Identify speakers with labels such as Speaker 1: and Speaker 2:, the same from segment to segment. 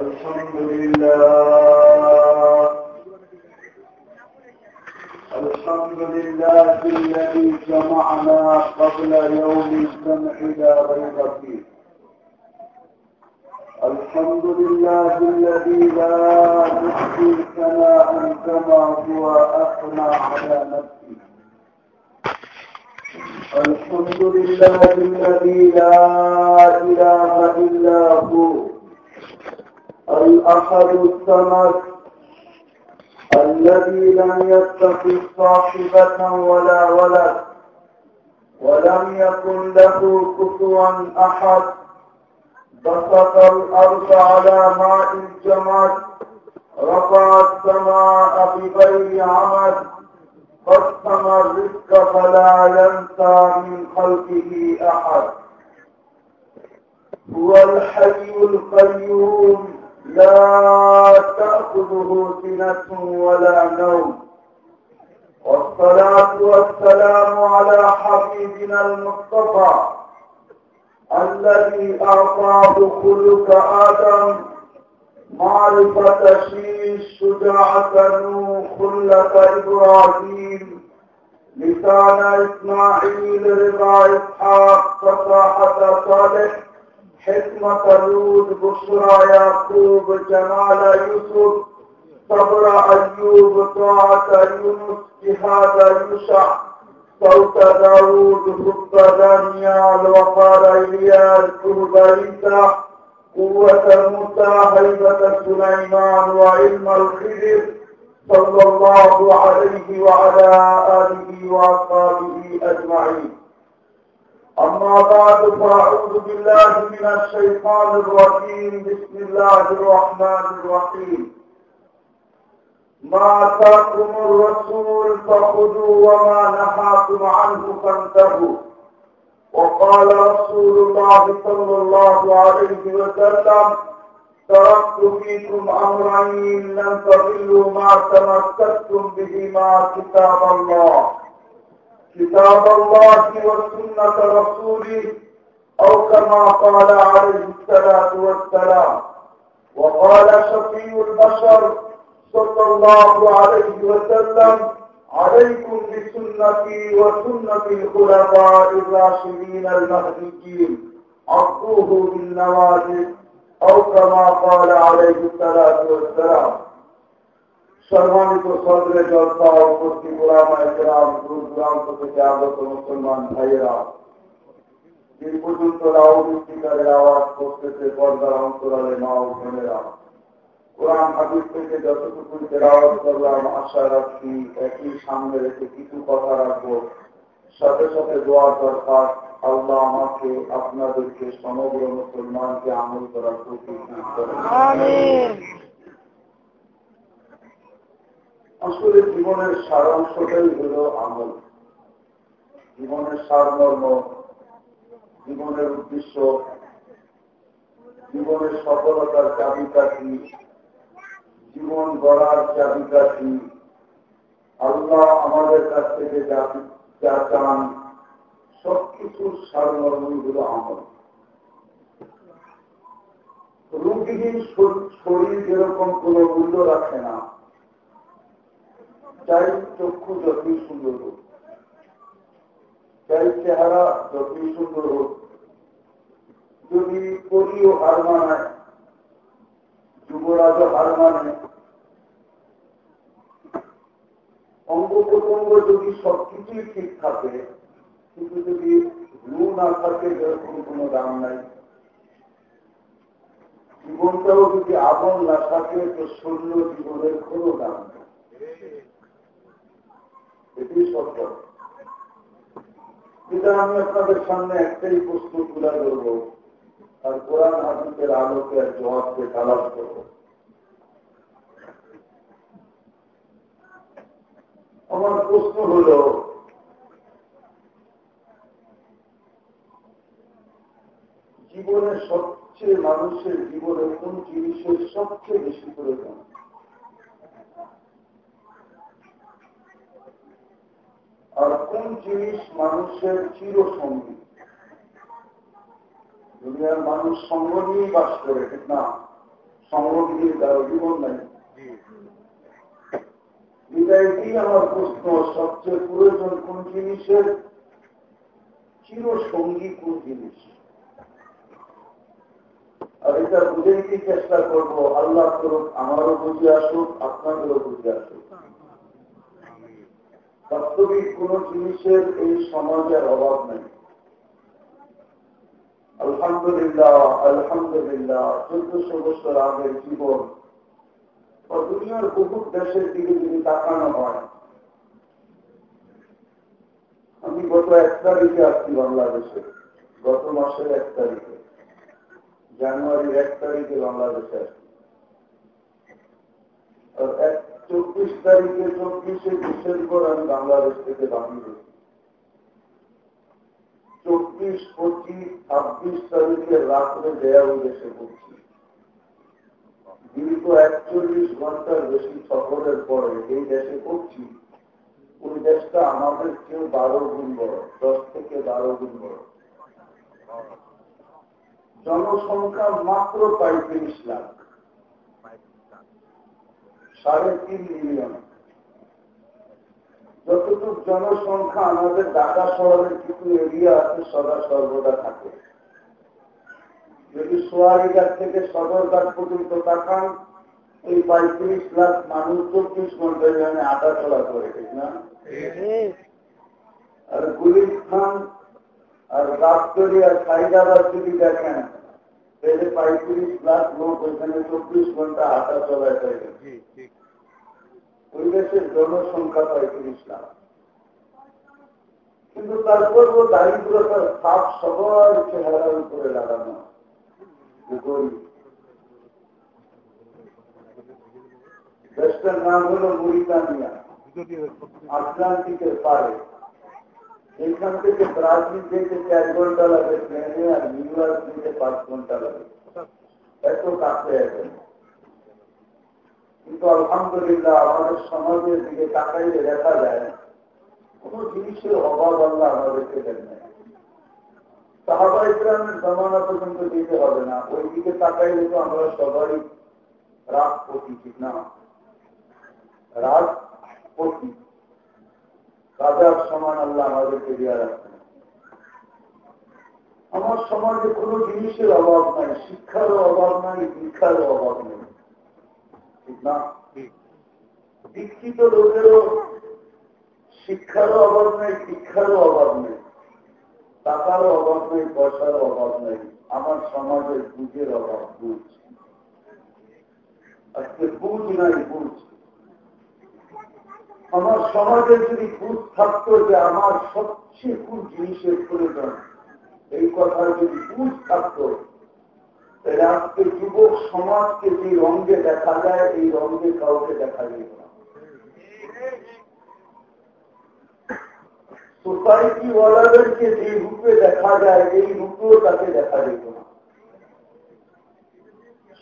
Speaker 1: الحمد لله الحمد لله الذي جمعنا قبل يوم الجمع لا ريب فيه الحمد لله الذي لا نحصي ثناء كما هو اثنى على نفسه الحمد لله الذي لا إله إلا هو الأحد الصمد الذي لم يتخذ صاحبة ولا ولد ولم يكن له كفوا أحد بسط الأرض على ماء الجمد رفع السماء بغير عمد قسم الرزق فلا ينسى من خلقه أحد. هو الحي القيوم لا تأخذه سنة ولا نوم. والصلاة والسلام على حبيبنا المصطفى الذي أعطاه خلق آدم معرفة شيش شجاعة نوح خلة إبراهيم لسان إسماعيل رضا إسحاق فصاحة صالح حكمة لوط بشرى يعقوب جمال يوسف صبر أيوب طاعة يونس جهاد يوشع صوت داود حب دانيال وقال إلياس قرب عيسى قوة موسى هيبة سليمان وعلم الخضر صلى الله عليه وعلى آله وأصحابه أجمعين. أما بعد فأعوذ بالله من الشيطان الرجيم. بسم الله الرحمن الرحيم. ما آتاكم الرسول فخذوا وما نهاكم عنه فانتهوا. وقال رسول الله صلى الله عليه وسلم تركت فيكم أمرين لن تضلوا ما تمسكتم بهما كتاب الله. كتاب الله وسنة رسوله أو كما قال عليه الصلاة والسلام. وقال شفيع البشر صلى الله عليه وسلم عليكم بسنتي وسنة الخلفاء الراشدين المهديين عضوه بالنواجذ أو كما قال عليه الصلاة والسلام সম্মানিত সদরে জলসা উপস্থিত গোলামায় গ্রাম দূর দূরান্ত থেকে আগত মুসলমান ভাইয়েরা যে পর্যন্ত রাউড স্পিকারের আওয়াজ করতেছে পর্দার অন্তরালে মা ও বোনেরা কোরআন হাদিস থেকে যতটুকু তেরাওয়াত করলাম আশা রাখছি একই সামনে রেখে কিছু কথা রাখব। সাথে সাথে দোয়ার দরকার আল্লাহ আমাকে আপনাদেরকে সমগ্র মুসলমানকে আমল করার প্রতি আসলে জীবনের সারাংশটাই হল আমল। জীবনের সারমর্ম জীবনের উদ্দেশ্য জীবনের সফলতার চাবিকাঠি জীবন গড়ার চাবিকাঠি। আল্লাহ আমাদের কাছ থেকে যা চান সবকিছুর সারমর্মই হল আমল। রূপবিহীন শরীর যেরকম কোন মূল্য রাখে না চাই চক্ষু যতই সুন্দর হোক চাই চেহারা যতই সুন্দর হোক, যদি করিও হার মানায় যুবরাজ হার মানে অঙ্গ প্রত্যঙ্গ যদি সবকিছুই ঠিক থাকে, কিন্তু যদি রু না থাকে যেরকম কোনো দাম নাই। জীবনটাও যদি আগুন না থাকে, তো শূন্য জীবনের কোনো দাম নেই। এটি সত্য। যেটা আমি আপনাদের সামনে একটাই প্রশ্ন তুলে ধরব। আর কোরআন হাদিসের আলোকে, জবাবকে তালাশ করব। আমার প্রশ্ন হল জীবনে সবচেয়ে মানুষের জীবনে কোন জিনিসের সবচেয়ে বেশি প্রয়োজন? আর কোন জিনিস মানুষের চিরসঙ্গী? দুনিয়ার মানুষ সঙ্গ নিয়েই বাস করে, ঠিক না? সঙ্গ দিয়ে তার জীবন নাই। বিদায়টি আমার প্রশ্ন, সবচেয়ে প্রয়োজন কোন জিনিসের? চির সঙ্গী কোন জিনিস আর এটা বুঝে নিতে চেষ্টা করব, আল্লাহ করুক, আমারও বুঝে আসুক, আপনাদেরও বুঝে আসুক। বাস্তবিক কোন জিনিসের এই সমাজের অভাব নেই। আলহামদুলিল্লাহ আলহামদুলিল্লাহ, চোদ্দশো বছর আগের জীবন দুনিয়ার বহু দেশের দিকে যদি তাকানো হয়, আমি গত এক তারিখে আসছি বাংলাদেশে। গত মাসের এক তারিখে। জানুয়ারির এক তারিখে বাংলাদেশে চব্বিশ তারিখে চব্বিশে ডিসেম্বর আমি বাংলাদেশ থেকে বাহির চব্বিশ, পঁচিশ, ছাব্বিশ তারিখের রাত্রে দেয়া দেশে পড়ছি। দীর্ঘ একচল্লিশ ঘণ্টার বেশি সফরের পরে এই দেশে পড়ছি, ওই দেশটা আমাদের কেউ বারো গুণ বড়, দশ থেকে বারো গুণ বড়। জনসংখ্যা মাত্র পঁয়ত্রিশ লাখ, সাড়ে তিন মিলিয়ন। যতটুকু জনসংখ্যা আমাদের ঢাকা শহরের কিছু এরিয়া আছে, সদা সর্বদা থাকে। যদি সোয়ারিঘাট থেকে সদরঘাট পর্যন্ত তাকান এই পঁয়ত্রিশ লাখ মানুষ চব্বিশ ঘন্টায় এখানে আটা চলা করে ঠিক না? আর গুলিস্থান আর গাছতরি সাইদাবাদ যদি দেখেন তাহলে পঁয়ত্রিশ লাখ লোক ওইখানে চব্বিশ ঘণ্টা হাঁটা চলায় থাকে ওই দেশের জনসংখ্যা পঁয়ত্রিশ লাখ। কিন্তু তারপর দারিদ্রতার সাপ সবার চেহারার উপরে লাগানো। দেশটার নাম হল মরিতানিয়া আটলান্টিকের পারে এখান থেকে ব্রাজিল যেতে চার ঘণ্টা লাগে ট্রেনে আর নিউ ইয়র্ক যেতে পাঁচ ঘণ্টা লাগে। এত কাছে এখন। কিন্তু আলহামদুলিল্লাহ আমাদের সমাজের দিকে তাকাইলে দেখা যায়, কোন জিনিসের অভাব আল্লাহ আমাদেরকে দেন নাই। সাহাবা ইসলামের জমানা পর্যন্ত দিতে হবে না। ওই দিকে তাকাইলে তো আমরা সবাই রাগ পতি ঠিক না? রাগ পতি রাজার সমান আল্লাহ আমাদেরকে দেওয়া রাখবেন আমার সমাজে কোন জিনিসের অভাব নাই, শিক্ষারও অভাব নাই দীক্ষারও অভাব নেই। ঠিক না? শিক্ষিত লোকেরও শিক্ষারও অভাব নেই শিক্ষারও অভাব নেই। টাকারও অভাব নেই পয়সারও অভাব নেই। আমার সমাজের বুঝের অভাব, বুঝ। আজকে বুঝ নাই, বুঝ। আমার সমাজে যদি বুঝ থাকতো যে আমার সবচেয়ে কোন জিনিসের প্রয়োজন, এই কথা যদি বুঝ থাকতো, তাহলে আজকে যুবক সমাজকে যে রঙে দেখা যায়, এই রঙে কাউকে দেখা যায় না। সোসাইটি ওয়ালাদেরকে যে রূপে দেখা যায়, এই রূপেও তাকে দেখা যেত না।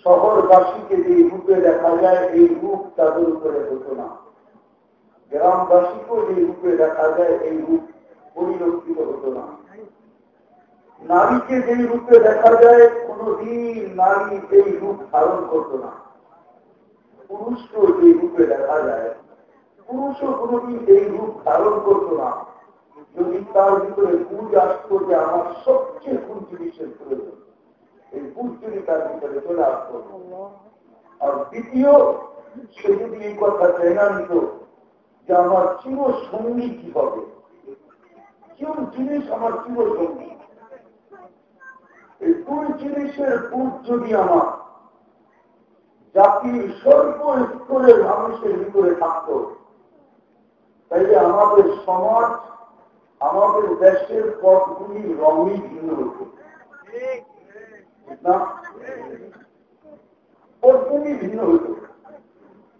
Speaker 1: শহরবাসীকে যে রূপে দেখা যায়, এই রূপ তাদের উপরে হতো না। গ্রামবাসীকেও যে রূপে দেখা যায়, এই রূপ পরিলক্ষিত হতো না। নারীকে যে রূপে দেখা যায়, কোনদিন নারী এই রূপ ধারণ করত না। পুরুষকেও যে রূপে দেখা যায়, পুরুষও কোনদিন এই রূপ ধারণ করত না। যদি তার ভিতরে বুঝ আসতো যে আমার সবচেয়ে কোন জিনিসের প্রয়োজন, এই বুঝ যদি তার ভিতরে চলে আসতো। আর দ্বিতীয়, সে যদি এই কথা জেনা নিত যে আমার চির সঙ্গী কি হবে? কেউ জিনিস আমার চির সঙ্গী এই দুই জিনিসের বুঝ যদি আমার জাতির স্বল্প স্তরের মানুষের ভিতরে থাকত, তাইলে আমাদের সমাজ আমাদের দেশের পথগুলি রঙই ভিন্ন হতো পথগুলি ভিন্ন হতো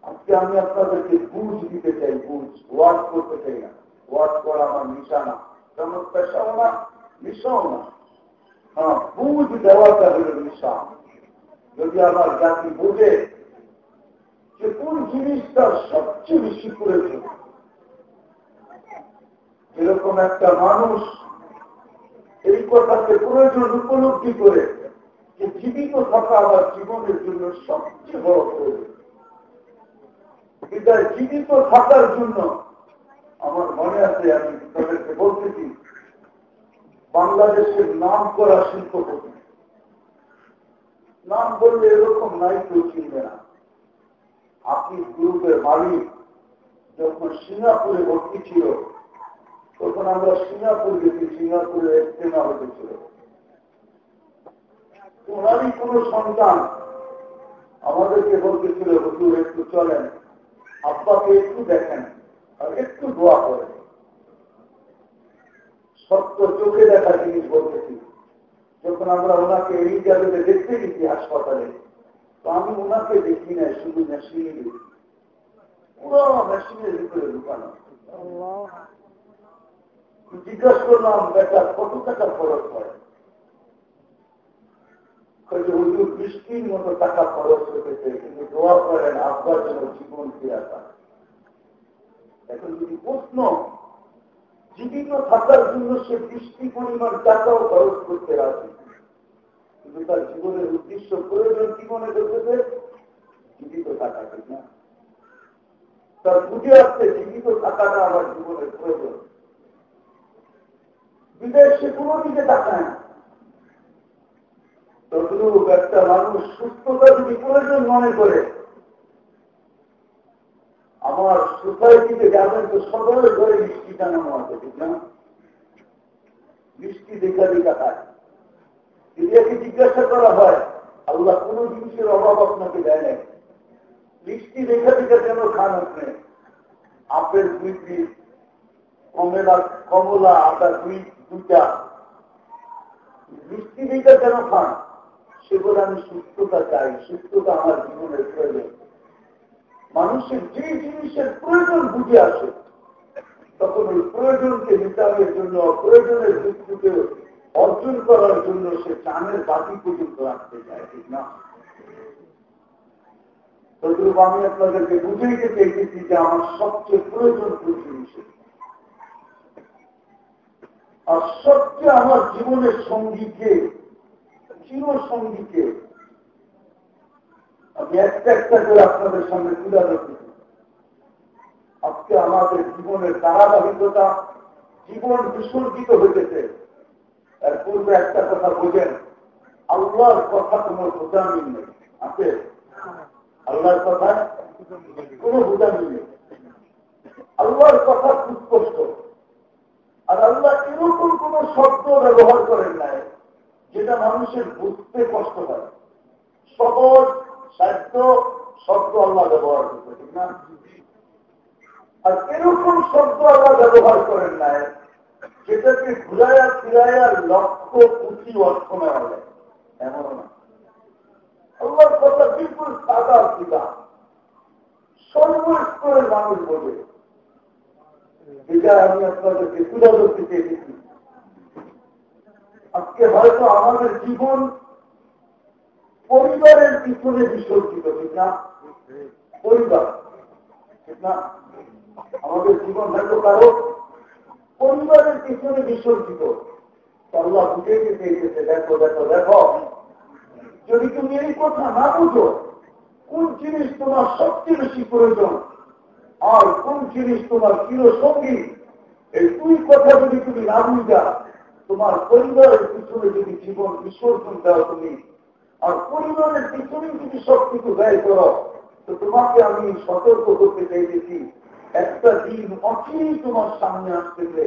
Speaker 1: আজকে আমি আপনাদেরকে বুঝ দিতে চাই বুঝ ওয়ার্ড করতে চাই না। ওয়ার্ড করা আমার নিশানা তেমন পেশাও না নিশাও না। হ্যাঁ বুঝ দেওয়াটা হল নিশা। যদি আমার জাতি বোঝে যে কোন জিনিসটা সবচেয়ে বেশি প্রয়োজন যেরকম একটা মানুষ এই কথাকে প্রয়োজন উপলব্ধি করে যে জীবিত থাকা আমার জীবনের জন্য সবচেয়ে বড় প্রয়োজন। বিদায়, জীবিত থাকার জন্য আমার মনে আছে, আমি তাদেরকে বলতেছি, বাংলাদেশের নাম করা শিল্পপতি। নাম বললে এরকম নাই কেউ চিনবে না। আপনি গ্রুপের মালিক, যখন সিঙ্গাপুরে ভর্তি ছিল তখন আমরা সিঙ্গাপুর গেছি, সিঙ্গাপুরে ইস্তেমা হয়েছিল ওনারই কোন সন্তান আমাদেরকে বলতেছিল, হুজুর, একটু চলেন। আব্বাকে একটু দেখেন আর একটু দোয়া করেন। সত্য চোখে দেখা জিনিস বলতেছি। যখন আমরা ওনাকে এই জায়গাতে দেখতে গেছি হাসপাতালে, তো আমি ওনাকে দেখি না শুধু মেশিনে পুরো মেশিনের ভিতরে ঢুকানো। জিজ্ঞাসা করলাম, বেটা, কত টাকা খরচ হয়? হুজুর, বৃষ্টির মতো টাকা খরচ হতেছে কিন্তু দোয়া করেন, আব্বার জন্য জীবন ফিরা এখন যদি প্রশ্ন, জীবিত থাকার জন্য সে বৃষ্টি পরিমাণ টাকাও খরচ করতে রাজি। কিন্তু তার জীবনের উদ্দেশ্য প্রয়োজন কি মনে করতেছে? জীবিত থাকা, ঠিক না? তার বুঝে আসছে, জীবিত থাকাটা আমার জীবনের প্রয়োজন। বিদেশ কোনো দিকে তাকায় না। তদ্রুপ একটা মানুষ সুস্থতা যদি প্রয়োজন মনে করে, আমার সোসাইটিতে যাবেন তো সদর ঘরে মিষ্টি টানানো আছে ঠিক না মিষ্টি দেখা দেখা খায় যদি জিজ্ঞাসা করা হয়, আল্লাহ কোন জিনিসের অভাব আপনাকে দেয় নাই। মিষ্টি দেখা দেখা কেন খান আপনি। আপেল দুই পিস কমলা কমলা আটা দুই দুটা মিষ্টি দেখা কেন খান? সেগুলো আমি সুস্থতা চাই, সুস্থতা আমার জীবনের প্রয়োজন। মানুষের যে জিনিসের প্রয়োজন বুঝে আসে। তখন ওই প্রয়োজনকে মিটানোর জন্য, প্রয়োজনের মৃত্যুকে অর্জন করার জন্য সে চানের বাতি পর্যন্ত রাখতে চায়, ঠিক না? তদ্রুপ আমি আপনাদেরকে বুঝাইতে চাইতেছি যে আমার সবচেয়ে প্রয়োজন কোন জিনিসের? আর সবচেয়ে আমার জীবনের সঙ্গীকে চির সঙ্গীকে আমি একটা একটা করে আপনাদের সামনে তুলে ধরতে আজকে আমাদের জীবনের ধারাবাহিকতা, জীবন বিসর্জিত হইতেছে। এর পূর্বে একটা কথা বোঝেন আল্লাহর কথা কোন ভুটামিন নেই। আছে? আল্লাহর কথা? কোন ভুটামিন নেই। আল্লাহর কথা সুস্পষ্ট আর আল্লাহ এরকম কোন শব্দ ব্যবহার করেন নাই যেটা মানুষের বুঝতে কষ্ট হয় সহজ সাহিত্য শব্দ আল্লাহ ব্যবহার করতে ঠিক না? আর এরকম শব্দ আল্লাহ ব্যবহার করেন নাই যেটাকে ঘুরাইয়া ফিরাইয়া লক্ষ পুঁথি অর্থ নেওয়া যায়। এমন না। আল্লাহর কথা বিপুল সাদা সিধা। সর্বস্তরের মানুষ বোঝে। যেটা আমি আপনাদেরকে তুলে ধরতে চেয়েছি আজকে হয়তো আমাদের জীবন পরিবারের পিছনে বিসর্জিত, ঠিক না? পরিবার, ঠিক না? আমাদের জীবন হয়তো কারও পরিবারের পিছনে বিসর্জিত। দেখো দেখো দেখো। যদি তুমি এই কথা না বুঝো, কোন জিনিস তোমার সবচেয়ে বেশি প্রয়োজন? আর কোন জিনিস তোমার চির সঙ্গী এই দুই কথা যদি তুমি না বুঝা, তোমার পরিবারের পিছনে যদি জীবন বিসর্জন দাও তুমি, আর পরিবারের পিছনে যদি সব কিছু ব্যয় করো, তো তোমাকে আমি সতর্ক করতে চাইতেছি। একটা দিন অচিরেই তোমার সামনে আসতেছে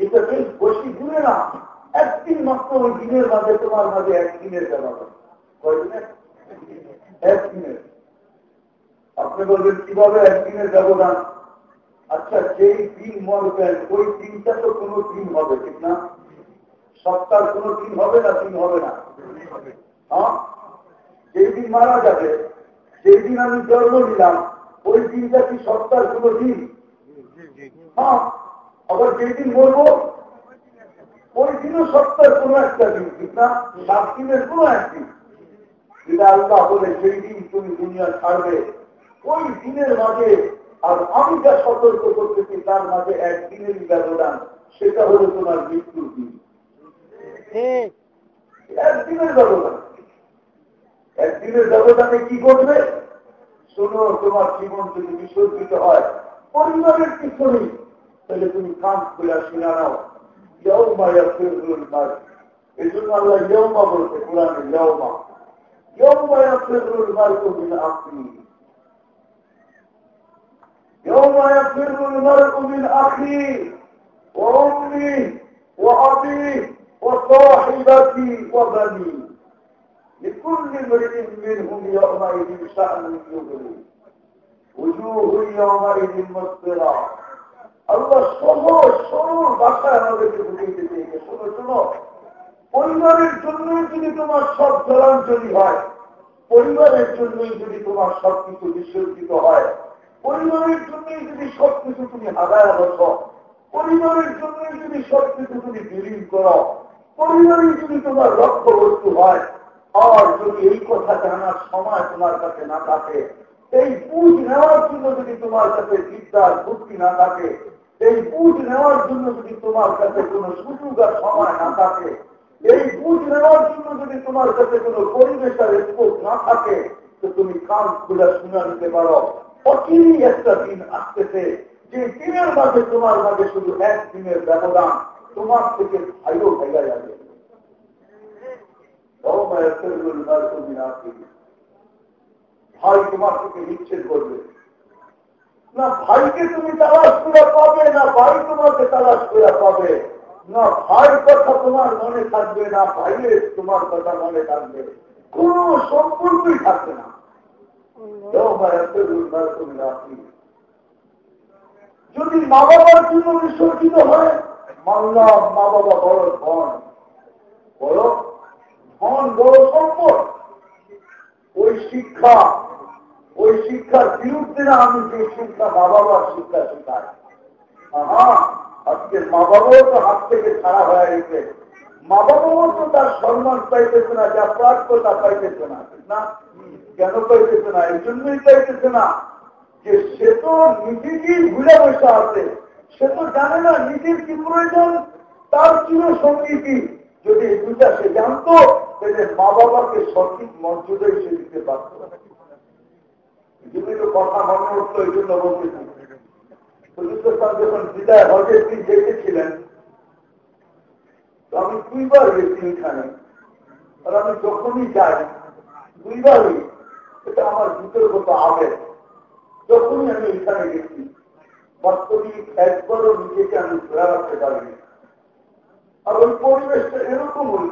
Speaker 1: যেটা বেশ বসি দূরে না, একদিন মাত্র ওই দিনের মাঝে তোমার মাঝে একদিনের ব্যবহার কয়দিনের? একদিনের। আপনি বলবেন, কীভাবে একদিনের ব্যবধান? আচ্ছা যেই দিন মরবেন ওই দিনটা তো কোনো দিন হবে, ঠিক না? সপ্তাহ কোনো দিন হবে না দিন হবে না? হ্যাঁ? যেই দিন মারা যাবে সেই দিন আমি জন্ম নিলাম, ওই দিনটা কি সপ্তাহ কোন দিন? হ্যাঁ আবার যেই দিন মরবো, ওই দিনও সপ্তাহের কোনো একটা দিন, ঠিক না? সাত দিনের কোনো একদিন। যেটা আল্লাহ বলে, সেই দিন তুমি দুনিয়া ছাড়বে ওই দিনের মাঝে আর আমি যা সতর্ক করতেছি তার মাঝে একদিনেরই ব্যবধান সেটা হলো তোমার মৃত্যুর দিন। একদিনের ব্যবধান। একদিনের ব্যবধানে কি করবে শোনো তোমার জীবন যদি বিসর্জিত হয় পরিবারের পিছনে তাহলে তুমি কান খুলে শুনে নাও। ইয়মা ইয়াফিরুল মার এই জন্য আল্লাহ ইয়মা বলছে কোরআনে ইয়মা ইয়মা ইয়াফিরুল মার মিন আখি يوم يفر المرء من أخيه وأمي وأبيه وصاحبتي وبني لكل امرئ منهم يومئذ شأن يغني وجوه يومئذ مسفرة আল্লাহ সহজ সরল ভাষায় আমাদেরকে বুঝিয়ে দিতে শোনো শোনো পরিবারের জন্যই যদি তোমার সব জলাঞ্জলি হয় পরিবারের জন্যই যদি তোমার সবকিছু বিসর্জিত হয় পরিবারের জন্যই যদি সবকিছু তুমি হারায় বসো, পরিবারের জন্যই যদি সবকিছু তুমি বিলীন করো, পরিবারই যদি তোমার লক্ষ্য বস্তু হয়, আর যদি এই কথা জানার সময় তোমার কাছে না থাকে, এই বুঝ নেওয়ার জন্য যদি তোমার কাছে বিদ্যার বুদ্ধি না থাকে, এই বুঝ নেওয়ার জন্য যদি তোমার কাছে কোন সুযোগ আর সময় না থাকে, এই বুঝ নেওয়ার জন্য যদি তোমার কাছে কোন পরিবেশের স্কোপ না থাকে, তো তুমি কান খুলে শুনে নিতে পারো। একটা দিন আসতেছে, যে দিনের মাঝে তোমার মাঝে শুধু এক দিনের ব্যবধান, তোমার থেকে ভাইও যাবে ভাই তোমার থেকে নিচ্ছেদ করবে। না, ভাইকে তুমি তালাশ করে পাবে, না ভাই তোমাকে তালাশ করে পাবে। না ভাই কথা তোমার মনে থাকবে, না ভাইয়ের তোমার কথা মনে থাকবে। কোন সম্পর্কই থাকবে না। যদি মা বাবার জন্য বিসর্জিত হয়, মানলাম মা বাবা বড় ধন। বড় ধন বড় সম্পদ। ওই শিক্ষা, ওই শিক্ষার বিরুদ্ধে না আমি যে শিক্ষা মা বাবার শিক্ষা শিখাই? আজকে মা বাবাও তো হাত থেকে ছাড়া হয়ে গেছে। মা বাবাও তো তার সম্মান পাইতেছে না, যা প্রাপ্যতা পাইতেছে না। না, কেন পাইতেছে না? এই জন্যই পাইতেছে না। যে সে তো নিজেকেই ভুলে বসে আছে। সে তো জানে না নিজের কি প্রয়োজন, তার চির সঙ্গী কি। যদি এই দুটা সে জানতো, তাহলে মা বাবাকে সঠিক মর্যাদাই সে দিতে পারত তো কথা মনে হতো এই জন্য বলতেছি যখন বিদায় হজের দিন দেখেছিলেন আমি দুইবার গেছি এখানে। আর আমি যখনই যাই দুইবারই এটা আমার ভিতরগত আবেগ। যখনই আমি এখানে গেছি, বাস্তবিক একবারও নিজেকে আমি ঘোরা রাখতে পারিনি। আর ওই পরিবেশটা এরকমই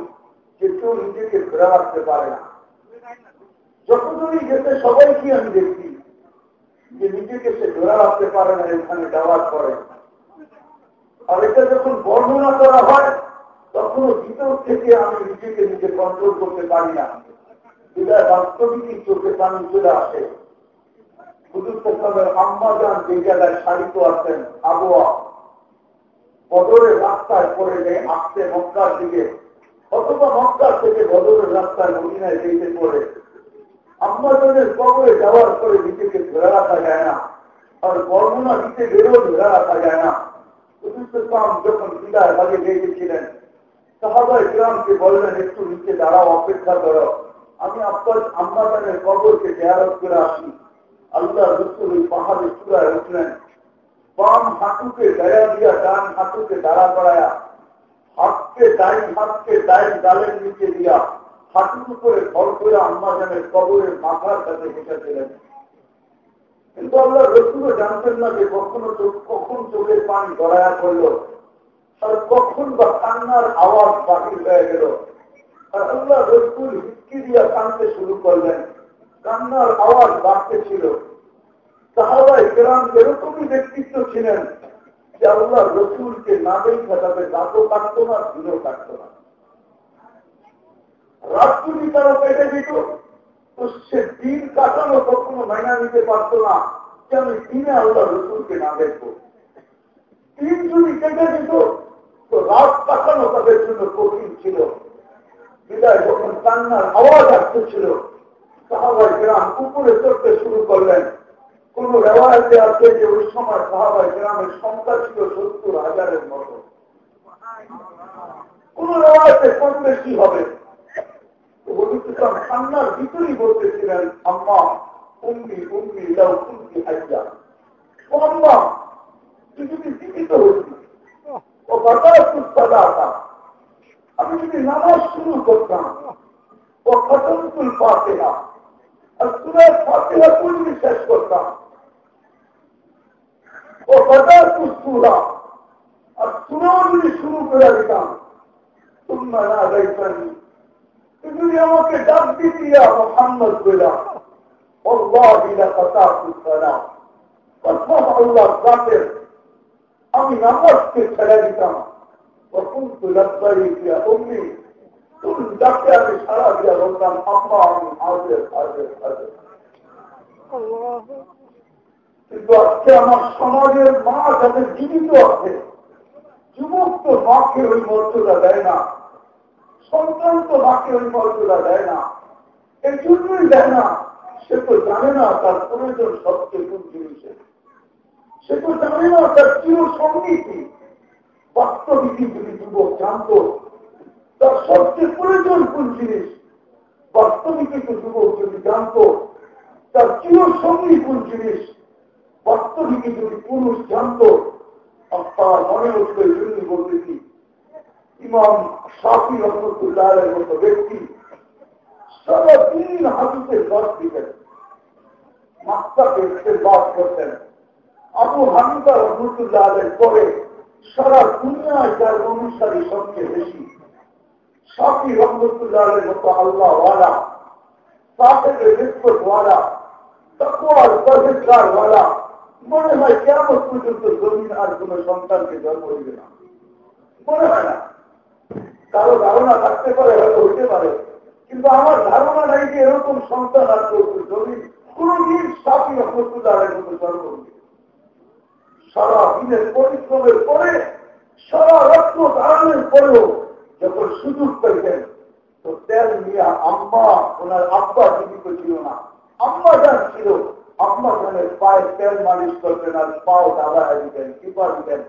Speaker 1: যে কেউ নিজেকে ঘোরা রাখতে পারে না। যতজনই যেতে সবাইকে আমি দেখছি যে নিজেকে সে ঘোরা রাখতে পারে না, এখানে যাওয়ার পরে। আর এটা যখন বর্ণনা করা হয় তখনও ভিতর থেকে আমি নিজেকে নিজে কন্ট্রোল করতে পারি না। বিদায় বাস্তবিকই চোখে পানি চলে আসে। হুজুর আম্মা যান যে জায়গায় সারিত আছেন, আবহাওয়া। বদরের রাস্তায় পড়ে যে আসতে মক্কার দিকে, অথবা মক্কার থেকে বদরের রাস্তায় মদিনায় যেতে পড়ে। আম্মাজনের কবরে যাওয়ার পরে নিজেকে ধরে রাখা যায় না। আর বর্ণনা দিতে গেলেও ধরে রাখা যায় না। হুজুর যখন বিদায় ভাগে গিয়েছিলেন সাহাবাই গ্রামকে বললেন, একটু নিচে দাঁড়াও, অপেক্ষা করো। আমি আপনার আম্মাজানের কবরকে জেয়ারত করে আসি। আল্লাহ রসুল ওই পাহাড়ে চূড়ায় উঠলেন। বাম হাঁটুকে দয়া দিয়া ডান হাঁটুকে দাঁড়া করায়া, হাতকে ডাইন হাতকে ডাইন গালের নিচে দিয়া, হাঁটুর উপরে ভর করে আম্মাজানের কবরের মাথার কাছে বসেছিলেন কিন্তু আল্লাহ রসুলও জানতেন না যে কখনো কখন চোখের পানি গড়ায়া করল আর কখন বা কান্নার আওয়াজ বাহির হয়ে গেল। আল্লাহ রসুল হিটকি দিয়া কানতে শুরু করলেন। কান্নার আওয়াজ বাড়তে ছিল। সাহাবাই গ্রাম এরকমই ব্যক্তিত্ব ছিলেন যে আল্লাহ রসুলকে না দেখা তাদের রাতও কাটত না, দিনও কাটত না। রাত তারা কেটে দিত, তো সে দিন কাটানো কখনো মাইনা নিতে পারত না যে আমি দিনে আল্লাহ রসুলকে না দেখব। দিন যদি কেটে দিত তো রাত তাদের জন্য কঠিন ছিল। বিদায় যখন কান্নার আওয়াজ আসতেছিল, সাহাবাই গ্রাম উপরে চড়তে শুরু করলেন। কোন রেওয়ায়তে আছে যে ওই সময় সাহাবাই গ্রামের সংখ্যা ছিল সত্তর হাজারের মতো। কোন রেওয়াজে কম বেশি হবে। ঠান্ডার ভিতরেই বলতেছিলেন, আম্মা, উম্মি উম্মি হাইয়া। ও আম্মা, তুই যদি জীবিত হচ্ছি ও বাতাস সুস্তাদা আমি যদি নামাজ শুরু করতাম ও খতমতুল ফাতেহা আর সুরের ফাতেহা পড়লে শেষ করতাম ও বাতাস সুরা আর সুরাও যদি শুরু করে দিতাম তোমরা না যাইতানি তুমি আমাকে ডাক দিয়া মোহাম্মদ বইলা আমি নামাজকে ছেড়ে দিতাম। তখন তো ডাক্তারি দিয়া অমনি ডাক্তার আমি সারা দিয়া বলতাম আম্মা আমি হাজের হাজের হাজের কিন্তু আজকে আমার সমাজের মা যাতে জীবিত আছে যুবক তো মাকে ওই মর্যাদা দেয় না সন্তান তো মাকে ওই মর্যাদা দেয় না এই জন্যই দেয় না সে তো জানে না তার প্রয়োজন সবচেয়ে কোন জিনিসের। সে তো জানে না তার চির সঙ্গী কি বাস্তবিকই যদি যুবক জানত, তার সবচেয়ে প্রয়োজন কোন জিনিস? বাস্তবিকই তো যুবক যদি জানত, তার চির সঙ্গী কোন জিনিস? বাস্তবিকই যদি পুরুষ জানত আপনার মনে হচ্ছে জন্য বলতেছি ইমাম সাফি রহমতুল্লাহের মতো ব্যক্তি সারা দিন হাদিসের দশ দিতেন মাস্তাকে বাদ করতেন। আবু হানিফা রহমতুল্লাহ পরে সারা দুনিয়ায় যার অনুসারী সবচেয়ে বেশি। সাফি রহমতুল্লাহের মতো আল্লাহ ওয়ালা সাফের রিস্পত ওয়ালা তকুয়ার পরিষ্কার ওয়ালা মনে হয় কেমন পর্যন্ত জমিন আর কোন সন্তানকে জন্ম হইবে না। মনে হয় না। কারও ধারণা থাকতে পারে, হয়তো হইতে পারে। কিন্তু আমার ধারণা নাই যে এরকম সন্তান আর জমিন কোনদিন সাফি রহমতুল্লাহের মতো জন্ম হইবে সারা দিনের পরিশ্রমের পরে, সারা রক্ত দাঁড়ানোর পরেও যখন সুযোগ পাইতেন, তো তেল মিয়া আম্মা ওনার আব্বা জীবিত ছিল না। আম্মা যান ছিল, আম্মা জানের পায়ে তেল মালিশ করতেন আর পাও দাবায় দিতেন কৃপা দিতেন।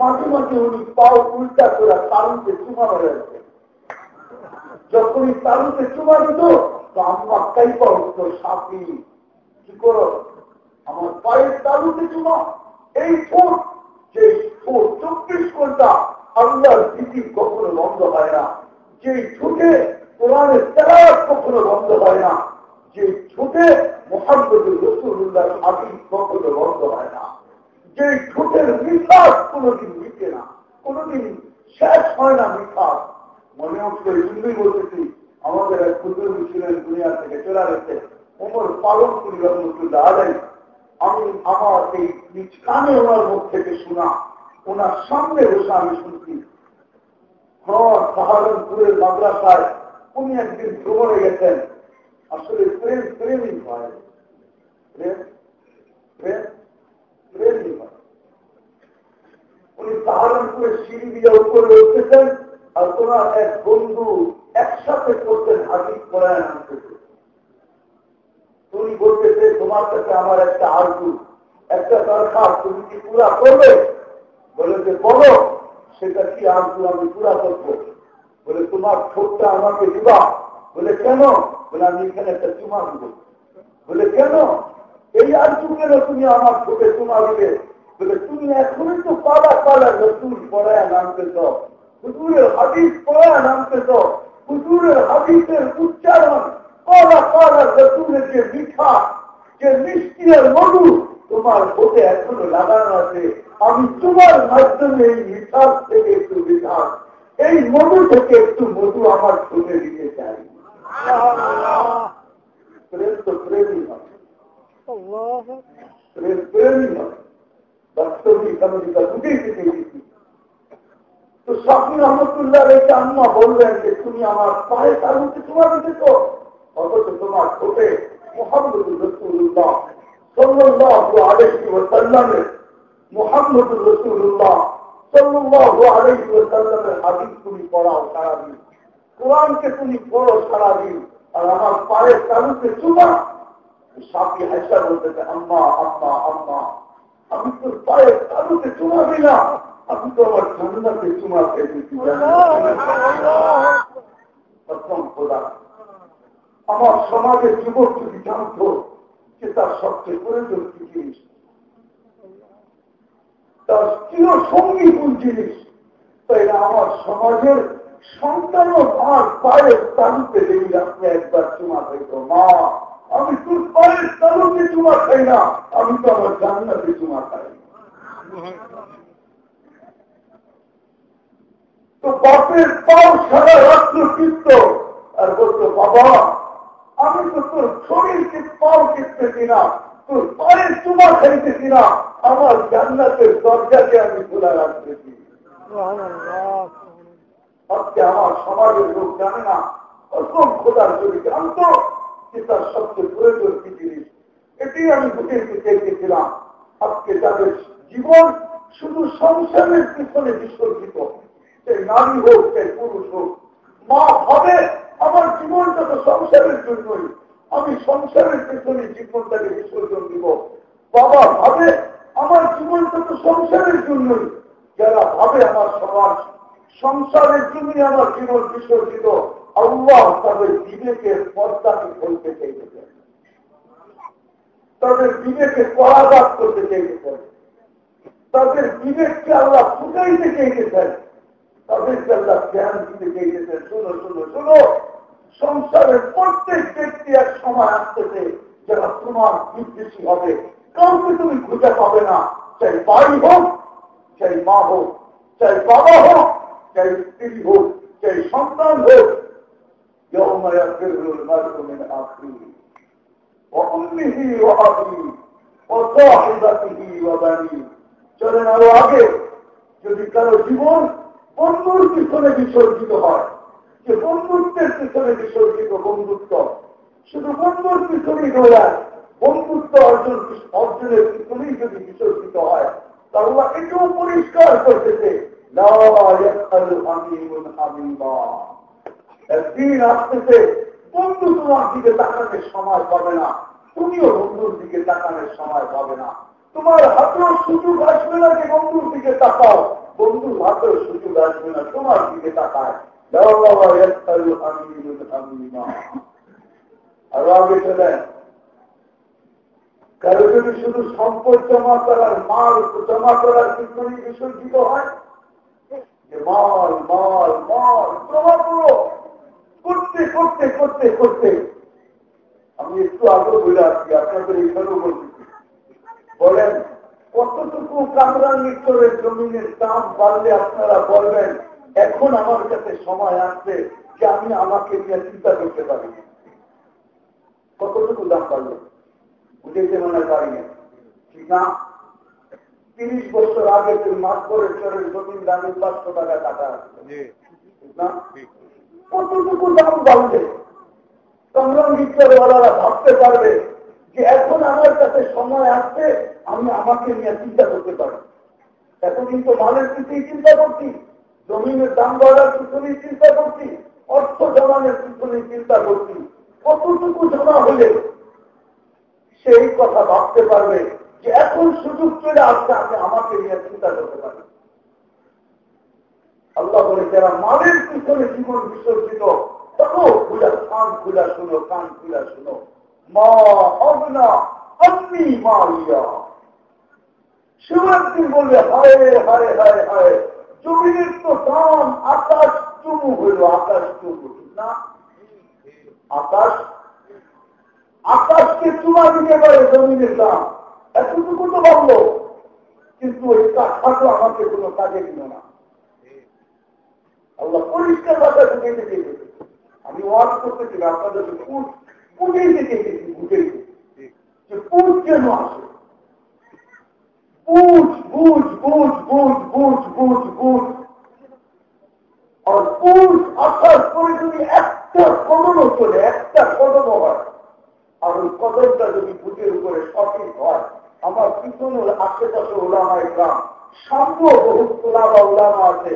Speaker 1: মাঝে মাঝে উনি পাও উল্টা করে তালুতে চুমা রয়েছে যখনই তালুতে চুমা দিত, তো আম্মা কাইপা উঠত সাপি কি করো? আমার পায়ের তালুতে চুমা। এই ঠোঁট যে ঠোঁট চব্বিশ ঘণ্টা আল্লাহর স্মৃতি কখনো বন্ধ হয় না। যে ঠোঁটে কোরআনের তেলাওয়াত কখনো বন্ধ হয় না। যে ঠোঁটে মোহাম্মদুর রসুল্লাহ আদি কখনো বন্ধ হয় না। যে ঠোঁটের নিঃশ্বাস কোনোদিন মিটে না। কোনোদিন শেষ হয় না নিঃশ্বাস মনে হচ্ছে হিন্দুই বলতেছি আমাদের এক ক্ষুদ্র ছিলেন দুনিয়া থেকে চলে গেছে। ওমর পালন করি রহমতুল্লাহ আলাই আমি আমার এই নিজ কানে ওনার মুখ থেকে শোনা, ওনার সামনে বসে আমি শুনছি। হ্যাঁ সাহারনপুরের মাদ্রাসায় উনি একদিন ভ্রমণে গেছেন। আসলে প্রেম, প্রেমই হয়। উনি সাহারনপুরের সিঁড়ি দিয়ে উপরে উঠতেছেন আর তোমার এক বন্ধু একসাথে করতেন হাজির করায় আনতেছে তুমি বলতেছে তোমার কাছে আমার একটা আর্জু, একটা দরকার তুমি কি পুরা করবে? বলে বলো, সেটা কি আর্জু আমি পুরা করব? বলে, তোমার ঠোঁটটা আমাকে দিবা? বলে, কেন? বলে, আমি এখানে একটা চুমা দিব। বলে, কেন? এই আর্জু কেন তুমি আমার ঠোঁটে চুমা দিবে বলে, তুমি এখনই তো পালা পালা রসুল পড়ায় নামতেছ হুজুরের হাদিস পড়ায় নামতেছ হুজুরের হাদিসের উচ্চারণ কলা কলা রসুলের যে মিঠা যে মিষ্টি আর মধু তোমার ভোটে এখনও লাগানো আছে আমি তোমার মাধ্যমে এই মিঠাস থেকে একটু মিঠাস এই মধু থেকে একটু মধু আমার ঠোঁটে দিতে চাই প্রেম তো প্রেমই হয়। প্রেম প্রেমই হয়। বাস্তবিক আমি যেটা বুঝেই দিতে তো শাকির রহমতুল্লাহ রেখে আম্মা বললেন যে তুমি আমার পায়ে তালুতে তোমার দিতেছ অথচ তোমার ঠোঁটে মোহাম্মদুর রসুল্লাহ সাল্লাল্লাহু আলাইহি ওয়াসাল্লামের মোহাম্মদুর রসুল্লাহ সাল্লাল্লাহু আলাইহি ওয়াসাল্লামের হাদিস তুমি পড়াও সারাদিন। কোরআনকে তুমি পড়ো সারাদিন। আর আমার পায়ের তালুতে চুমা। সাপি হাসা বলতেছে আম্মা আম্মা আম্মা আমি তোর পায়ের তালুতে চুমা দিলাম। আমি তো আমার জান্নাতে চুমা খেয়েছি। খোদা। আমার সমাজের যুবক যদি জানত যে তার সবচেয়ে প্রয়োজন কি জিনিস? তার প্রিয় সঙ্গী কোন জিনিস। তাই আমার সমাজের সন্তানও মার পায়ের তালুতে দেখি আপনি একবার চুমা খাইত মা, আমি তোর পায়ের তালুকে চুমা খাই না, আমি তো আমার জান্নাতে চুমা খাই। তো বাপের পাও সারা রাত্র চিত্ত আর বলতো, বাবা আমি তো তোর শরীরকে পাও কিনতেছি না তোর পায়ের চুমা খাইতেছি না আমার জান্নাতের দরজাকে আমি খোলা রাখতেছি আজকে আমার সমাজের লোক জানে না অসম খোদার যদি জানত যে তার সবচেয়ে প্রয়োজন কি জিনিস, এটি আমি বুঝেতে চেয়েছিলাম আজকে তাদের জীবন শুধু সংসারের পিছনে বিসর্জিত, সে নারী হোক, সে পুরুষ হোক, মা হবে আমার জীবনটা তো সংসারের জন্যই। আমি সংসারের পেছনে জীবনটাকে বিসর্জন দিব। বাবা ভাবে, আমার জীবনটা তো সংসারের জন্যই। যারা ভাবে আমার সমাজ, সংসারের জন্যই আমার জীবন বিসর্জিত। আল্লাহ তাদের বিবেকের পর্দাকে খুলতে চাইতেছেন। তাদের বিবেকে করাঘাত করতে চাইতেছেন। তাদের বিবেককে আল্লাহ ফুটাইতে চাইতেছেন। তাদেরকে জ্ঞান দিতে চাইতেছেন শোনো শোনো শোনো। সংসারের প্রত্যেক ব্যক্তি এক সময় আসতেছে যারা তোমার বিদ্বেষী হবে। কাউকে তুমি খুঁজে পাবে না। চাই বাড়ি হোক, চাই মা হোক, চাই বাবা হোক, চাই স্ত্রী হোক, চাই সন্তান হোক। চলেন আরও আগে। যদি কারও জীবন বন্ধুর পিছনে বিসর্জিত হয়। যে বন্ধুত্বের পিছনে বিসর্জিত বন্ধুত্ব। শুধু বন্ধুর পিছনেই দৌড়ায় বন্ধুত্ব অর্জন অর্জনের পিছনেই যদি বিসর্জিত হয়, তাহলে এটাও পরিষ্কার করতেছে। একদিন আসতেছে, বন্ধু তোমার দিকে তাকানোর সময় পাবে না। তুমিও বন্ধুর দিকে তাকানোর সময় পাবে না। তোমার হাতেও সুযোগ আসবে না যে বন্ধুর দিকে তাকাও। বন্ধুর হাতেও সুযোগ আসবে না, তোমার দিকে তাকায়। আরও আগে চলেন। কারও যদি শুধু সম্পদ জমা করার, মাল জমা করার পিছনে বিসর্জিত হয়, যে মাল মাল মাল, জমা করো। করতে করতে করতে করতে। আমি একটু আগে বলে আসছি, আপনাদের এইখানেও বলতেছি বলেন কতটুকু কামরান মিত্রের জমিনের দাম বাড়লে আপনারা বলবেন এখন আমার কাছে সময় আসছে যে আমি আমাকে নিয়ে চিন্তা করতে পারি। কতটুকু দাম পারল বুঝেছে মনে পারি না ঠিক না? তিরিশ বছর আগে তুই চরের জমিন দামে পাঁচশো টাকা টাকা ঠিক না? কতটুকু দাম বাড়বে সংগ্রাম বিচারওয়ালারা ভাবতে পারবে যে এখন আমার কাছে সময় আসছে আমি আমাকে নিয়ে চিন্তা করতে পারি। এতদিন তো মালের পিছিয়ে চিন্তা করছি, জমিনের দাম বাড়ার পিছনে চিন্তা করছি, অর্থ জমানের পিছনে চিন্তা করছি। কতটুকু জমা হলে সেই কথা ভাবতে পারবে যে এখন সুযোগ চলে আসছে আমি আমাকে নিয়ে চিন্তা করতে পারি। আল্লাহ বলে, যারা মালের পিছনে জীবন বিসর্জিত তবু খুলা, কান খুলা শুনো, কান খুলা শুনো। মা অবনা অগ্নি মা ইয়া শিবরাত্রি বলবে, হায় হায় হায় হায়। জমিনের তো দাম আকাশ চুমু হইল, আকাশ চুমু না, আকাশ, আকাশকে চুমা দিতে পারে জমিনের দাম। এতটুকু তো ভাবলো কিন্তু ওই কাঠাটো আমাকে কোনো কাজে দিল না। আল্লাহ পরিষ্কার ভাষা বুঝাইতে চেয়েছে আমি ওয়াজ করতেছি আপনাদের বুঝাইতে চেয়েছি বুঝাইতে যে পুজ কেন আসে। বুঝ বুঝ বুঝ বুঝ বুঝ বুঝ বুঝ আর বুঝ আসার পরে যদি একটা কদমও চলে, একটা কদমও হয়, আর ওই কদমটা যদি বুঝের উপরে সঠিক হয়, আমার পিছনের আশেপাশে ওলামা গ্রাম সামনেও বহু ওলামা আছে,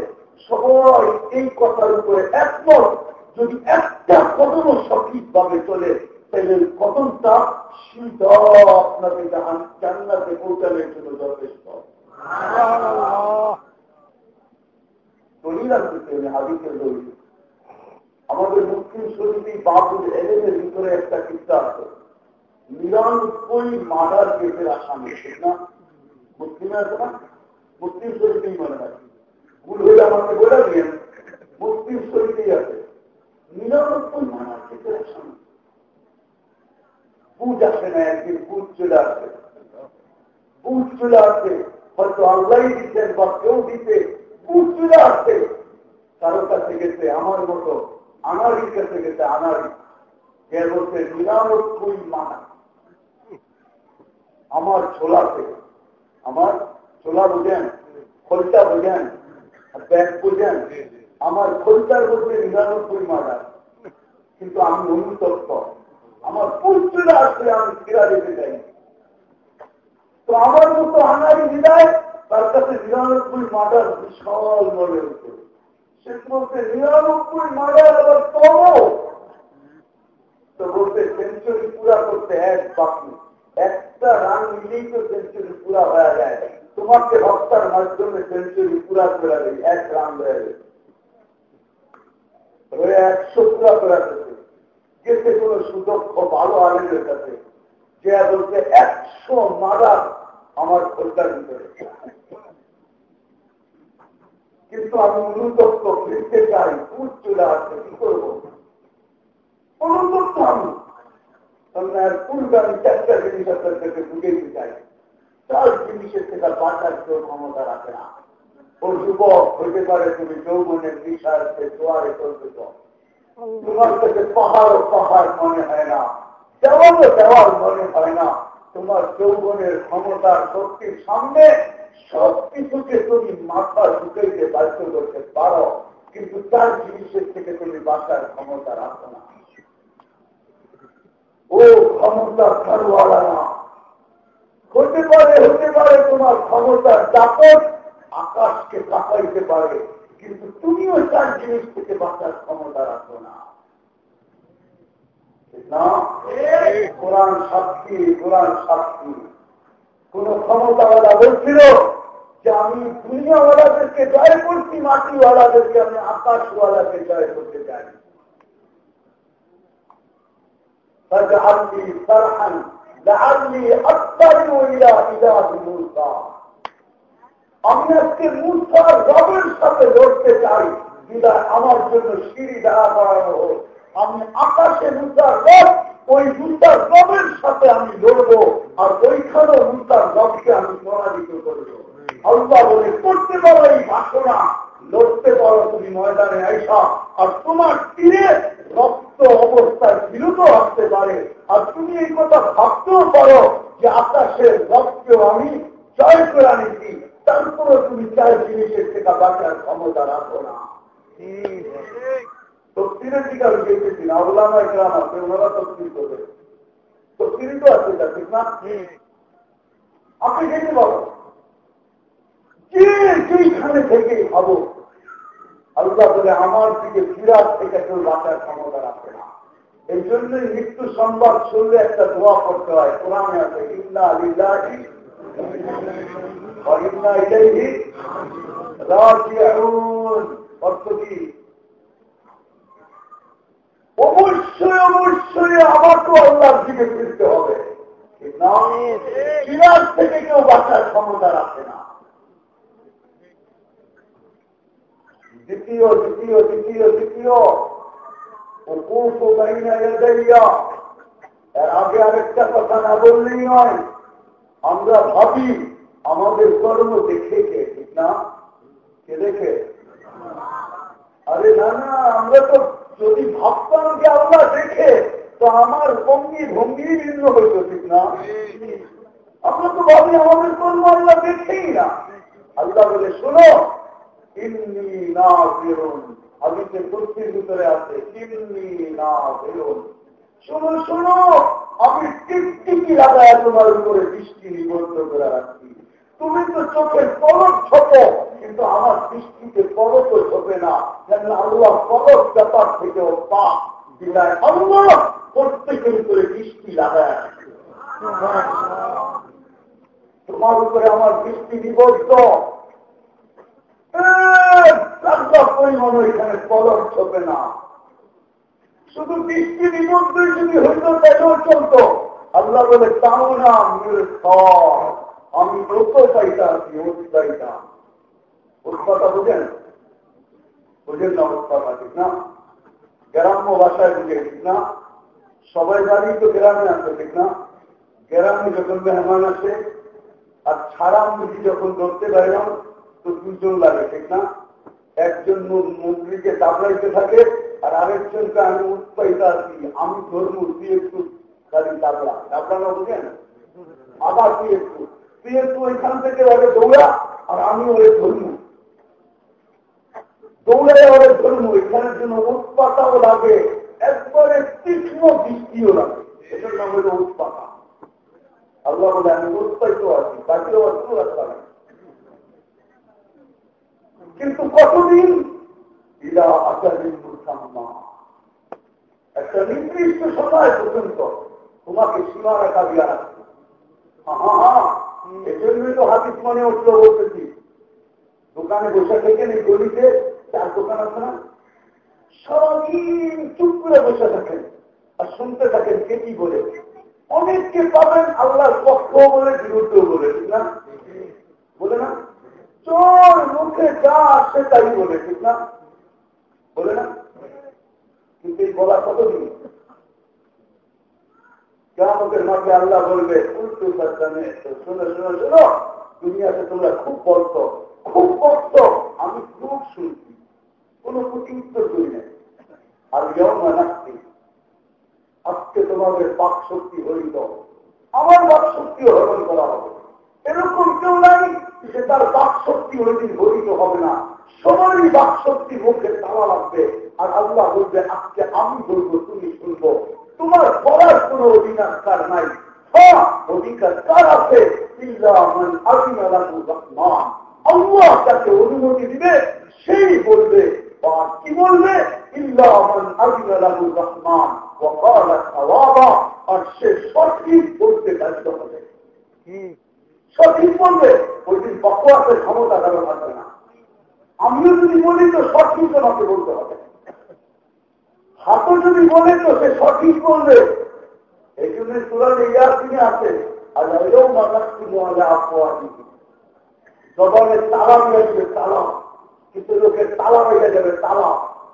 Speaker 1: সবাই এই কথার উপরে একমত, যদি একটা কদমও সঠিকভাবে চলে তাহলে কদমটা সিধা আপনাকে জান্নাতে পৌঁছানোর জন্য যথেষ্ট। আমাদের মুসলিম ভিতরে একটা কিস্তা আছে। মাদার কেসের না? মুসলিমে আছে না? মুসলিম মনে হয়। ভুল হয়ে আমাকে বলে দিয়েন। মুসলিম শরীফেই আছে। নিরানব্বই মাদার কেসের আসামি। বুঝ আসে না একদিন বুঝ চলে আসে বুঝ চলে আসে হয়তো আল্লাহ দিচ্ছেন বা কেউ দিতে বুঝ চলে আসে কারও কাছে গেছে আমার মতো আনারির কাছে গেছে আনারি যে বলছে নিরানব্বই মানা। আমার ছোলাতে আমার ছোলা বোঝেন খোলটা বোঝেন ব্যাগ বোঝেন আমার খোলটার মধ্যে নিরানব্বই মানা। কিন্তু আমি অনুতপ্ত। আমার পুত্ররা আসলে আমি ফিরা যেতে চাই। তো আমার মতো আনারি বিদায় তার কাছে নিরানব্বই মাটার বিশাল মনে হচ্ছে সে বলতে, নিরানব্বই মাটার আবার তম তো বলতে, সেঞ্চুরি পুরা করতে এক বাকি একটা রান মিলেই তো সেঞ্চুরি পুরা হয়ে যায়। তোমাকে হপ্তার মাধ্যমে সেঞ্চুরি পুরা করে এক রান যায় একশো পুরা করে গেছে কোন সুদক্ষ ভালো আলেমের কাছে। যে বলছে একশো মারা আমার খোঁজার ভিতরে কিন্তু আমি অনুতপ্ত ফিরতে চাই পুজ চলে আসছে কি করব? অনুতপ্ত আমি। পূর্বে আমি চারটা জিনিস আপনার কাছে বুঝেতে চাই। চার জিনিসের থেকে বাঁচার কেউ ক্ষমতা রাখে না। ও যুবক, হইতে পারে তুমি যৌবনের বিষয় জোয়ারে চলতেছ তোমার যৌবনের ক্ষমতার শক্তির সামনে তুমি মাথা বাধ্য করতে পারো, কিন্তু তার জিনিসের থেকে তুমি বাঁচার ক্ষমতা রাখো না। ও ক্ষমতা ছাড়ওয়ালা না। হতে পারে হতে পারে তোমার ক্ষমতার দাপট আকাশকে কাঁপাইতে পারে। কিন্তু তুমিও চার জিনিস থেকে বাঁচার ক্ষমতা রাখো না কোরআন সাক্ষী কোরআন সাক্ষী কোন ক্ষমতাওয়ালা বলছিল যে আমি দুনিয়াওয়ালাদেরকে জয় করছি মাটিওয়ালাদেরকে আমি আকাশওয়ালাকে জয় করতে চাই فاجعلني فرحا لعلي اطلع الى اله موسى আমি আজকে মুসার রবের সাথে লড়তে চাই। বিদায় আমার জন্য সিঁড়ি দাঁড়া করানো হোক। আমি আকাশে মুসার রব, ওই মুসার রবের সাথে আমি লড়বো, আর ওইখানেও মুসার রবকে আমি পরাজিত করব। আল্লাহ বলে, করতে পারো এই বাসনা, লড়তে পারো তুমি ময়দানে আইসা, আর তোমার তীরে রক্ত অবস্থায় বিরত আসতে পারে। আর তুমি এই কথা ভাবতেও পারো যে আকাশের রক্তকেও আমি জয় করে আনিছি। তারপরে তুমি চার জিনিসের থেকে বাঁচার ক্ষমতা রাখো না। তফসিলের দিকে আমি দেখেছি না ওলামা গ্রাম আছে ওনারা তফসিল করবে তফসিলই তো আছে তা ঠিক না? আপনি দেখতে পাবো যে যেইখানে থেকে ভাবো আল্লাহ বলে আমার দিকে ফিরাত থেকে কেউ বাঁচার ক্ষমতা রাখে না। এই জন্যই মৃত্যু সংবাদ শুনলে একটা দোয়া করতে হয়। কোরআনে আছে ইন্না আলিল্লাহি রাজিউন। অর্থ কি? অবশ্যই অবশ্যই আমাকেও আল্লাহর দিকে ফিরতে হবে। ফিরাজ থেকে কেউ বাঁচার ক্ষমতা রাখে না। দ্বিতীয় দ্বিতীয় দ্বিতীয় দ্বিতীয়। উকুফ এর আগে আরেকটা কথা না বললেই নয় আমরা ভাবি আমাদের কর্ম দেখে কে? ঠিক না? কে দেখে? আরে না না, আমরা তো যদি ভাবতাম যে আল্লাহ দেখে, তো আমার ভঙ্গি ভঙ্গি ভিন্ন হইত, ঠিক না? আমরা তো ভাবি আমাদের কর্ম আল্লাহ দেখেই না। আল্লাহ বলে, শোনো, ইন্নি না বেরোন হাদিসের কুর্তির ভিতরে আছে, ইন্নি না বেরোন শোনো শোনো, আমি টিকটিকি লাগায় তোমার উপরে দৃষ্টি নিবদ্ধ করে রাখছি তুমি তো চোখের পলক ছোট, কিন্তু আমার দৃষ্টিতে পলকও ছোপে না। কেন আল্লাহ পলক ব্যাপার থেকেও পা বিদায় আল্লাহ প্রত্যেকের উপরে দৃষ্টি লাগায় তোমার উপরে আমার দৃষ্টি নিবদ্ধ পরিমাণ এখানে কলম ছোপে না। শুধু বৃষ্টি নিমন্ত্রণ যদি হইত তাইও চলত। আল্লাহ বলে তাও না আমি লোক পাইতা আছি ওত পাইতাম। ওর কথা বুঝেন? বুঝেন না ওর কথা ঠিক না? গ্রাম্য ভাষায় বুঝে ঠিক না? সবাই বাড়ি তো গ্রামে আছে ঠিক না? গ্রামে যখন মেহমান আসে, আর ছাড়াম বুঝি যখন ধরতে পারলাম, তো দুজন লাগে ঠিক না? একজন মন্ত্রীকে দাবড়াইতে থাকে, আর আরেকজনকে আমি উৎপাইতে আছি আমি ধর্ম তুই একটু গাড়ি দাবড়া দাবড়ানো বুঝেন? আবার তুই একটু। থেকে ওকে দৌড়া, আর আমি দৌড়ে এখানের জন্য উৎপাতাও লাগে, একবারে তীক্ষ্ণ বৃষ্টিও লাগে এটার নাম হলো উৎপাতা। আল্লাহ বলে, আমি উৎপাদিত আছি রাখতে কিন্তু কতদিন? ইলা আচারিন একটা নির্দিষ্ট সময় পর্যন্ত তোমাকে সীমা রেখা দিয়া রাখবে। এজন্যই তো হাতিস মনে উঠল বলতেছি। দোকানে বসে থেকে নেই গলিতে চার দোকান আছে না? সারাদিন চুপ করে বসে থাকেন আর শুনতে থাকেন কে কি বলে। অনেককে পাবেন আল্লাহর পক্ষ বলে, বিরুদ্ধ বলে, ঠিক না? বলে না? চোর মুখে যা আসে তাই বলে, ঠিক না? বলে না? কিন্তু এই বলা কতদিন? কেমতের মাঝে আল্লাহ বলবে, উল্টু সাজ্জানে শোনো শোনো শোনো। দুনিয়াতে তোমরা খুব বলতো খুব বলতো। আমি খুব শুনছি। কোন প্রতি উত্তর করি নাই। আর ইয়ম নাকি আজকে তোমাদের বাক শক্তি হইত আমার বাক শক্তিও হরণ করা হবে। এরকম কেউ নাই সে তার বাক শক্তি ওইদিন হরিত হবে না। সবারই বাক শক্তি মুখে তালা লাগবে। আর আল্লাহ বলবে, আজকে আমি বলব, তুমি শুনব। তোমার বলার কোন অধিকার কার নাই। অধিকার কার আছে। আল্লাহ যাকে অনুমতি দিবে সেই বলবে। কি বলবে? রহমান। আর সে সঠিক বলতে হবে। সঠিক বলবে ওই দিন বকওয়াসের ক্ষমতা কারও থাকবে না। আমিও যদি বলি তো সঠিক আমাকে বলতে হবে। হাতও যদি বলে তো সে সঠিক বলবে। এই জন্য সুরাজ ইয়ার দিনে আছে আর এও মাতাক্ষী মহাজা আপনি জবানের তালা দিয়ে যাবে তালা কিছু লোকের তালা হয়ে যাবে তালা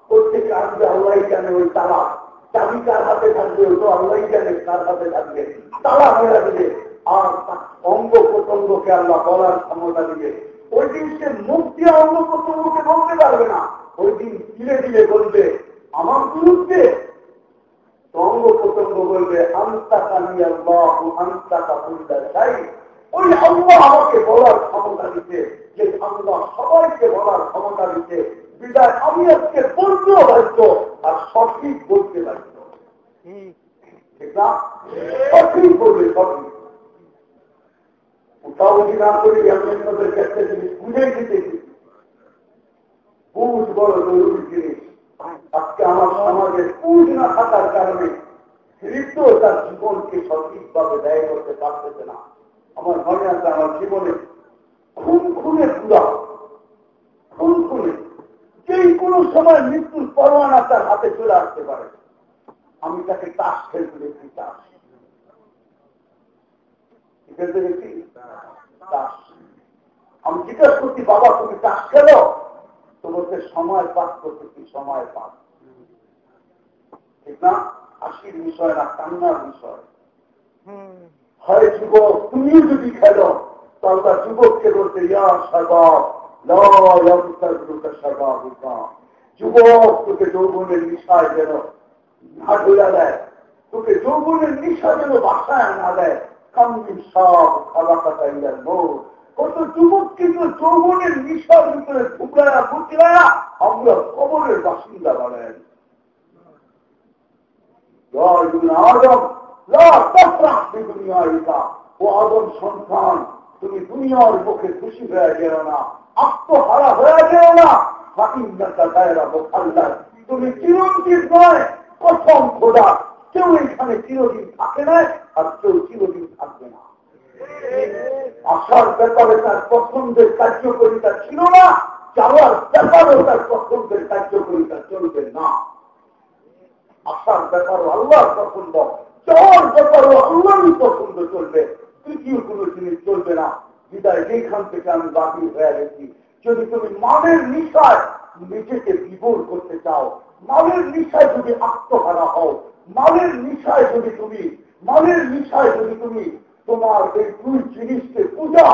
Speaker 1: প্রত্যেকে আসবে আল্লাহ জানে ওই তালা চাবি কার হাতে থাকবে ওই তো আল্লাহ জানে কার হাতে থাকবে। তালা হয়ে রাখবে আর অঙ্গ প্রত্যঙ্গকে আল্লাহ বলার ক্ষমতা দিবে। ওই দিন সে মুখ দিয়ে অঙ্গ প্রত্যঙ্গকে বলতে পারবে না। ওই দিন ধীরে ধীরে বলবে আমার বিরুদ্ধে অঙ্গ প্রত্যঙ্গ বলবে আন্তাকা নিয়ে আল্লাহ আন্তাকা পুরিদা চাই ওই আল্লাহ আমাকে বলার ক্ষমতা দিতে যে আল্লাহ সবাইকে বলার ক্ষমতা দিতে বিদায় আমি আজকে বলতেও বাধ্য আর সঠিক বলতে ঠিক। না? সঠিক বলবে সঠিক। উঠাউঠি না করি আমি আপনাদের কাছে জিনিস বুঝে দিতেছি বুঝ বড় জরুরি জিনিস। আজকে আমার সমাজে বুঝ না থাকার কারণে মৃত্য তার জীবনকে সঠিকভাবে ব্যয় করতে পারতেছে না। আমার মনে আছে আমার জীবনে খুন খুনে পুরা খুন খুনে যেই কোনো সময় মৃত্যুর পরোয়ানা তার হাতে চলে আসতে পারে। আমি তাকে তাস খেলতে দেখি, তাস। খেলতে দেখি তাস। আমি জিজ্ঞাসা করছি, বাবা, তুমি তাস খেলো? তো বলতে সময় পাস করতেছি সময় পাস? ঠিক না হাসির বিষয় না কান্নার বিষয়। হয় যুবক তুমি যদি খেলো তাহলে যুবককে বলতে ইয়া স্বভাব যুবক তোকে যৌবনের নিশায় যেন না ঢোলা দেয় তোকে যৌবনের নিশা যেন বাসায় না দেয়। কামিন সব মোট যৌবনের নিশার ভিতরে আমরা কবরের বাসিন্দা ও আদম সন্তান, তুমি দুনিয়ার মুখে খুশি হয়ে গেল না, আত্মহারা হয়ে গেল না। তুমি চিরঞ্জিত নয়, প্রথম খোদা। কেউ এখানে চিরদিন থাকে না আর কেউ চিরদিন থাকবে না। আসার ব্যাপারে তার পছন্দের কার্যকরিতা ছিল না চাওয়ার ব্যাপারও তার পছন্দের কার্যকরিতা চলবে না। আসার ব্যাপারও আল্লাহর পছন্দ চাওয়ার ব্যাপারও আল্লাহরই পছন্দ চলবে। তৃতীয় কোনো জিনিস চলবে না। বিদায় যেখান থেকে আমি বাকি হয়ে গেছি। যদি তুমি মানের নিশায় নিজেকে বিবর করতে চাও, মানের নিশায় যদি আত্মহারা হও, মানের নিশায় যদি তুমি, মানের নিশায় যদি তুমি তোমার এই দুই জিনিসকে পূজা,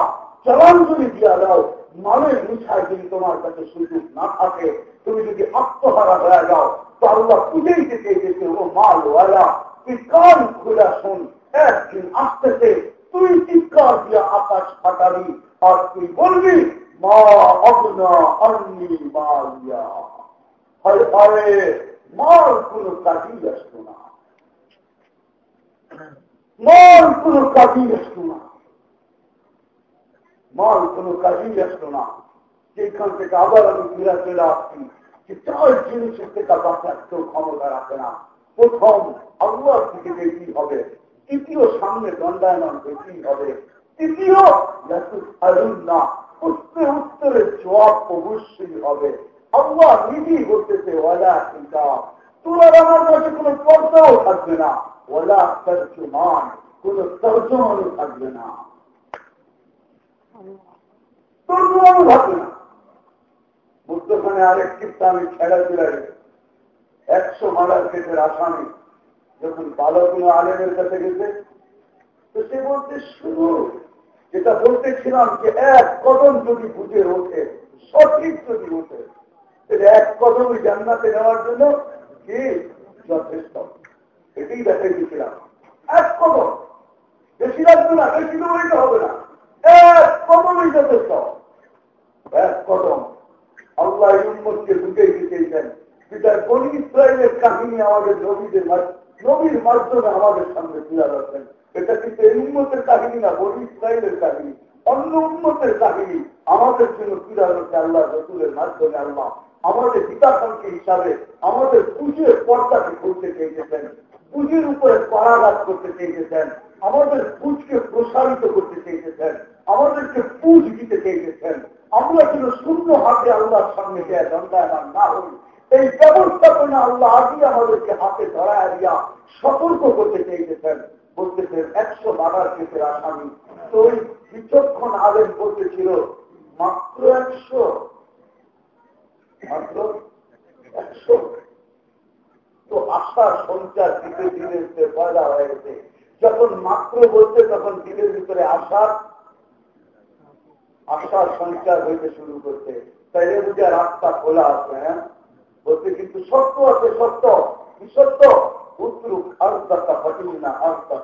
Speaker 1: জলাঞ্জলি দিয়া দাও। মানের নিশায় যদি তোমার কাছে সুযোগ না থাকে, তুমি যদি আত্মহারা হয়ে যাও, তো আল্লাহ পুজোই যেতে যেতে ও মাল ওয়ালা তুই কান খুলে শোন। একদিন আসতেছে, তুই চিৎকার দিয়া আকাশ ফাটাবি, আর তুই বলবি, মা অগ্না অন্নি মালিয়া। হয় মাল কোনো কাজই আসতো না। মাল কোনো কাজই আসতো না। মাল কোনো কাজই আসতো না। যেখান থেকে আবার আমি ফিরে চলে আসছি, যে চার জিনিসের থেকে বাঁচার কেউ ক্ষমতা রাখে না। প্রথম আল্লাহর থেকে যেতেই হবে। তৃতীয় সামনে দণ্ডায়মান যেতেই হবে। তৃতীয় না উত্তর উত্তরের জবাব অবশ্যই হবে। আল্লাহ নিজেই বলতেছে ওলা চিন্তা তোর আমার কাছে কোনো পর্দাও থাকবে না। ওলা তর্জমান কোন তর্জমানও থাকবে না তর্জমানও থাকবে না বুদ্ধখানে আরেক চিন্তা আমি ছেড়া চলে একশো মালার কেসের আসামি যখন ভালো কোনো আলেমের কাছে গেছে, তো সে বলতে শুরু যেটা বলতেছিলাম যে এক কদম যদি বুঝে ওঠে, সঠিক যদি ওঠে এক কদমই জান্নাতে নেওয়ার জন্য কি? যথেষ্ট। এটাই দেখাই দিয়েছিলাম। এক কদম। বেশি লাগবে না, বেশি দৌড়াইতে হবে না। এক কদমই যথেষ্ট। এক কদম। আল্লাহ উন্মতকে বুঝেই দিতেছেন পিতার গণি ইসরায়েলের কাহিনী আমাদের নবীদের নবীর মাধ্যমে আমাদের সামনে তুলে রাখছেন এটা কিন্তু এই উন্মতের কাহিনী না বলি ইসরায়েলের কাহিনী। অন্য উন্মতের কাহিনী আমাদের জন্য তুলে রাখছে আল্লাহ রসুলের মাধ্যমে আল্লাহ। আমাদের হিতাকাঙ্ক্ষী হিসাবে আমাদের পুজোর পর্দাকে করতে চেয়েছেন। পুজোর উপরে পরাঘাত করতে চেয়েছেন, আমাদের পুজকে প্রসারিত করতে চেয়েছেন, আমাদেরকে পুজ দিতে চেয়েছেন। আমরা যেন শূন্য হাতে আল্লাহর সামনে গিয়ে দণ্ডায়মান না হই এই ব্যবস্থাপনা আল্লাহ আগে আমাদেরকে হাতে ধরায় দিয়া সতর্ক করতে চেয়েছেন। বলতেছেন, একশো বাবার কেসের আসামি। তো ওই বিচক্ষণ আলেন বলতেছিল, মাত্র একশো মাত্র একশো। তো আশার সঞ্চার দিতে দিতে পয়দা হয়ে গেছে যখন মাত্র বলতে তখন দিনের ভিতরে আশার আশার সঞ্চার হইতে শুরু করতে তাই বুঝে রাস্তা খোলা আছে হ্যাঁ? বলতে কিন্তু সত্য আছে, সত্য, কি সত্য? উত্তরুক আস্তাটা ফাটিল না আস্তা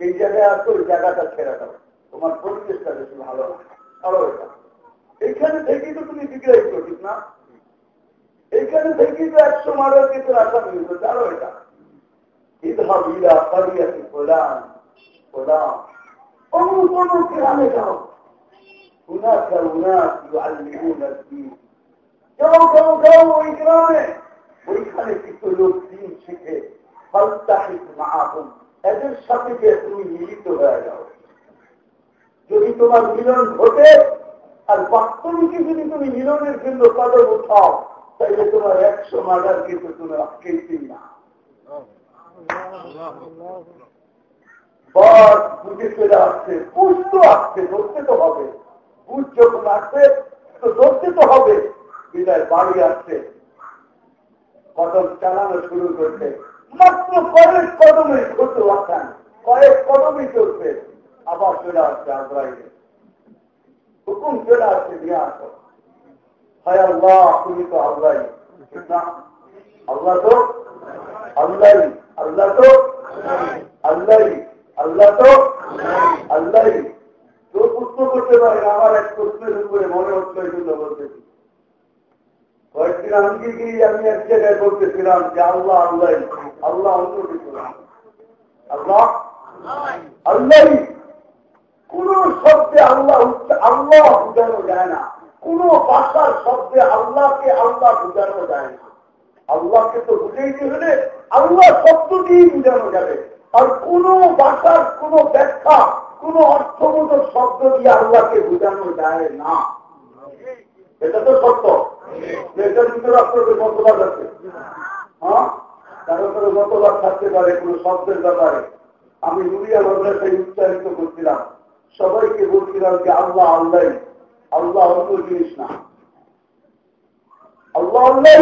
Speaker 1: সেই জায়গায় আসো ওই জায়গাটা ছেড়ে দাও। তোমার পরিবেশটা বেশি ভালো না। আরও এটা এইখানে থেকেই তো তুমি বিগ্রহিত ঠিক না? এইখানে থেকেই তো একশো মারের কিন্তু রাখা মিলত জানো এটা ইধা বিরা পারিয়াছি প্রদান প্রদান অমুক অমুক গ্রামে যাও هناك أناس يعلمون الدين যাও যাও যাও ওই গ্রামে ওইখানে কিছু লোক দিন শিখে ফলতাহিক মাহুম এদের সাথে যে তুমি মিলিত হয়ে যাও যদি তোমার মিলন ঘটে আর বাস্তবিকে যদি তুমি মিলনের জন্য কদম উঠাও তাহলে তোমার একশো মার্ডার কিন্তু তুমি আটকেছি না। বস, বুঝে চলে আসছে আসছে, ধরতে তো হবে। বুঝ যখন আসছে তো ধরতে তো হবে। বিদায়, বাড়ি আসছে। কদম চালানো শুরু করছে। মাত্র কয়েক কদমে ঘটে আছেন কয়েক কদমই চলছে। আবার চলে আসছে আগ্রাইলে হুকুম চলে আসছে নিয়ে আসো। হয় আল্লাহ তুমি তো আল্লাহ। আল্লাহ তো আল্লাহ। আল্লাহ তো আল্লাহ। আল্লাহ তো আল্লাহ। কেউ প্রশ্ন করতে পারে আমার এক প্রশ্নের উপরে মনে হচ্ছে জন্য বলতেছি। কয়েকদিন আমি কি আমি এক জায়গায় বলতেছিলাম যে আল্লাহ আল্লাহ আল্লাহ অন্য কিছু না। আল্লাহ? আল্লাহ। কোন শব্দে আল্লাহ আল্লাহ বুঝানো যায় না। কোন ভাষার শব্দে আল্লাহকে আল্লাহ বুঝানো যায় না। আল্লাহকে তো বুঝাইতে হলে আল্লাহ শব্দ দিয়েই বুঝানো যাবে। আর কোন ভাষার কোন ব্যাখ্যা, কোন অর্থবোধক শব্দ দিয়ে আল্লাহকে বুঝানো যায় না। এটা তো সত্য। মতবাদ আছে। হ্যাঁ? কারও মতবাদ থাকতে পারে, কোন শব্দের ব্যাপারে। আমি নুরিয়া মাদ্রাসায় উচ্চারিত করছিলাম। সবাইকে বলছিলাম যে আল্লাহ আল্লাহ আল্লাহ জিনিস না। আল্লাহ আল্লাহ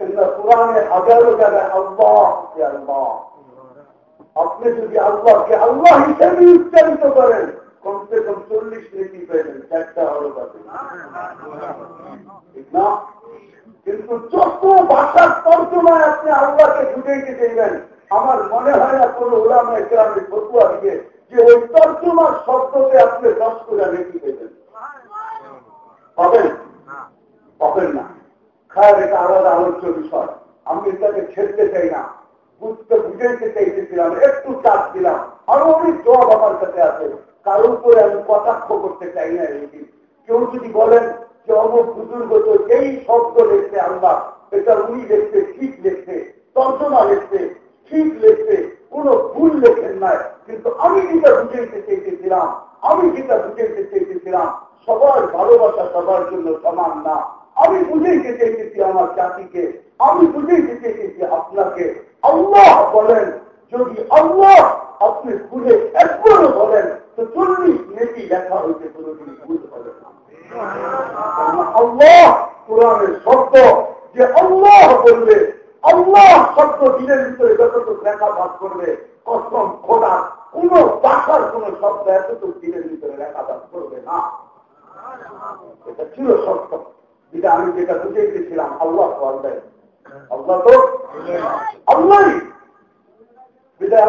Speaker 1: কেননা কোরআনে হাজারো জায়গায় আল্লাহ আল্লাহ। আপনি যদি আল্লাহকে আল্লাহ হিসেবে উচ্চারিত করেন, কমসে কম চল্লিশ নেকি পেলেন চারটা হলো ঠিক না। কিন্তু যত ভাষার তর্জমায় আপনি আল্লাহকে বুঝাইতে চাইবেন, আমার মনে হয় না কোন ওলামা গ্রামে ফতুয়া দিয়ে যে ওই তর্জমার শব্দকে আপনি দশ করে নেকি পেবেন পাবেন? পাবেন না। খায় এটা আলাদা আলোচ্য বিষয়। আমি এটাকে ছেড়তে চাই না। বুঝতে বুঝাইতে চাইতেছিলাম একটু চাপ দিলাম। আরও অনেক জবাব আমার কাছে আছে। কারোর উপরে আমি কটাক্ষ করতে চাই না এই কেউ যদি বলেন যে অমুক বুজুর্গ তো এই শব্দ লিখছে আল্লাহ। এটা উনি লিখছে ঠিক লিখছে তর্জমা লিখছে ঠিক লিখছে কোন ভুল লেখেন নাই। কিন্তু আমি যেটা বুঝাইতে চাইতেছিলাম আমি যেটা বুঝাইতে চাইতেছিলাম, সবার ভালোবাসা সবার জন্য সমান না। আমি বুঝাইতে চাইতেছি আমার জাতিকে, আমি বুঝাইতে চাইতেছি আপনাকে। আল্লাহ বলেন, যদি আল্লাহ আপনি ভুলে একবারও বলেন, তো চল্লিশ নেটি লেখা হইতে কোনোদিন ভুল হবে না। আল্লাহ কোরআনের শব্দ, যে আল্লাহ বললে, আল্লাহ শব্দ দিনের ভিতরে যতটুকু লেখা ভাগ করবে, কসম, খোদার কোন ভাষার কোন শব্দ এতটুকু দিনের ভিতরে লেখা ভাগ করবে না। এটা ছিল সত্য যেটা আমি যেটা বুঝেছিলাম আল্লাহ তো আল্লাহ আল্লাহ তো? আল্লাহ! বিদায়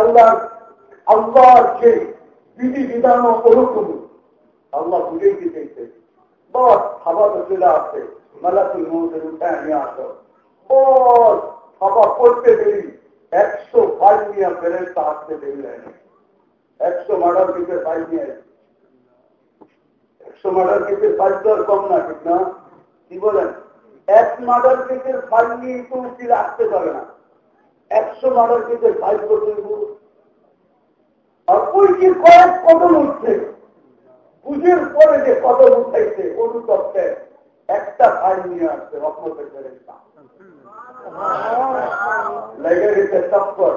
Speaker 1: আল্লাহ যে বিধি বিধান ওরকম আল্লাহ বস খাবার চলে আসছে মেলাতুল মৌতের উঠে নিয়ে আসো। বস খাবার পড়তে দেরি, একশো ফাইল নিয়ে আসতে দেরি একশো মার্ডার দিতে ফাইল নিয়ে একশো মার্ডার কেসের ফাইল তো আর কম না ঠিক না? কি বলেন? এক মার্ডার কেসের ফাইল নিয়ে তো উকিল আসতে পারে না। একশো মার্ডার কেসের ফাইল করতে আর ওই যে কয়েক কদম উঠছে পুজোর পরে যে কদম উঠাইছে অনুতপ্তে একটা ফাইল নিয়ে আসছে ফেরেস্তা লেগে গেছে টক্কর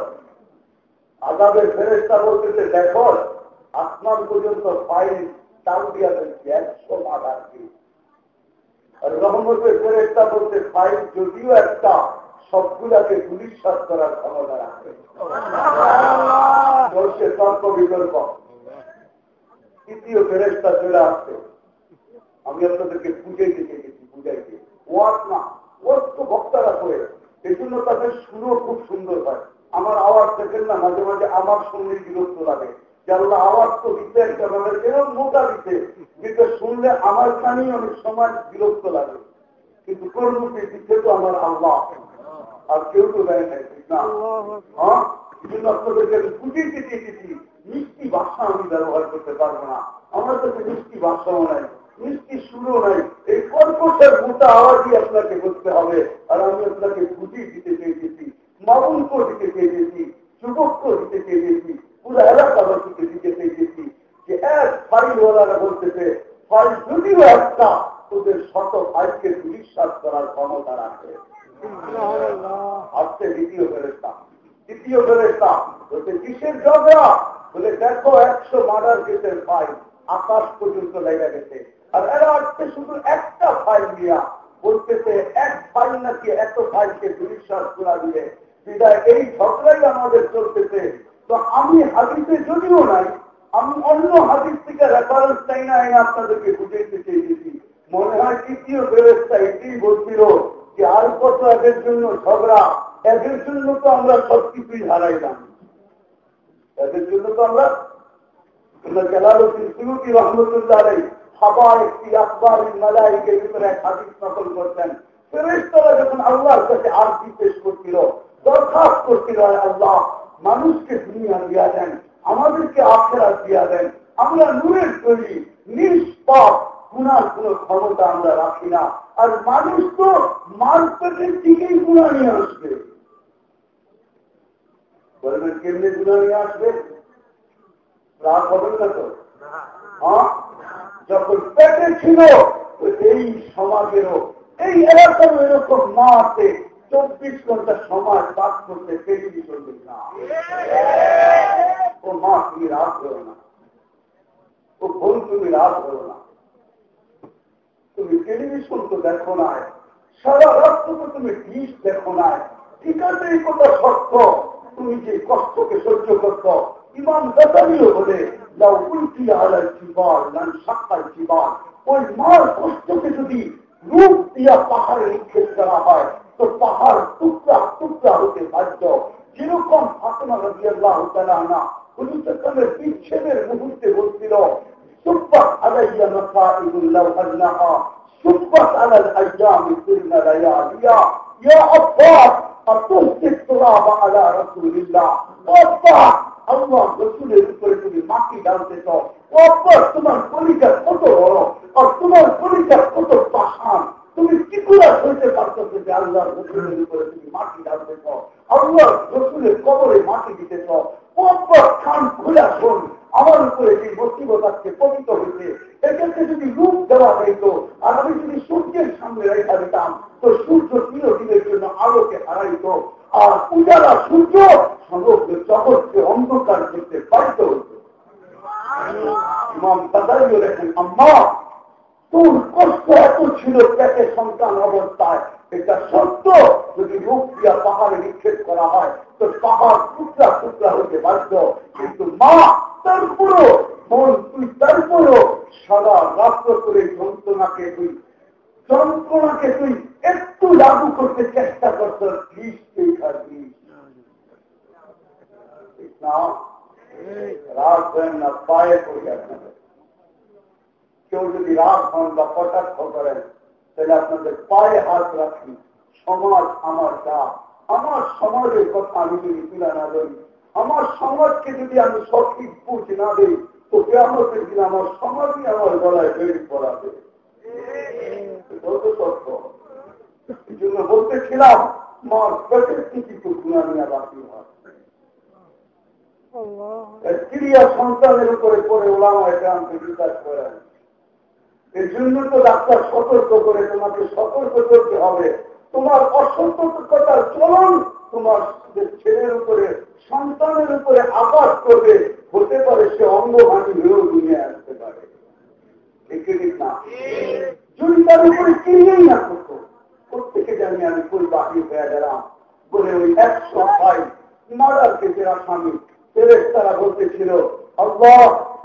Speaker 1: আজাবের ফেরেস্তা বলতেছে দেখো আসমান পর্যন্ত ফাইল চাল দিয়া ফেলছি একশো মার্ডার কেস রহমতের ফেরেস্তা বলতে ফাইল যদিও একটা সবগুলাকে গুলিশ্বাস করার ক্ষমতা রাখে। চলছে তর্ক বিতর্ক। তৃতীয় ফেরেস্তা চলে আসছে। আমি আপনাদেরকে বুঝাইতে চেয়েছি বুঝাইতে। ওয়াজ না ওয়াজ তো বক্তারা করে। এই জন্য তাদের সুরও খুব সুন্দর হয়। আমার আওয়াজ দেখেন না, মাঝে মাঝে আমার সঙ্গে বিরক্ত লাগে। যে আল্লাহ আওয়াজ তো দিতে মোটা দিতে যেটা শুনলে আমার কানেই অনেক সময় বিরক্ত লাগে। কিন্তু তো আমার আল্লাহ। আর কেউ তো দেয় নাই না? হ্যাঁ? বুঝিয়ে চেয়েছি মিষ্টি ভাষা আমি ব্যবহার করতে পারব না। আমার কাছে মিষ্টি ভাষাও নাই, মিষ্টি সুরও নাই। এই কর্কশের মোটা আওয়াজই আপনাকে করতে হবে। আর আমি আপনাকে বুঝিয়ে দিতে চেয়েছি মামুনকে দিতে চেয়েছি যুবককে দিতে চেয়েছি, পুরো এলাকাবাসীকে দিতে চেয়েছি যে এক ফাইলওয়ালারা বলতেছে ফাইল যদিও একটা, তোদের শত ফাইলকে বিশ্বাস করার ক্ষমতা রাখে। আসছে দ্বিতীয় ফেরেস্তা দ্বিতীয় ফেরেস্তা বলছে, কিসের ঝগড়া? বলে, দেখো, একশো মার্ডার কেসের ফাইল আকাশ পর্যন্ত লেগে গেছে। আর এরা আসছে শুধু একটা ফাইল দিয়া। বলতেছে, এক ফাইল নাকি এত ফাইলকে দুঃশ্বাস করা দিয়ে বিদায় এই ঝগড়াই আমাদের চলতেছে। তো আমি হাদিসে যদিও নাই, আমি অন্য হাদিস থেকে রেফারেন্স চাই না এনে আপনাদেরকে বুঝাইতে চেয়েছি মনে হয় তৃতীয় ব্যবস্থা এটাই বলছিল যে আর কত এদের জন্য ঝগড়া, এদের জন্য তো আমরা সবকিছুই হারাইলাম। এদের জন্য তো আমরা জালালুদ্দিন রহমতুল্লাহ হাবা একটি আকবর মালাইকের ভিতরে এক হাদিস নকল করতেন। ফেরেশতারা যখন আল্লাহর কাছে আরজি পেশ করছিল দরখাস্ত করছিল আল্লাহ মানুষকে দুনিয়া দিয়া দেন, আমাদেরকে আখেরা দিয়া দেন। আমরা নূরের তৈরি, নিষ্পাপ গুণার কোন ক্ষমতা আমরা রাখি না। আর মানুষ তো মার্কেটের দিকেই গুণা নিয়ে আসবে। বলবেন, কেমনি গুণা নিয়ে আসবে? রাগ হবেন না তো? হ্যাঁ? যখন পেটে ছিল এই সমাজেরও, এই এলাকারও এরকম মা আছে চব্বিশ ঘণ্টা সমাজ বাদ করতে টেলিভিশন না। ও মা, তুমি রাত করো না। ও বোন, তুমি রাত করো না। তুমি টেলিভিশন তো দেখো না সারা রাত্র তো তুমি ডিশ দেখো না ঠিক আছে, এই কথা সত্য। তুমি যে কষ্টকে সহ্য করত ইমাম গাজালিও বলে, লাউ উল্টি আলার জীবন নান সাক্ষার জীবন ওই মার কষ্টকে যদি রূপ দিয়া পাহাড়ে নিক্ষেপ করা হয় তো পাহাড় টুকরা টুকরা হতে বাধ্য যেরকম ফাতেমা রবি আল্লাহ না হুজুরের বিচ্ছেদের মুহূর্তে বলছিল সুব্বাত আলাইয়া নসাইদুল্লাহ আল্লাহা সুব্বাত আলাল আইয়ামি তিরনা লায়ালিয়া ইয়া আব্বাস أتهت التراب على رسول الله أباس আল্লাহ রসুলের উপরে তুমি মাটি ডালতেছ অব্বাস তোমার পরিচয় কত বড় আর তোমার পরিচয় কত পাশান তুমি কি করে হইতে পারতেছো যে আল্লাহ রসুলের উপরে তুমি মাটি ডালতেছ আল্লাহ রসুলের কবরে মাটি দিতেছ। খান খুলে শোন আমার উপরে যে মুসিবত আজকে পবিত্র হয়েছে এদেরকে যদি রূপ দেওয়া হইতো আর আমি যদি সূর্যের সামনে রেখা দিতাম তো সূর্য চিরদিনের জন্য আলোকে হারাইত। আর উজালা সূর্য সমগ্র জগৎকে অন্ধকার করতে বাধ্য হইত। ইমাম বাদাইও লেখেন আম্মা তোর কষ্ট এত ছিল পেটে সন্তান অবস্থায় এটা সত্য? যদি রূপ দিয়া পাহাড়ে নিক্ষেপ করা হয় তো পাহাড় টুকরা টুকরা হতে বাধ্য। কিন্তু মা তারপরও মন তুই তারপরও সারা রাত্র করে যন্ত্রণাকে তুই যন্ত্রণাকে তুই একটু লাগু করতে চেষ্টা করত প্লিজ তুই খাবি। করেন না পায়ে পড়ে আপনাদের। কেউ যদি রাগ হন বা কটাক্ষ করেন তাহলে আপনাদের পায়ে হাত রাখি সমাজ আমার যা। আমার সমাজের কথা আমি যদি তুলে না ধরি আমার সমাজকে যদি আমি সঠিক বুঝ না দিই তো কেমতের দিন আমার সমাজই আমার গলায় বের করাবে সত্য এই জন্য বলতেছিলাম মার পেটের থেকে তো গুণানিয়া বাকি হয়। ক্রিয়া সন্তানের উপরে পরে ওলামা গ্রামকে বিকাশ করেন। এই জন্য তো ডাক্তার সতর্ক করে তোমাকে সতর্ক করতে হবে। তোমার অসতর্কতার চলন তোমার ছেলের উপরে, সন্তানের উপরে আঘাত করবে। হতে পারে সে অঙ্গহানি হয়েও দুনিয়া আসতে পারে। যদি তার উপরে কিনেই না করতো, প্রত্যেকে জানি আমি কই বাকি হয়ে গেলাম। বলে ওই একশো ভাই মার্ডার কেসের আসামি ফেরেস তারা বলতেছিল, আল্লাহ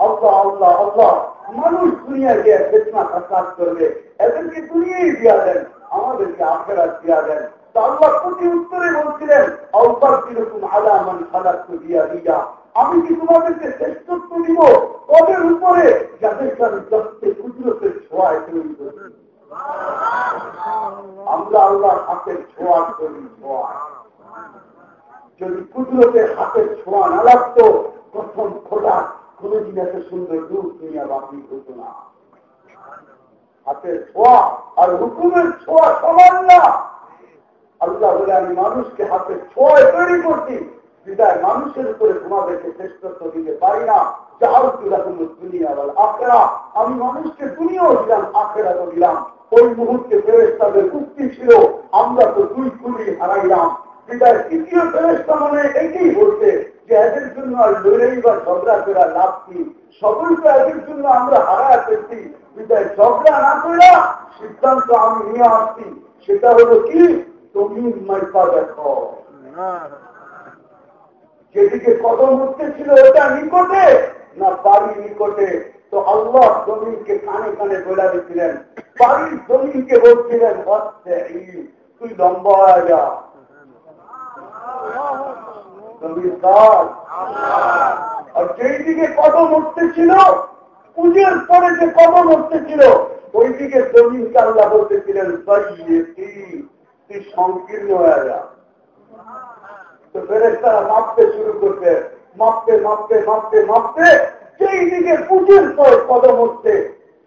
Speaker 1: আল্লাহ আল্লাহ আল্লাহ। মানুষ দুনিয়া গিয়ে ফেতনা কাজ করবে। এদেরকে দুনিয়াই দিয়া দেন আমাদেরকে আখেরাত দিয়া দেন। আল্লাহ প্রতি উত্তরে বলছিলেন আল্লাহ কীরকম আলামান খালাক দিয়া দিয়া আমি কি তোমাদেরকে শ্রেষ্ঠত্ব দিব? কবের উপরে যাদেরকে আমি যত্নে কুদরতের ছোঁয়ায় তৈরি করি আমরা আল্লাহ হাতের ছোঁয়া তৈরি ছোঁয়া। যদি কুদরতের হাতের ছোঁয়া না লাগতো প্রথম খোলা কোনদিন সুন্দর হতো না। হাতের আর হুকুমের সমান না। আল্লাহ বলে, আমি মানুষকে হাতের ছোঁয়ায় তৈরি করছি, বিদায় মানুষের উপরে তোমাদেরকে শ্রেষ্ঠত্ব দিতে পারি না। আখেরা। আমি মানুষকে দুনিয়াও দিলাম আখেরা তো দিলাম। ওই মুহূর্তে ফেরেস্তাদের উক্তি ছিল, আমরা তো দুই কুলি হারাইলাম। বিদায় তৃতীয় মানে এটাই বলছে যে এদের জন্য আর লড়াই বা ঝগড়া করা লাভ কি? এদের জন্য আমরা হারায় ফেলছি। বিদায় ঝগড়া না সিদ্ধান্ত আমি নিয়ে আসছি। সেটা হলো কি? তুমি মাইপা দেখো যেদিকে কদম উঠতে ছিল ওটা নিকটে না বাড়ি নিকটে? তো আল্লাহ জমিনকে কানে কানে বেড়া দিচ্ছিলেন বাড়ির জমিনকে বলছিলেন তুই লম্বা যা। আর যেই দিকে কদম উঠতে ছিল পুজোর পরে যে কদম উঠতে ছিল ওই দিকে জমিনকে আল্লাহ বলতেছিলেন তুই সংকীর্ণ হয়ে যা তো ফেরেস্তারা মাপতে শুরু করতে মাপতে মাপতে মাপতে মাপতে যেই দিকে পুজোর পর কদম হচ্ছে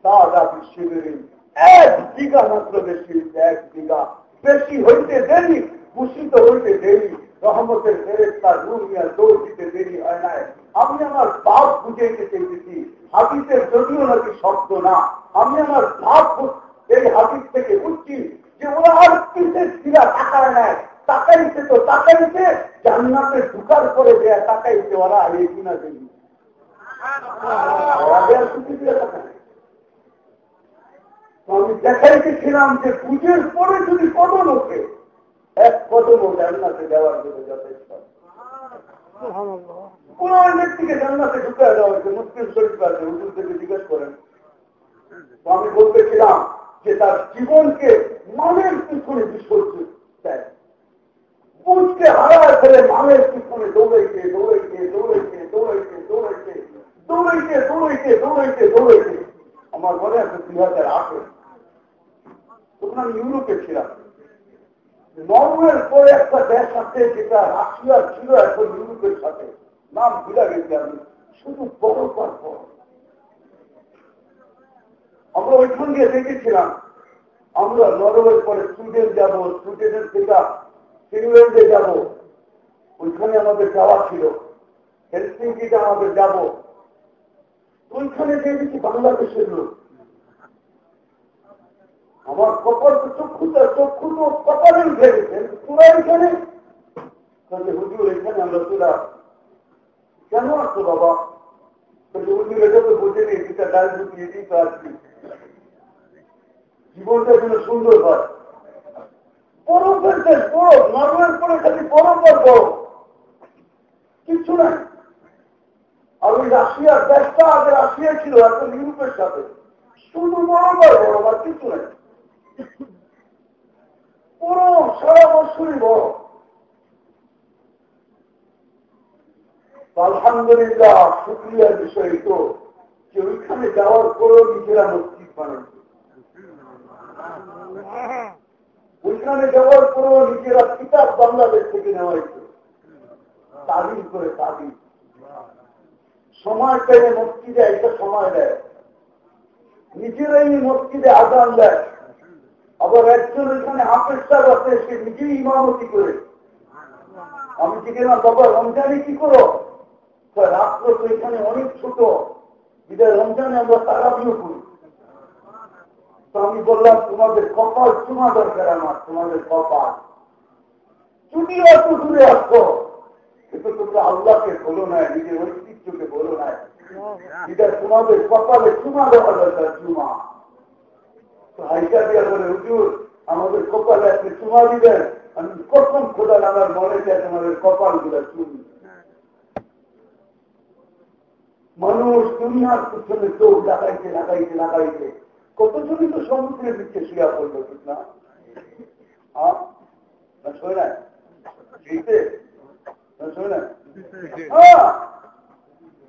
Speaker 1: তা যা বিশ্ববিদ্যালয় এক বিঘা মাত্র বেশি, এক বিঘা। বেশি হইতে দেরি ভূষিত হইতে দেরি। রহমতের ফেরেস্তার রুমিয়া দৌড় দিতে দেরি হয় নাই। আমি আমার ভাব বুঝাইতে চেয়েছি হাবিতের যদিও নাকি শব্দ না। আমি আমার ভাব এই হাদিস থেকে বুঝছি যে ওরা আর কিসের ছিলা টাকায় নেয় তাকাইছে তো তাকাইছে জান্নাতে ঢুকার পরে যে তাকাইছে ওরা এই কিনা দেখি আমি দেখাইতেছিলাম যে পুজোর পরে যদি কদম ওঠে এক কদমও জান্নাতে দেওয়ার জন্য যথেষ্ট। কোন ব্যক্তিকে জান্নাতে ঢুকে দেওয়া হয়েছে? মুসলিম শরীফ আছে হুজুর থেকে জিজ্ঞেস করেন। আমি বলতেছিলাম যে তার জীবনকে মানের পিছনে বিসর্জন দেয়। বুঝকে হারায় ফেলে মানের পিছনে দৌড়াইছে দৌড়াইছে দৌড়াইছে দৌড়াইছে দৌড়াইছে দৌড়াইছে দৌড়াইছে দৌড়াইছে দৌড়াইছে। আমার মনে আছে দুই হাজার আটে। তখন আমি ইউরোপে ছিলাম। নরওয়ের পরে একটা দেশ আছে যেটা রাশিয়ার ছিল এখন ইউরোপের সাথে। নাম ভুলে গেছি আমি। শুধু বড় পর বড়। আমরা ওইখান দিয়ে দেখেছিলাম, আমরা নরওয়ের পরে সুইডেন যাব, সুইডেনের থেকে ফিনল্যান্ডে যাব। ওইখানে আমাদের যাওয়া ছিল। হেলসিংকিতে আমাদের যাব। ওইখানে দেখেছি দেখি বাংলাদেশের লোক। আমার কপাল চক্ষুটা চক্ষু তো কপালে উঠে গেছে তোরা এখানে হুজুর, এখানে আমরা তোরা কেন বাবা? হুজুর, এটা তো বোঝে নেই ডাল ঢুকিয়ে দিই তো জীবনটা সুন্দর হয়। বরফের দেশ বরফ নরওয়ের পরে খালি বরফ আর বরফ নাই। আর ওই রাশিয়ার দেশটা আগে রাশিয়া ছিল, এখন ইউরোপের সাথে। শুধু আর বরফ আর কিছু নাই। পুরো সারা বছরই বড়। আলহামদুলিল্লাহ শুক্রিয়ার বিষয় তো যে ওইখানে যাওয়ার পরেও নিজেরা মসজিদ বানাচ্ছে ওইখানে যাওয়ার পরেও নিজেরা কিতাব বাংলাদেশ থেকে নেওয়া হয়েছে। তালিম করে তালিম। সময় পেলে মসজিদে একটা সময় দেয়। নিজেরাই মসজিদে আদান দেয়। আবার একজন এখানে সাহেব আছে সে নিজেই ইমামতি করে। আমি জিজ্ঞেস বাবা রমজানে কি করো? রাত্র তো এখানে অনেক ছোট। বিদায় রমজানে আমরা তারাবিও করি। তো আমি বললাম তোমাদের কপাল চুমা দরকার আমার তোমাদের কপাল। চুটি অত দূরে আসতো কিন্তু তোমরা আল্লাহকে বলো না নিজের ঐতিহ্যকে বলো না এটা তোমাদের কপালে চুমা দেওয়া দরকার চুমা। হাইকা দিয়া বলে হুজুর, আমাদের কপালে আপনি চুমা দিবেন। আমি প্রথম খোদার আমার মনে চাই তোমাদের কপালগুলা চুমি মানুষ দুনিয়ার পিছনে চোখ লাগাইতে লাগাইতে লাগাইতে কতজনই তো সমুদ্রের দিকে শুয়া পড়ল, ঠিক না? না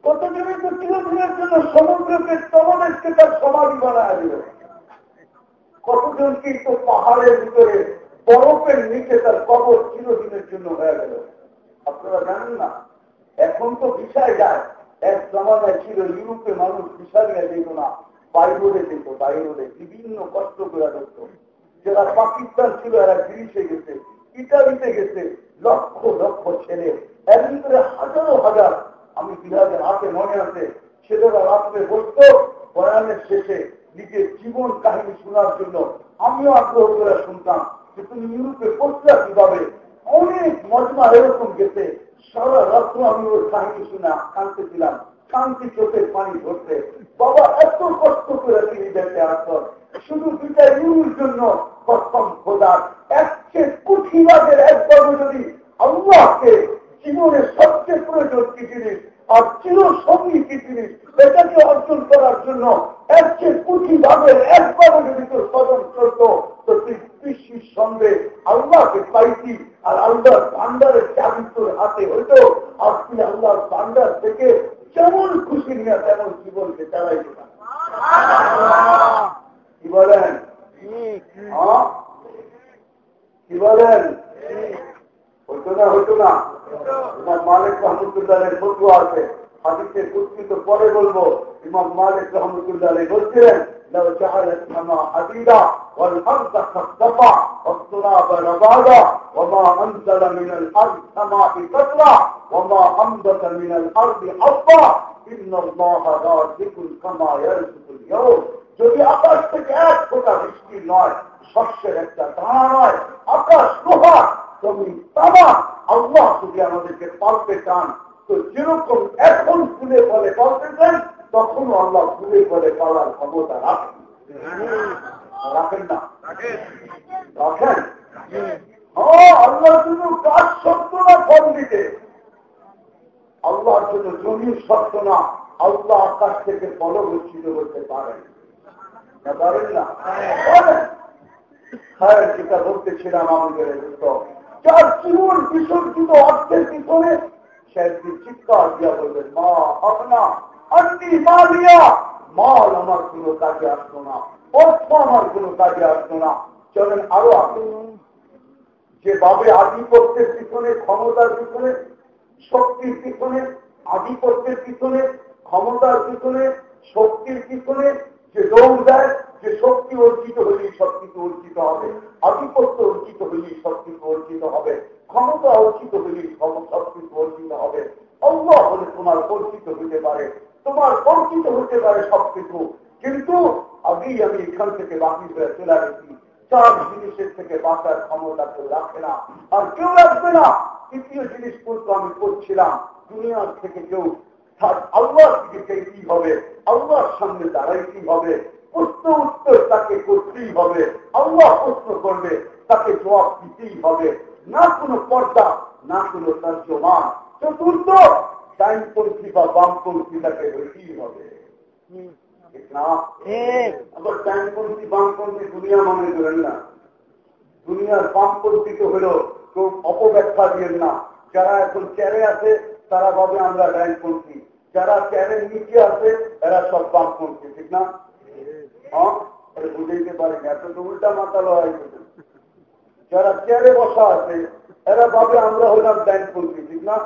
Speaker 1: কতজনই তো চিরদিনের জন্য সমুদ্রকে, তলদেশকে তার সমাধি বানায় দিল। কতজনকে তো পাহাড়ের ভিতরে বরফের নিচে তার কবর চিরদিনের জন্য হয়ে গেল। আপনারা জানেন না? এখন তো বিষয় যায়। এক জমানায় ছিল ইউরোপে মানুষ বিষয় নিয়ে যেত না। বাইরে যেত, বাইরে। বিভিন্ন কষ্ট করে যেত যারা পাকিস্তান ছিল, এরা গ্রিসে গেছে, ইটালিতে গেছে। লক্ষ লক্ষ ছেলে। এর ভিতরে হাজারো হাজার, আমি বিহারের হাতে মনে আছে, ছেলেরা রাত্রে বসত, বয়ানের শেষে নিজের জীবন কাহিনী শোনার জন্য আমিও আগ্রহ করে শুনতাম যে তুমি ইউরোপে পড়ছিলা কীভাবে? অনেক মজমা এরকম গেছে। সারা রাত্র আমি ওর কাহিনী শুনে কানতেছিলাম শান্তি চোখের পানি ধরতে। বাবা এত কষ্ট করে তিনি দেখতে আসত। শুধু দুটা ইউর জন্য কষ্টম খোদার। একচেয়ে কুঠিবাদের একবারও যদি আল্লাহকে জীবনের সবচেয়ে প্রয়োজন কি জিনিস? আর চির সঙ্গী কি জিনিস এটাকে অর্জন করার জন্য চেয়ে কুঠি একবারও যদি তোর কদম চলত তো তুই কৃষির সঙ্গে আল্লাহকে পাইতি আর আল্লাহর ভান্ডারের চাবি তোর হাতে হইতো আর তুই আল্লাহর ভান্ডার থেকে যেমন খুশি নিয়ে তেমন জীবনকে চালাইতে কি বলেন? কি বলেন? হইতো না হইতো না। ইমাম মালিক রহমতুল্লাহের ফতুয়া আছে হাদিসের উৎকৃত পরে বলবো ইমাম মালিক রহমতুল্লাহ বলছিলেন لو جعل السماء حديدا والأرض خفضفا والتراب ربادا وما أنزل من الأرض سماء كثرة وما أنبت من الأرض حبا إن الله رازق كما يرزق اليوم যদি আকাশ থেকে এক ফোটা বৃষ্টি নয় শস্যের একটা দাঁড়া নয় আকাশ লোহা জমি তামা আল্লাহ যদি আমাদেরকে পালতে চান, তো যেরকম এখন ফুলে বলে পালতেছেন তখনও আল্লাহ ফুলে বলে পালার ক্ষমতা রাখেন। না? রাখেন? হ্যাঁ আল্লাহর জন্য কাজ সত্য না, ফল দিতে? আল্লাহর জন্য জমির সত্য না আল্লাহ আকাশ থেকে ফল করতে পারেন না। পারেন না? হ্যাঁ যেটা আমাদের যার জীবন বিসর্জিত অর্থের পিছনে সে চিৎকার দিয়া বলবেন মা আপনা আন্টি মালিয়া মাল আমার কোনো কাজে আসতো না। অর্থ আমার কোনো কাজে আসতো না। চলেন আরও আসুন। যেভাবে আধিপত্যের পিছনে, ক্ষমতার পিছনে, শক্তির পিছনে, আধিপত্যের পিছনে, ক্ষমতার পিছনে, শক্তির পিছনে যে দৌড় দেয়, যে শক্তি অর্জিত হলেই সব কিছু অর্জিত হবে। আধিপত্য অর্জিত হলেই সব কিছু অর্জিত হবে। ক্ষমতা অর্জিত হলেই সব কিছু অর্জিত হবে। অল্লাহ হলে তোমার অর্জিত হতে পারে। তোমার অর্জিত হতে পারে সবকিছু। কিন্তু আগেই আমি এখান থেকে বাকি হয়ে চলে গেছি। চার জিনিসের থেকে বাঁচার ক্ষমতা কেউ রাখে না। আর কেউ রাখবে না। তৃতীয় জিনিস কিন্তু আমি করছিলাম দুনিয়ার থেকে কেউ আল্লাহর দিকে চাইতেই হবে? আল্লাহর সামনে দাঁড়াইতেই হবে? প্রশ্ন উত্তর তাকে করতেই হবে। আল্লাহ প্রশ্ন করবে তাকে জবাব দিতেই হবে। না কোনো পর্দা না কোনো তর্জমান চতুর্থ ডাইনপন্থী বা বামপন্থী তাকে হইতেই হবে। আবার ডাইনপন্থী বামপন্থী দুনিয়া মনে করেন না। দুনিয়ার বামপন্থী তো হলো কেউ অপব্যাখ্যা দিয়েন না। যারা এখন চেয়ারে আছে তারা ভাবে আমরা ডাইনপন্থী। যারা চেয়ারের নিচে আছে এরা সব বামপন্থী ঠিক না? হ্যাঁ? বুঝাইতে পারি এত উল্টা মাথা লড়াই যারা চেয়ারে বসা আছে, এরা ভাবে আমরা হলাম ডাইনপন্থী ঠিক না?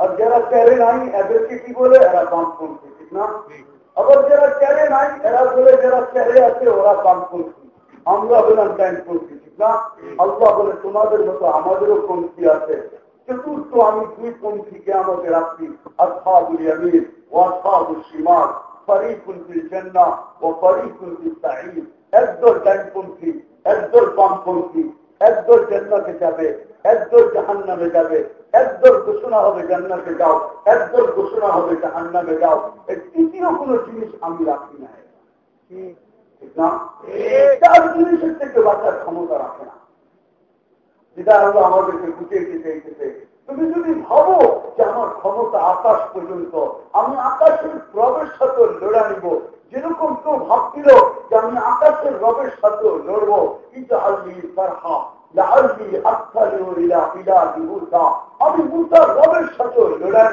Speaker 1: আর যারা চেয়ারে নাই, এদেরকে কি বলে? এরা বামপন্থী ঠিক না? আবার যারা চেয়ারে নাই, এরা বলে যারা চেয়ারে আছে, ওরা বামপন্থী আমরা হলাম ডাইনপন্থী ঠিক না? আল্লাহ বলে, তোমাদের মতো আমাদেরও পন্থী আছে চতুর্থ আমি দুই পন্থীকে আমাদের আসাবুল ইয়ামিন ও আসাবুল সীমার ফরিকুল ফিল জান্নাহ ও ফরিকুল ফিল সাঈদ। একদল একদল বামপন্থী একদল জান্নাতে যাবে একদল জাহান্নামে যাবে একদল ঘোষণা হবে জান্নাতে যাও একদল ঘোষণা হবে জাহান্নামে যাও। এই তৃতীয় কোন জিনিস আমি রাখি না ঠিক না? চার জিনিসের থেকে বাঁচার ক্ষমতা রাখে না। যেটা আমরা আমাদেরকে বুঝিয়েতে চাইতেছে। তুমি যদি ভাবো যে আমার ক্ষমতা আকাশ পর্যন্ত, আমি আকাশের প্রবেশ সাথে লড়া নিব। যেরকম কেউ ভাবছিল যে আমি আকাশের রবের সাথেও লড়বো কিন্তু আমি রবের সাথে লড়া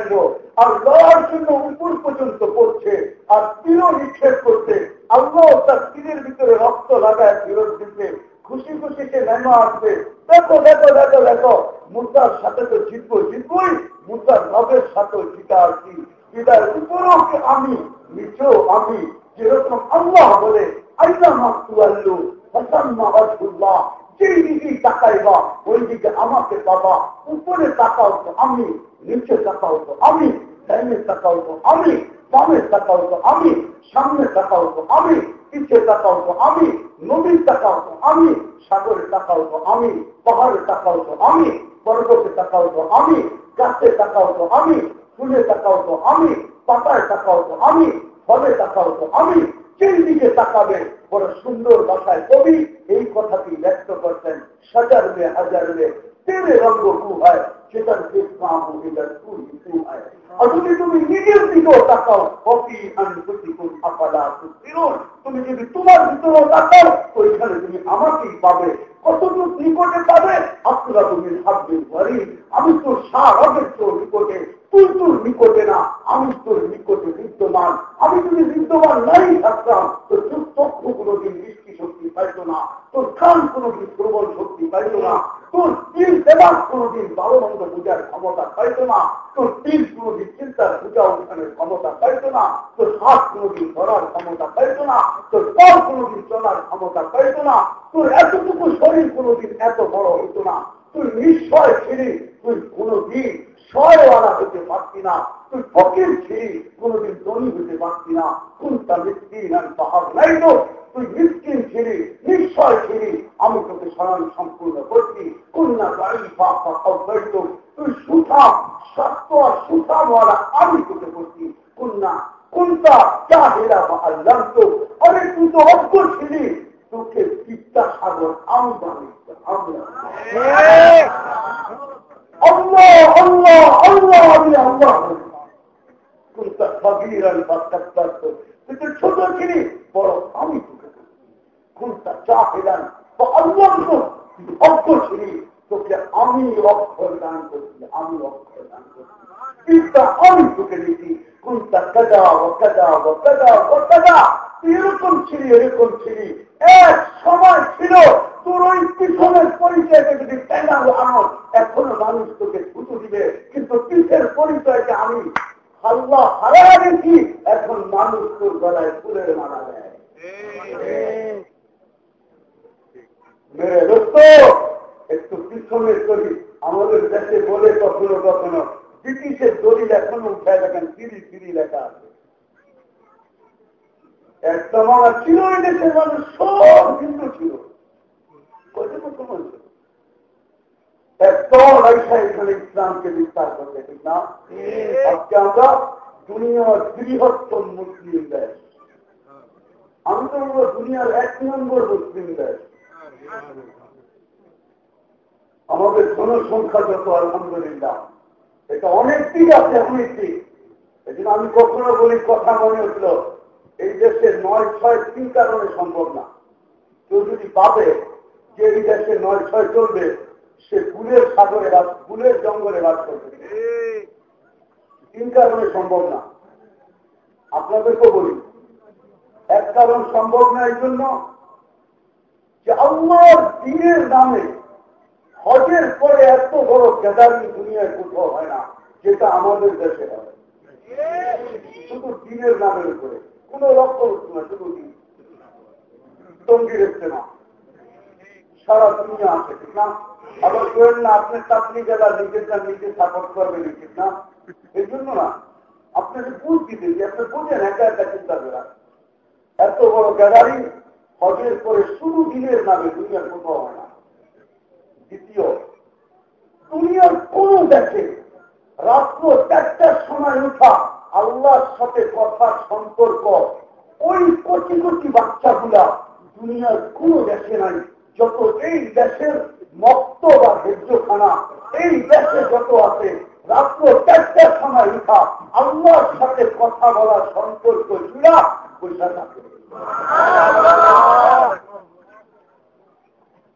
Speaker 1: আর লড়ার জন্য উপর পর্যন্ত পড়ছে, আর তীর নিক্ষেপ করছে। আল্লাহ তার তীরের ভিতরে রক্ত লাগায় ফেরত দিতে খুশি খুশি সে নেমা আসবে। দেখো দেখো দেখো দেখো। মুসার সাথে তো জিতবো, জিতবই। মুসার রবের সাথেও জিতা আসছি জিতার উপরও আমি, নিচেও আমি, যেরকম আল্লাহ বলে আল্লাহ মাসু আল্লু হাসান মাহুল্লাহ যেই দিকেই তাকাইবা, ওই দিকে আমাকে পাবা। উপরে তাকাও তো আমি, নিচে তাকাও তো আমি, ডাইনে তাকাও তো আমি, বামে তাকাও তো আমি, সামনে তাকাও তো আমি। পিছে তাকাও তো আমি নদীর তাকাও তো আমি সাগরে তাকাও তো আমি পাহাড়ে তাকাও তো আমি পর্বতে তাকাও তো আমি গাছে তাকাও তো আমি ফুলে তাকাও তো আমি পাতায় তাকাও তো আমি ফলে তাকাও তো আমি দিকে তাকাবে বড় সুন্দর ভাষায় কবি এই কথাটি ব্যক্ত সাজার মে হাজার মে তেরে রঙ্গ কু হয়। সেটার আর যদি তুমি নিজের দিকেও তাকাও কপি আনুকুন আপাদা তুমি যদি তোমার ভিতরেও তাকাও ওইখানে তুমি আমাকেই পাবে। কতটুকু নিকটে পাবে, আপনারা তুমি ভাববেন আমি তো সারা নিকটে তুই নিকটে না, আমি তোর নিকটে বিদ্যমান। আমি যদি বিদ্যমান নাই থাকতাম, তোর চক্ষু কোনোদিন দৃষ্টি শক্তি পাইত না, তোর কান কোনোদিন প্রবল শক্তি পাইত না, তোর তিল দেবার কোনোদিন ভালো মন্দ বুঝার ক্ষমতা পাইত না, তোর তিল কোনোদিন চিন্তার পূজা অনুষ্ঠানের ক্ষমতা পাইত না, তোর হাত কোনোদিন ধরার ক্ষমতা পাইত না, তোর পর কোনোদিন চলার ক্ষমতা পাইত না, তোর এতটুকু শরীর কোনোদিন এত বড় হইত না তুই নিশ্চয় ছিলি তুই কোনোদিন ছয়ওয়ালা হতে পারছি না। তুই ফকির ছিলি, কোনদিন ধনী হতে পারছি না। কোনটা মিষ্টিন পাহাড় নাই তো? তুই মিষ্টিন ছিলি, নিশ্চয় ছিলি। আমি তোকে স্মরণ সম্পূর্ণ করছি। কন্যা গাড়ি বাপা অব্যর্থ তুই সুঠাম স্বাস্থ্য আর সুঠামওয়ালা আমি তোকে করছি। কন্যা কোনটা যা হেরা আল্লাহ তো? আরে তুই তো অজ্ঞ ছিলি। তোকে বিদ্যাসাগর আমরা আমরা আমি অক্ষর দান করছি, আমি অক্ষর দান করছি। আমি তোকে দিচ্ছি কোনটা কাদা ও কাদা ও কাদা ও তুই এরকম ছিলি এরকম ছিলি। এক সময় ছিল তোর ওই পিছনের পরিচয়কে যদি টেনা আনো এখনও মানুষ তোকে ছুটো দিবে। কিন্তু পিছের পরিচয়কে আমি হাল্লা হারা গেছি এখন মানুষ তোর গলায় ফুলের মারা দেয়। মেরে দোস্ত একটু পিছনে চলি। আমাদের দেশে বলে কখনো কখনো ব্রিটিশের দলিল এখনও উঠায় দেখেন সিঁড়ি সিঁড়ি লেখা আছে। এক জমানা ছিল দেশের মানুষ সব হিন্দু ছিল। একদল আইসা এখানে ইসলামকে বিস্তার করতে ঠিক না? আজকে আমরা দুনিয়ার বৃহত্তম মুসলিম দেশ। আমি তো বলব দুনিয়ার এক নম্বর মুসলিম দেশ। আমাদের জনসংখ্যা যত আলহামদুলিল্লাহ এটা অনেক দিক আছে অনেক দিক এই আমি কখনো বলি কথা মনে হচ্ছিল এই দেশে নয় ছয় তিন কারণে সম্ভব না। কেউ যদি পাবে যে এই দেশে নয় ছয় চলবে, সে ফুলের সাগরে বাস ফুলের জঙ্গলে বাস করবে। তিন কারণে সম্ভব না। আপনাদেরকেও বলি, এক কারণ সম্ভব না এই জন্য যে আল্লাহর দিনের নামে হজের পরে এত বড় গ্যাদারিং দুনিয়ায় কোথাও হয় না, যেটা আমাদের দেশে হয়। শুধু দিনের নামের উপরে। কোন লক্ষ্য হচ্ছে না, শুধু দিন। টঙ্গির না। সারা দুনিয়া আছে, ঠিক না? আবার কেন না আপনার চাকরি জেলা নিজেরটা নিজে সাপোর্ট করবেন, ঠিক না? এই জন্য না আপনাকে বুঝ দিতে যে আপনি বোঝেন, একা একা চিন্তা করা এত বড় গ্যাদারিং হজের পরে শুধু দিনের নামে দুনিয়ার কোথাও হয় না। দ্বিতীয়, দুনিয়ার কোন দেশে রাত্র চারটার সময় উঠা আল্লাহর সাথে কথা, সম্পর্ক। ওই কোটি কোটি বাচ্চাগুলা দুনিয়ার কোন দেশে নাই। যত এই দেশের মক্ত বা ভেজ্যখানা এই দেশে যত আছে, রাত্র চারটার সময় উঠা, আল্লাহর সাথে কথা বলার সম্পর্ক জুড়া, পয়সা থাকে।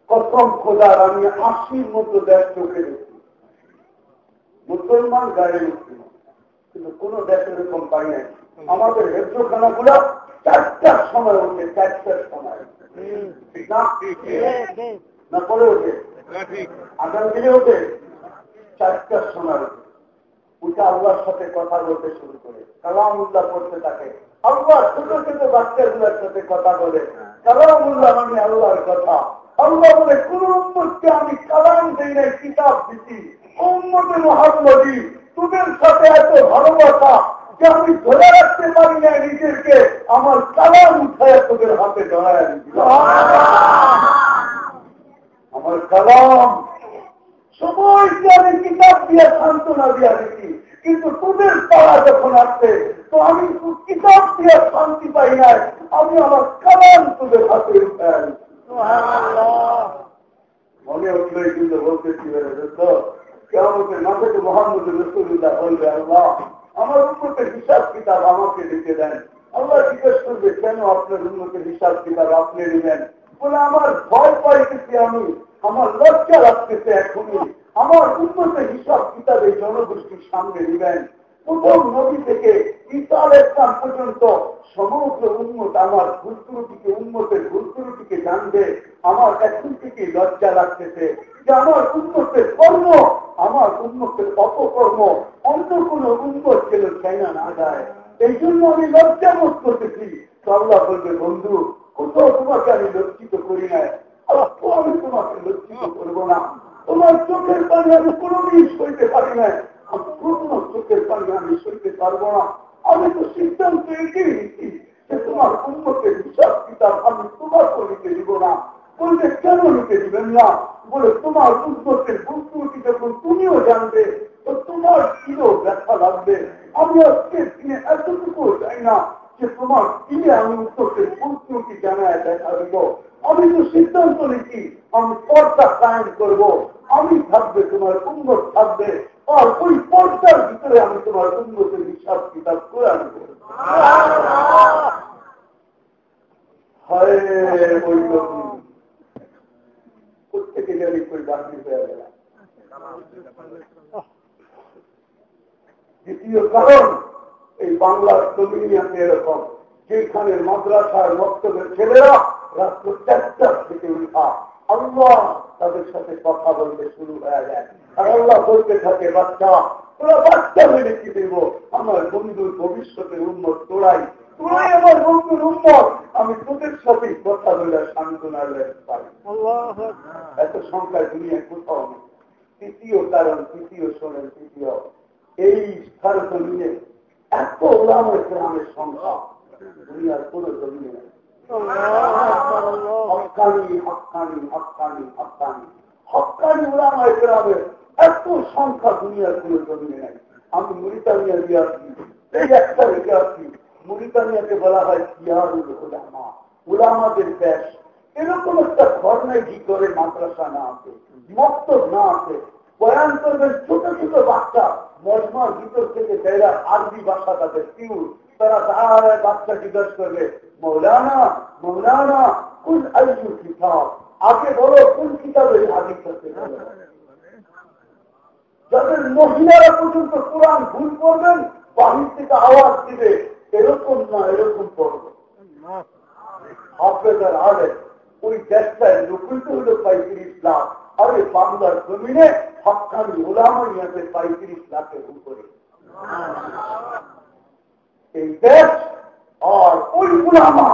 Speaker 1: প্রথম খোদার, আমি আশির মতো দেশ চোখে দেখি। মুসলমান গায়ে মুসলিম কিন্তু কোন দেশে এরকম পাই নাই। আমাদের হেদ্রখানা গুলা চারটার সময় ওঠে চারটার সময়। না? পরে ওঠে আগাম দিনে ওঠে চারটার সময় ওঠে উঠে আল্লাহর সাথে কথা বলতে শুরু করে কালাম উল্লাহ করতে থাকে। আল্লাহ ছোট ছোট বাচ্চাগুলোর সাথে কথা বলে কালাম উল্লাহ মানে আল্লাহর কথা। আল্লাহ বলে, কোন উন্মতকে আমি কালাম দেই নাই, কিতাব দিচ্ছি মহাত্মজি তোদের সাথে এত ভালোবাসা যে আমি ধরে রাখতে পারি না নিজেকে আমার কালাম উঠায় তোদের হাতে ধরায় আমার কালাম। সবাইকে আমি কিতাব দিয়ে সান্ত্বনা দিয়া দিচ্ছি কিন্তু তোদের পাড়া যখন আসছে তো আমি কিতাব দিয়ে শান্তি পাই নাই। আমি আমার কালাম তোদের হাতে উঠায় মনে উঠল কিন্তু বলতেছি কেমন না থেকে মোহাম্মদ রসুল্লাহ বলবে, আল্লাহ, আমার উন্নতের হিসাব কিতাব আমাকে লিখে দেন। আল্লাহ জিজ্ঞেস করবে, কেন আপনার উন্নতের হিসাব কিতাব আপনি নেবেন? বলে, আমার ভয় পাইতেছি আমি। আমার লজ্জা লাগতেছে এখনই। আমার উন্নতের হিসাব কিতাব এই জনগোষ্ঠীর সামনে নেবেন। প্রথম নদী থেকে ইসাল ইসলাম পর্যন্ত সমগ্র উন্মত আমার ভুলত্রুটিকে উন্মতের ভুলত্রুটিকে জানবে। আমার এখন থেকে লজ্জা লাগতেছে যে আমার উন্মতের কর্ম আমার উন্মতের অপকর্ম অন্য কোন উন্মত কেন চাইনা না যায়। এই জন্য আমি লজ্জা বোধ করতেছি। আল্লাহ বলবে, বন্ধু কোথাও তোমাকে আমি লজ্জিত করি নাই। আমি তোমাকে লজ্জিত করব না। তোমার চোখের পানি আমি কোনো জিনিস করতে পারি না পূর্ণ চোখের পানি আমি সইতে পারব না। আমি তো সিদ্ধান্ত এটাই নিচ্ছি যে তোমার উন্নতের হিসাব কিতাব আমি তোমার নিতে দিব না। বলতে কেন নিতে দিবেন না। বলে তোমার উন্নতের বস্তুটি যখন তুমিও জানবে তো তোমার কিলো ব্যথা লাগবে। আমি আজকে দিনে এতটুকু চাই না যে তোমার দিনে আমি উত্তরকে বস্তুটি জানায় দেখা দিব আমি তো সিদ্ধান্ত নিচ্ছি আমি পর্দা কায়ন করব। আমি থাকবে তোমার উন্নত থাকবে আর ওই পর্দার ভিতরে আমি তোমার উন্নতের হিসাব কিতাব করে আনব। হায় ওই প্রত্যেকে গেলে বাকি হয়ে গেল দ্বিতীয় কারণ, এই বাংলার জমিনিয়াতে এরকম, যেখানে মাদ্রাসার মক্তবের ছেলেরা রাত্র চারটার থেকে উঠা, আল্লাহ তাদের সাথে কথা বলতে শুরু হয়ে যায়। আর আল্লাহ বলতে থাকে, বাচ্চা, তোরা বাচ্চা মেনে কি দেব, আমার বন্ধুর ভবিষ্যতের উন্মত তোরাই তোরাই আমার বন্ধুর উন্মত আমি তোদের সাথে কথা বলে সান্ত্বনা পাই। এত সংখ্যায় দুনিয়ায় কোথাও নেই। তৃতীয় কারণ তৃতীয় শোনেন তৃতীয়। এই ভারত নিয়ে এত ওলাম গ্রামের সংখ্যা। দুনিয়ার কোন জমিয়ে নেই। হকানি হকানি হকানি হকানি। হকানি ওলামা গ্রামের এত সংখ্যা দুনিয়ার কোন জমিনে নেই। আমি মুরিতানিয়া দিয়ে আসছি এই একটা রেখে আসছি মুরিতানিয়াকে বলা হয় কিয়ারুল ওলামা ওলামাদের দেশ। এরকম একটা নাই কি করে মাদ্রাসা না আছে মক্তব না আছে। বয়ান করবেন ছোট ছোট বাচ্চা, মজমার ভিতর থেকে বেড়া আরবি ভাষা তাদের পিউর তারা দাঁড়ায় বাচ্চা জিজ্ঞেস করবে, মৌলানা মৌলানা কোন আইসু কিতাব? আগে বলো কোন কিতাবের আদি করতে যাদের মহিলারা পর্যন্ত কোরআন ভুল করবেন, বাহির থেকে আওয়াজ দিবে। এরকম না এরকম করবে হাফেজার আলে ওই দেশটায় নকুলতে হলো পঁয়ত্রিশ লাখ, আরে বাংলার জমিনে হকানি ওলামাইয়াতে পঁয়ত্রিশ লাখের উপরে। এই দেশ আর ওই ওলামা,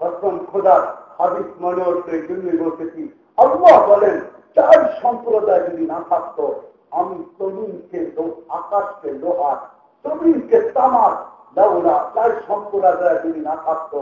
Speaker 1: হসন খোদার হাদিস মনোরের জন্য বসেছি আল্লাহ বলেন চার সম্প্রদায় যদি না থাকতো, আমি তরুণকে আকাশকে লোহার তরুণকে তামার লাউলা তার সম্পদ আদায় যদি না থাকত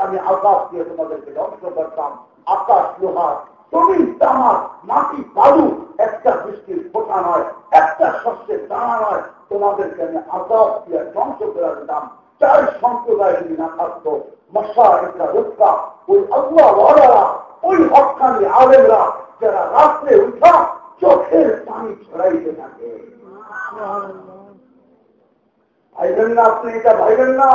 Speaker 1: আমি আকাশ দিয়ে তোমাদেরকে ধ্বংস করতাম, আকাশ লোহা জমিন তামার মাটি বালু একটা বৃষ্টির ফোটা নয়, একটা শস্যের দানা নয়। তোমাদেরকে আমি আজাদ দিয়ে ধ্বংস করে দিতাম চার সম্প্রদায় যদি না থাকতো মশা একটা রক্ষা ওই আল্লাহ ওই হকানি আলেমরা, যারা রাত্রে উঠা চোখের পানি ছড়াইতে থাকে। ভাইবেন না আপনি এটা, ভাইবেন না।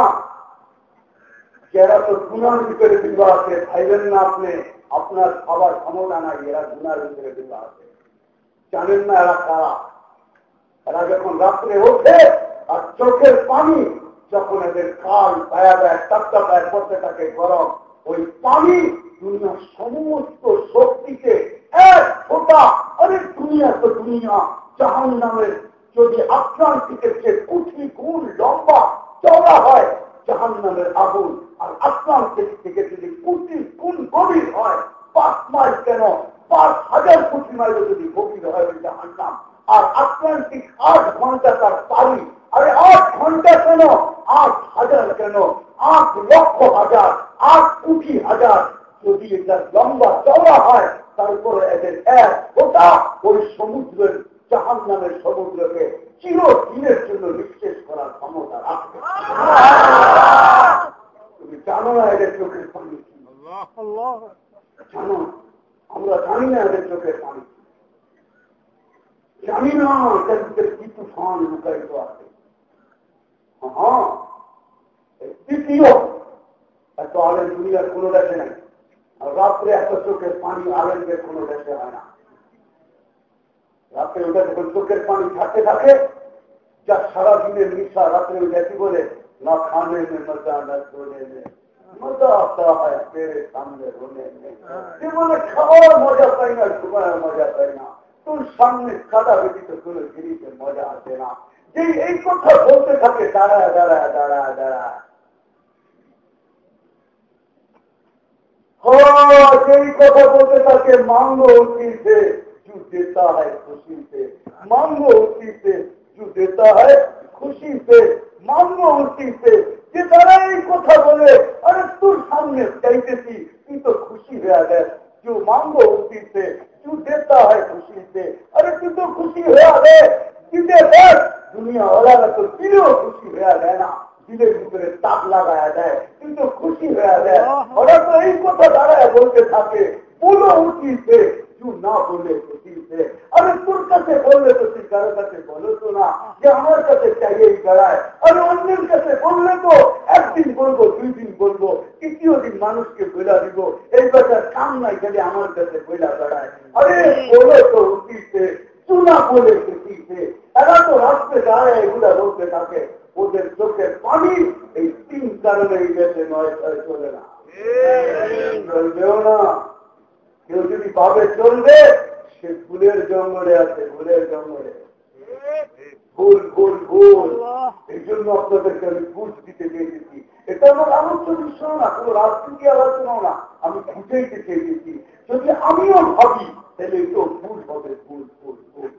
Speaker 1: যারা তো গুনার ভিতরে বিবাহ আছে, ভাইবেন না আপনি। আপনার খাবার ক্ষমতা নাই, এরা গুনার ভিতরে বিবাহ আছে। জানেন না এরা কারা? এরা যখন রাত্রে ওঠে, আর চোখের পানি যখন এদের কাল পায়া দেয় টাটকা পায় করতে থাকে গরম, ওই পানি দুনিয়ার সমস্ত শক্তিকে এক ফোটা, আরে দুনিয়া তো দুনিয়া জাহান নামের যদি আক্রান্তিকের চেয়ে কুঠি গুণ লম্বা, চওড়া হয় জাহান নামের আগুন আর আক্রান্তিক থেকে যদি কুটি গুণ গভীর হয়, পাঁচ মাইল কেন? পাঁচ হাজার কোটি মাইল যদি গভীর হয় ওই জাহান নাম আর আটলান্টিক আট ঘণ্টা তার পারি আরে আট ঘণ্টা কেন? আট হাজার কেন? আট লক্ষ হাজার, আট কোটি হাজার। যদি এটা লম্বা চওড়া হয়, তারপরে এদের এক ওটা ওই সমুদ্রের জাহান নামের সমুদ্রকে চিরদিনের জন্য নিঃশেষ করার ক্ষমতা রাখবে। তুমি জানো না এদের চোখের পানি জানো, আমরা জানি না এদের চোখের পানি জানি না এটার ভিতরে কি লুকায়িত আছে। হ্যাঁ দ্বিতীয় এত আলেন দুনিয়ার কোনো দেশে নাই। আর রাত্রে এত চোখের পানি আলেনদের কোনো দেশে হয় না। রাত্রে ওটা যখন চোখের পানি থাকতে থাকে যা সারা দিনের নিশা রাত্রে ব্যাপী বলে না খানে বলতে থাকে সেই কথা বলতে থাকে মাঙ্গো উঠি মাঙ্গো जो देता है खुशी से मांगो उसी से যে তারা এই কথা বলে আরে তোর সামনে চাইতেছি তুই তো খুশি হয়ে গেছে जो मांगो उसी से जो देता है खुशी से अरे तू तो खुशी হয়ে গেছে দিতে দেখ দুনিয়া ওরা তো দিলেও খুশি হয়ে যায় না দিলের ভিতরে তাপ লাগায়া দেয় কিন্তু খুশি হয়ে যায় ওরা তো এই কথা দাঁড়ায় বলতে থাকে বলো উচিত তু না খুশিতে আরে তোর কাছে বললে তো তুই কারও কাছে বলো তো না যে আমার কাছে চাইয়েই বেড়ায়। আরে অন্যের কাছে বললে তো একদিন বলব দুই দিন বলব তৃতীয় দিন মানুষকে বইলা দিব। এই বেটার কাম নাই খালি আমার কাছে বইলা বেড়ায়। আরে বলো তো উচিতে তু না বলে খুশিতে এরা তো রাস্তে দাঁড়ায় এগুলা বলতে থাকে। ওদের চোখের পানি এই তিন কারণে এই দেশে নয় চলে না। চলবেও না। কেউ যদি ভাবে চলবে, সে ফুলের জঙ্গলে আছে, ফুলের জঙ্গলে। ভুল ভুল ভুল এই জন্য আপনাদেরকে আমি বুঝ দিতে চেয়েছি। এটা আমার আলোচ্য বিষয় না, কোন রাজনীতি আলোচনাও না। আমি বুঝাইতে চেয়েছি। যদি আমিও ভাবি, তাহলে এটাও ভুল হবে ভুল ভুল ভুল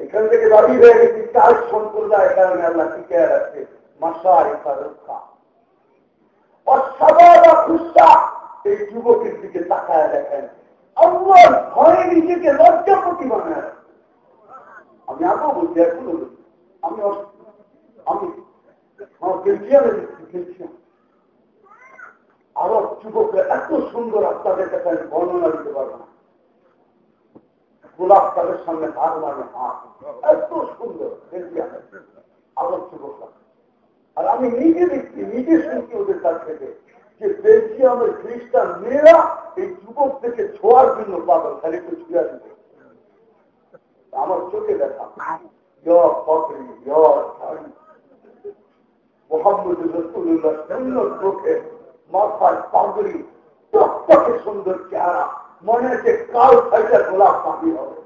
Speaker 1: এখান থেকে দাবি হয়ে গেছি, চার সম্প্রদায় কারণে আল্লাহ টিকে রাখছে। মাসা রেখা রক্ষা অসাবা খুশা। এই যুবকের দিকে তাকায় দেখেন। আল্লাহ ভয়ে নিজেকে লজ্জাপতি বানায় আমি আগেও বলছি এখনও আমি আমি আমার বেলজিয়ামে বেলজিয়াম। আরও যুবকরা এত সুন্দর আপনাদের কাছে আমি বর্ণনা দিতে পারব না। গোলাপ তাদের সামনে হার মানে এত সুন্দর বেলজিয়ামে আরও যুবকরা। আর আমি নিজে দেখছি, নিজে শুনছি ওদের কাছ থেকে। যে বেলজিয়ামের খ্রিস্টান মেয়েরা এই যুবক থেকে ছোঁয়ার জন্য পাগল, খালি একটু ছুঁয়া দিতে আমার চোখে দেখা। সুন্দর চোখে, মাথায় পাগড়ি সুন্দর চেহারা, মনে হচ্ছে কাল ফাইটা গোলাপ পাখি হবে।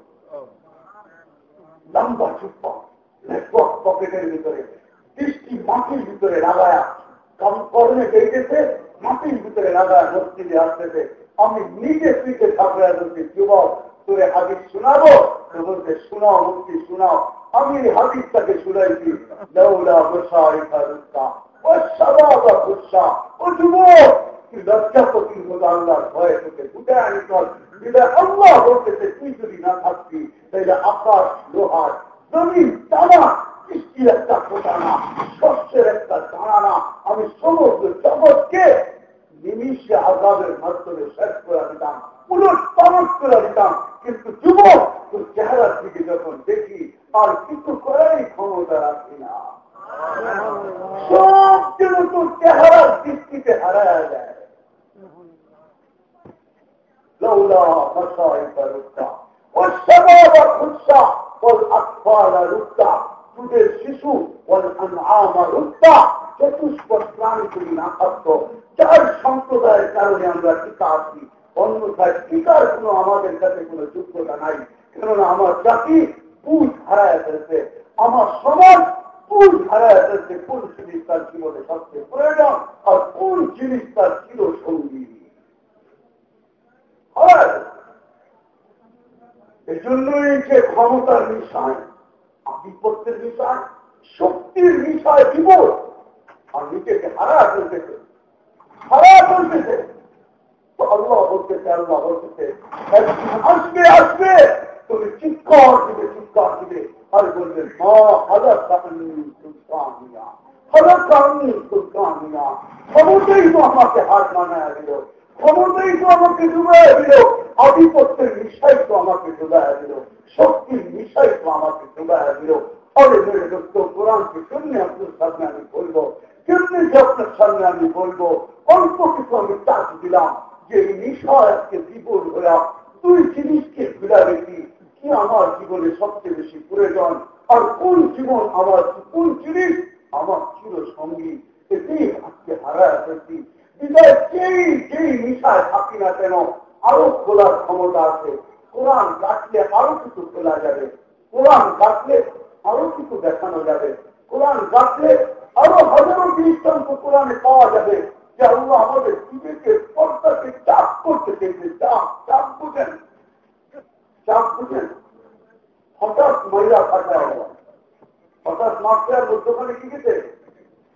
Speaker 1: লম্বা ভিতরে, দৃষ্টি মাটির ভিতরে লাগায়া, কম কর্মে দেখেছে মাটির ভিতরে লাগায় মসজিদে আসতেছে, আমি নিজে থাকলে বলছি, যুবক, তোরে হাদিস শোনাবো? বলতে শোনাও মুক্তি শোনাও। আমি এই হাদিসটাকে শুনাইছি ও বলতেছে, তুই যদি না থাকবি তাহলে আকাশ, লোহার, জমিন টানা বৃষ্টির একটা ফোটানা শস্যের একটা দাঁড়ানা আমি সমস্ত জগৎকে নিমিশে আজাদের মাধ্যমে শেষ করে দিতাম পুনঃস্থাপন করে দিতাম কিন্তু যুবক তোর চেহারার দিকে যখন দেখি আর কিছু করারই ক্ষমতা রাখি না সব যেন তোর চেহারার দৃষ্টিতে হারায় যায় লৌলা মশাইকা রুক্তা والشباب خشا والأطفال ركع তুদের শিশু চার সম্প্রদায়ের কারণে আমরা টিকা আছি। অন্যথায় টিকার কোনো আমাদের কাছে কোনো যোগ্যতা নাই। কেননা আমার জাতি হারায় ফেলছে। আমার সমাজ কোন ফেলছে। কোন জিনিস তার জীবনে সবচেয়ে প্রয়োজন? আর কোন জিনিস তার চির সঙ্গী এজন্যই যে ক্ষমতার বিষয় আধিপত্যের বিষয়, শক্তির বিষয় বিপদ আর নিজেকে হারা চলতেছে হারা চলতেছে তো আল্লাহ বলতেছে আল্লাহ বলতেছে আসবে আসবে। তুমি চিৎকার দিবে চিৎকার দিবে। আর বলবেন মা হাজার সুলতানিয়া। হাজার কারণী সুলতানিয়া। ক্ষমতাই তো আমাকে হার মানায় দিল। ক্ষমতাই তো আমাকে ডুবাই দিল। আধিপত্যের নিশাই তো আমাকে ডুবাই দিল। শক্তির নিশাই তো আমাকে ডুবাই দিল। অরে মেরে দোস্ত, কোরআনকে কেমনি আপনার সামনে আমি বলব? কেমনি যে আপনার সামনে আমি বলব? অল্প কিছু আমি চাষ দিলাম যে এই নিশয় আজকে জীবন হয়ে দুই জিনিসকে ঘুরা রেখি কি আমার জীবনে সবচেয়ে বেশি প্রয়োজন? আর কোন জীবন আমার, কোন জিনিস আমার চির সঙ্গী এতেই আজকে হারায় ফেলছি। বিদায় যেই যেই নিশায় থাকি না কেন, আরও খোলার ক্ষমতা আছে। কোরআন কাটলে আরও কিছু খোলা যাবে। কোরআন কাটলে আরও কিছু দেখানো যাবে। কোরআন কাটলে আরও হাজারো দৃষ্টান্ত কোরআনে পাওয়া যাবে। যে আল্লাহ আমাদের বিবেকে পর্দাকে চাপ করতে চেয়েছে চাপ চাপ বুঝেন। চাপ বুঝেন। হঠাৎ মহিলা ফাঁকা হঠাৎ মাফিয়ার মধ্যখানে কি গেছে?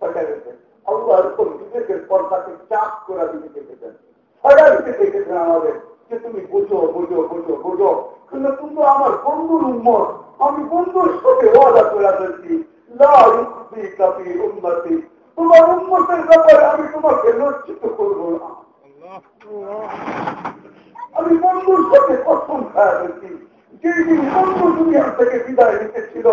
Speaker 1: ফাঁকা গেছে। আল্লাহ এরকম বিবেকের পর্দাকে চাপ করে দিতে দেখেছেন। ফাঁকা দিতে দেখেছেন আমাদের যে তুমি বোঝো বোঝো বোঝো বোঝো। কিন্তু তুমি আমার বন্ধুর উন্মত আমি বন্ধুর সাথে ওয়াদা করে উন্নতি তোমার উন্মতের ব্যাপারে আমি তোমাকে লজ্জিত করব না। আমি বন্ধুর সাথে কখন খায় ফেলছি। যেদিন বন্ধু দুনিয়া থেকে বিদায় নিতেছিল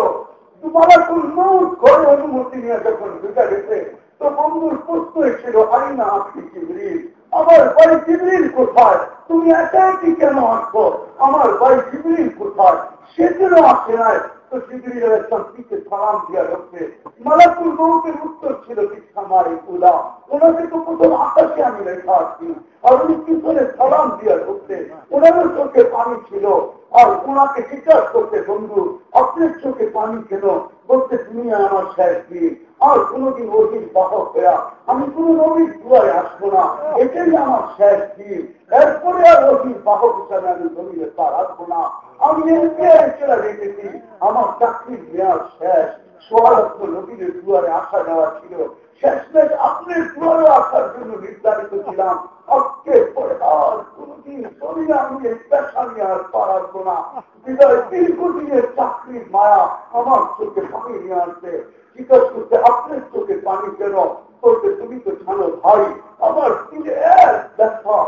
Speaker 1: মালাকুল মৌত ঘরে অনুমতি নিয়ে যখন গেছে তো বন্ধুর প্রশ্ন ছিল আইনা আপনি চিবরিল আমার ভাই চিবরিল কোথায়? তুমি একাই কেন আসছো? আমার ভাই চিবরিল কোথায়? সে সেজন্য আসে নাই? তো জিবরিল ইসলামকে সালাম দিয়া ঢুকছে মালাকুল মৌতের উত্তর ছিল শিক্ষা মারে উলা ওনাকে তো প্রথম আকাশে আমি রেখা আসছি আর উনি পিছনে সালাম দিয়া ঢুকছে ওনাদের চোখে পানি ছিল। আর ওনাকে জিজ্ঞাসা করতে বন্ধু, আপনার চোখে পানি কেন? বলতে তুমি আমার শেষ দিন। আর কোনোদিন অহির বাহক হইয়া আমি কোন নবীর দুয়ারে আসব না। এটাই আমার শেষ দিন। এরপরে আর অহির বাহক হিসাবে আমি জমিয়ে তার আসব না। আমি এনপিআর চলে রেখেছি আমার চাকরির মেয়াদ শেষ। সোয়ালক্ষ নবীর দুয়ারে আসা যাওয়া ছিল। শেষমেশ আপনার দুয়ারে আসার জন্য নির্ধারিত ছিলাম। আজকে পরে আর কোনদিন শরীরে আমি পেশা নিয়ে আর পারব না। বিদায় দীর্ঘদিনের চাকরির মায়া আমার চোখে পানি নিয়ে আসবে। জিজ্ঞাসা করতে আপনার চোখে পানি কেন? বলতে তুমি তো জানো ভাই, আমার দিলে এক ব্যথা।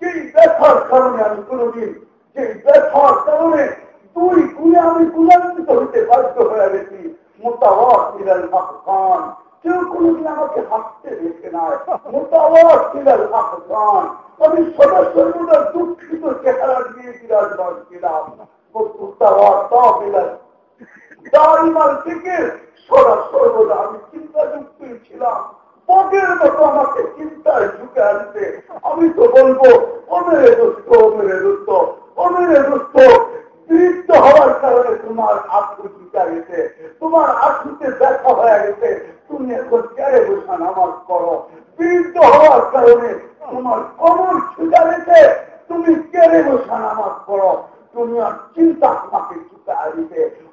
Speaker 1: যেই ব্যথার কারণে আমি কোনোদিন যে ব্যথার কারণে দুই গুণে আমি গুণান্বিত হইতে বাধ্য হয়ে গেছি। মোতাবাদ মিলাল আফগান। কেউ কোনোদিন আমাকে হাসতে দেখে নাই। আমি সদা দুঃখিত চেহারা দিয়ে বিরাজমান ছিলাম। থেকে সদা সর্বদা ছিলাম। পদের মতো আমাকে চিন্তায় ঢুকে আনতে। আমি তো বলব অমেরে দুস্থ অমেরে হওয়ার কারণে তোমার আত্ম চিন্তা গেছে তোমার আত্মীতে দেখা হয়ে গেছে তুমি করো। তৃপ্ত হওয়ার কারণে তোমার কমর গেছে তুমি কেড়ে বসা নামাজ করো চিন্তা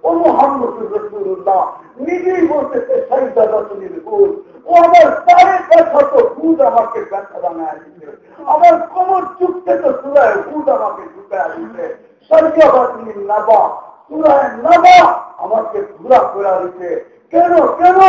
Speaker 1: ও রসুল্লাহ নিজেই বলতেছে, সাইদা রসুলের ভুল ও আমার পায়ে ব্যথা তো ভূত আমাকে ব্যথা বানায় দিতে আমার কোমর চুপতে তো সুরায় ভূত আমাকে ঢুকায় দিতে সরকারি নাবা, সুরায় নাবা আমাকে ঘুরা ফেরা দিতে কেন কেন?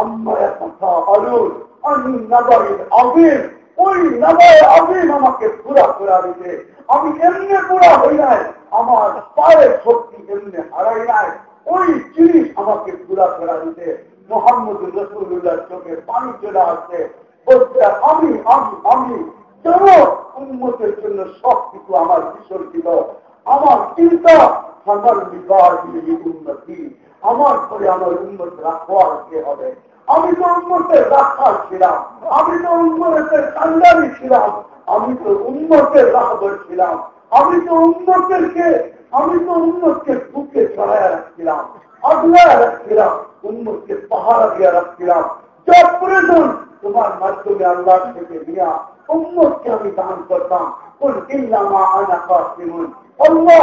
Speaker 1: আমার কথা অরুণ আমি নাবারের আবির ওই নাবায় আবির আমাকে ঘুরা ফেরা দিতে আমি এমনি পুরা হই নাই। আমার পায়ের শক্তি এমনি হারাই নাই। ওই জিনিস আমাকে ঘুরা ফেরা দিতে মোহাম্মদ রসুল্লাহ চোখে পানি চলে আসছে বলছে, আমি আমি আমি, কেন উন্মতের জন্য সব কিছু আমার বিসর্জিত আমার চিন্তা আমার বিবাহ উন্নতি। আমার পরে আমার উন্নত রাখবার কে হবে? আমি তো উন্মতের রাখার ছিলাম। আমি তো উন্মতের কান্ডারি ছিলাম। আমি তো উন্মতের রাখবার ছিলাম। আমি তো উন্মতেরকে আমি তো উন্মতকে বুকে চড়াইয়া রাখছিলাম আগলায় রাখছিলাম উন্মতকে পাহাড়া দিয়ে রাখছিলাম যা প্রয়োজন তোমার মাধ্যমে আল্লাহ থেকে নিয়া উন্নতকে আমি দান করতাম। কোন ইল্লামা আনা কাসিমুন। আল্লাহ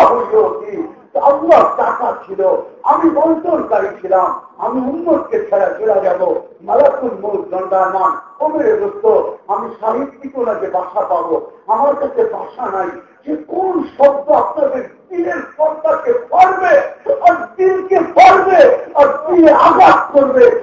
Speaker 1: আল্লাহ টাকা ছিল, আমি বন্টনকারী ছিলাম, আমি উন্মতকে ছাড়া চলে যাব। মালাকুল মূল দণ্ডায়মান কমরে দোস্ত আমি সাহিত্যিক ওনাকে বাসা পাবো। আমার কাছে বাসা নাই। যে কোন শব্দ আপনাদের দিনের পর্দাকে পারবে আর দিনকে পারবে আর দিনে আঘাত করবে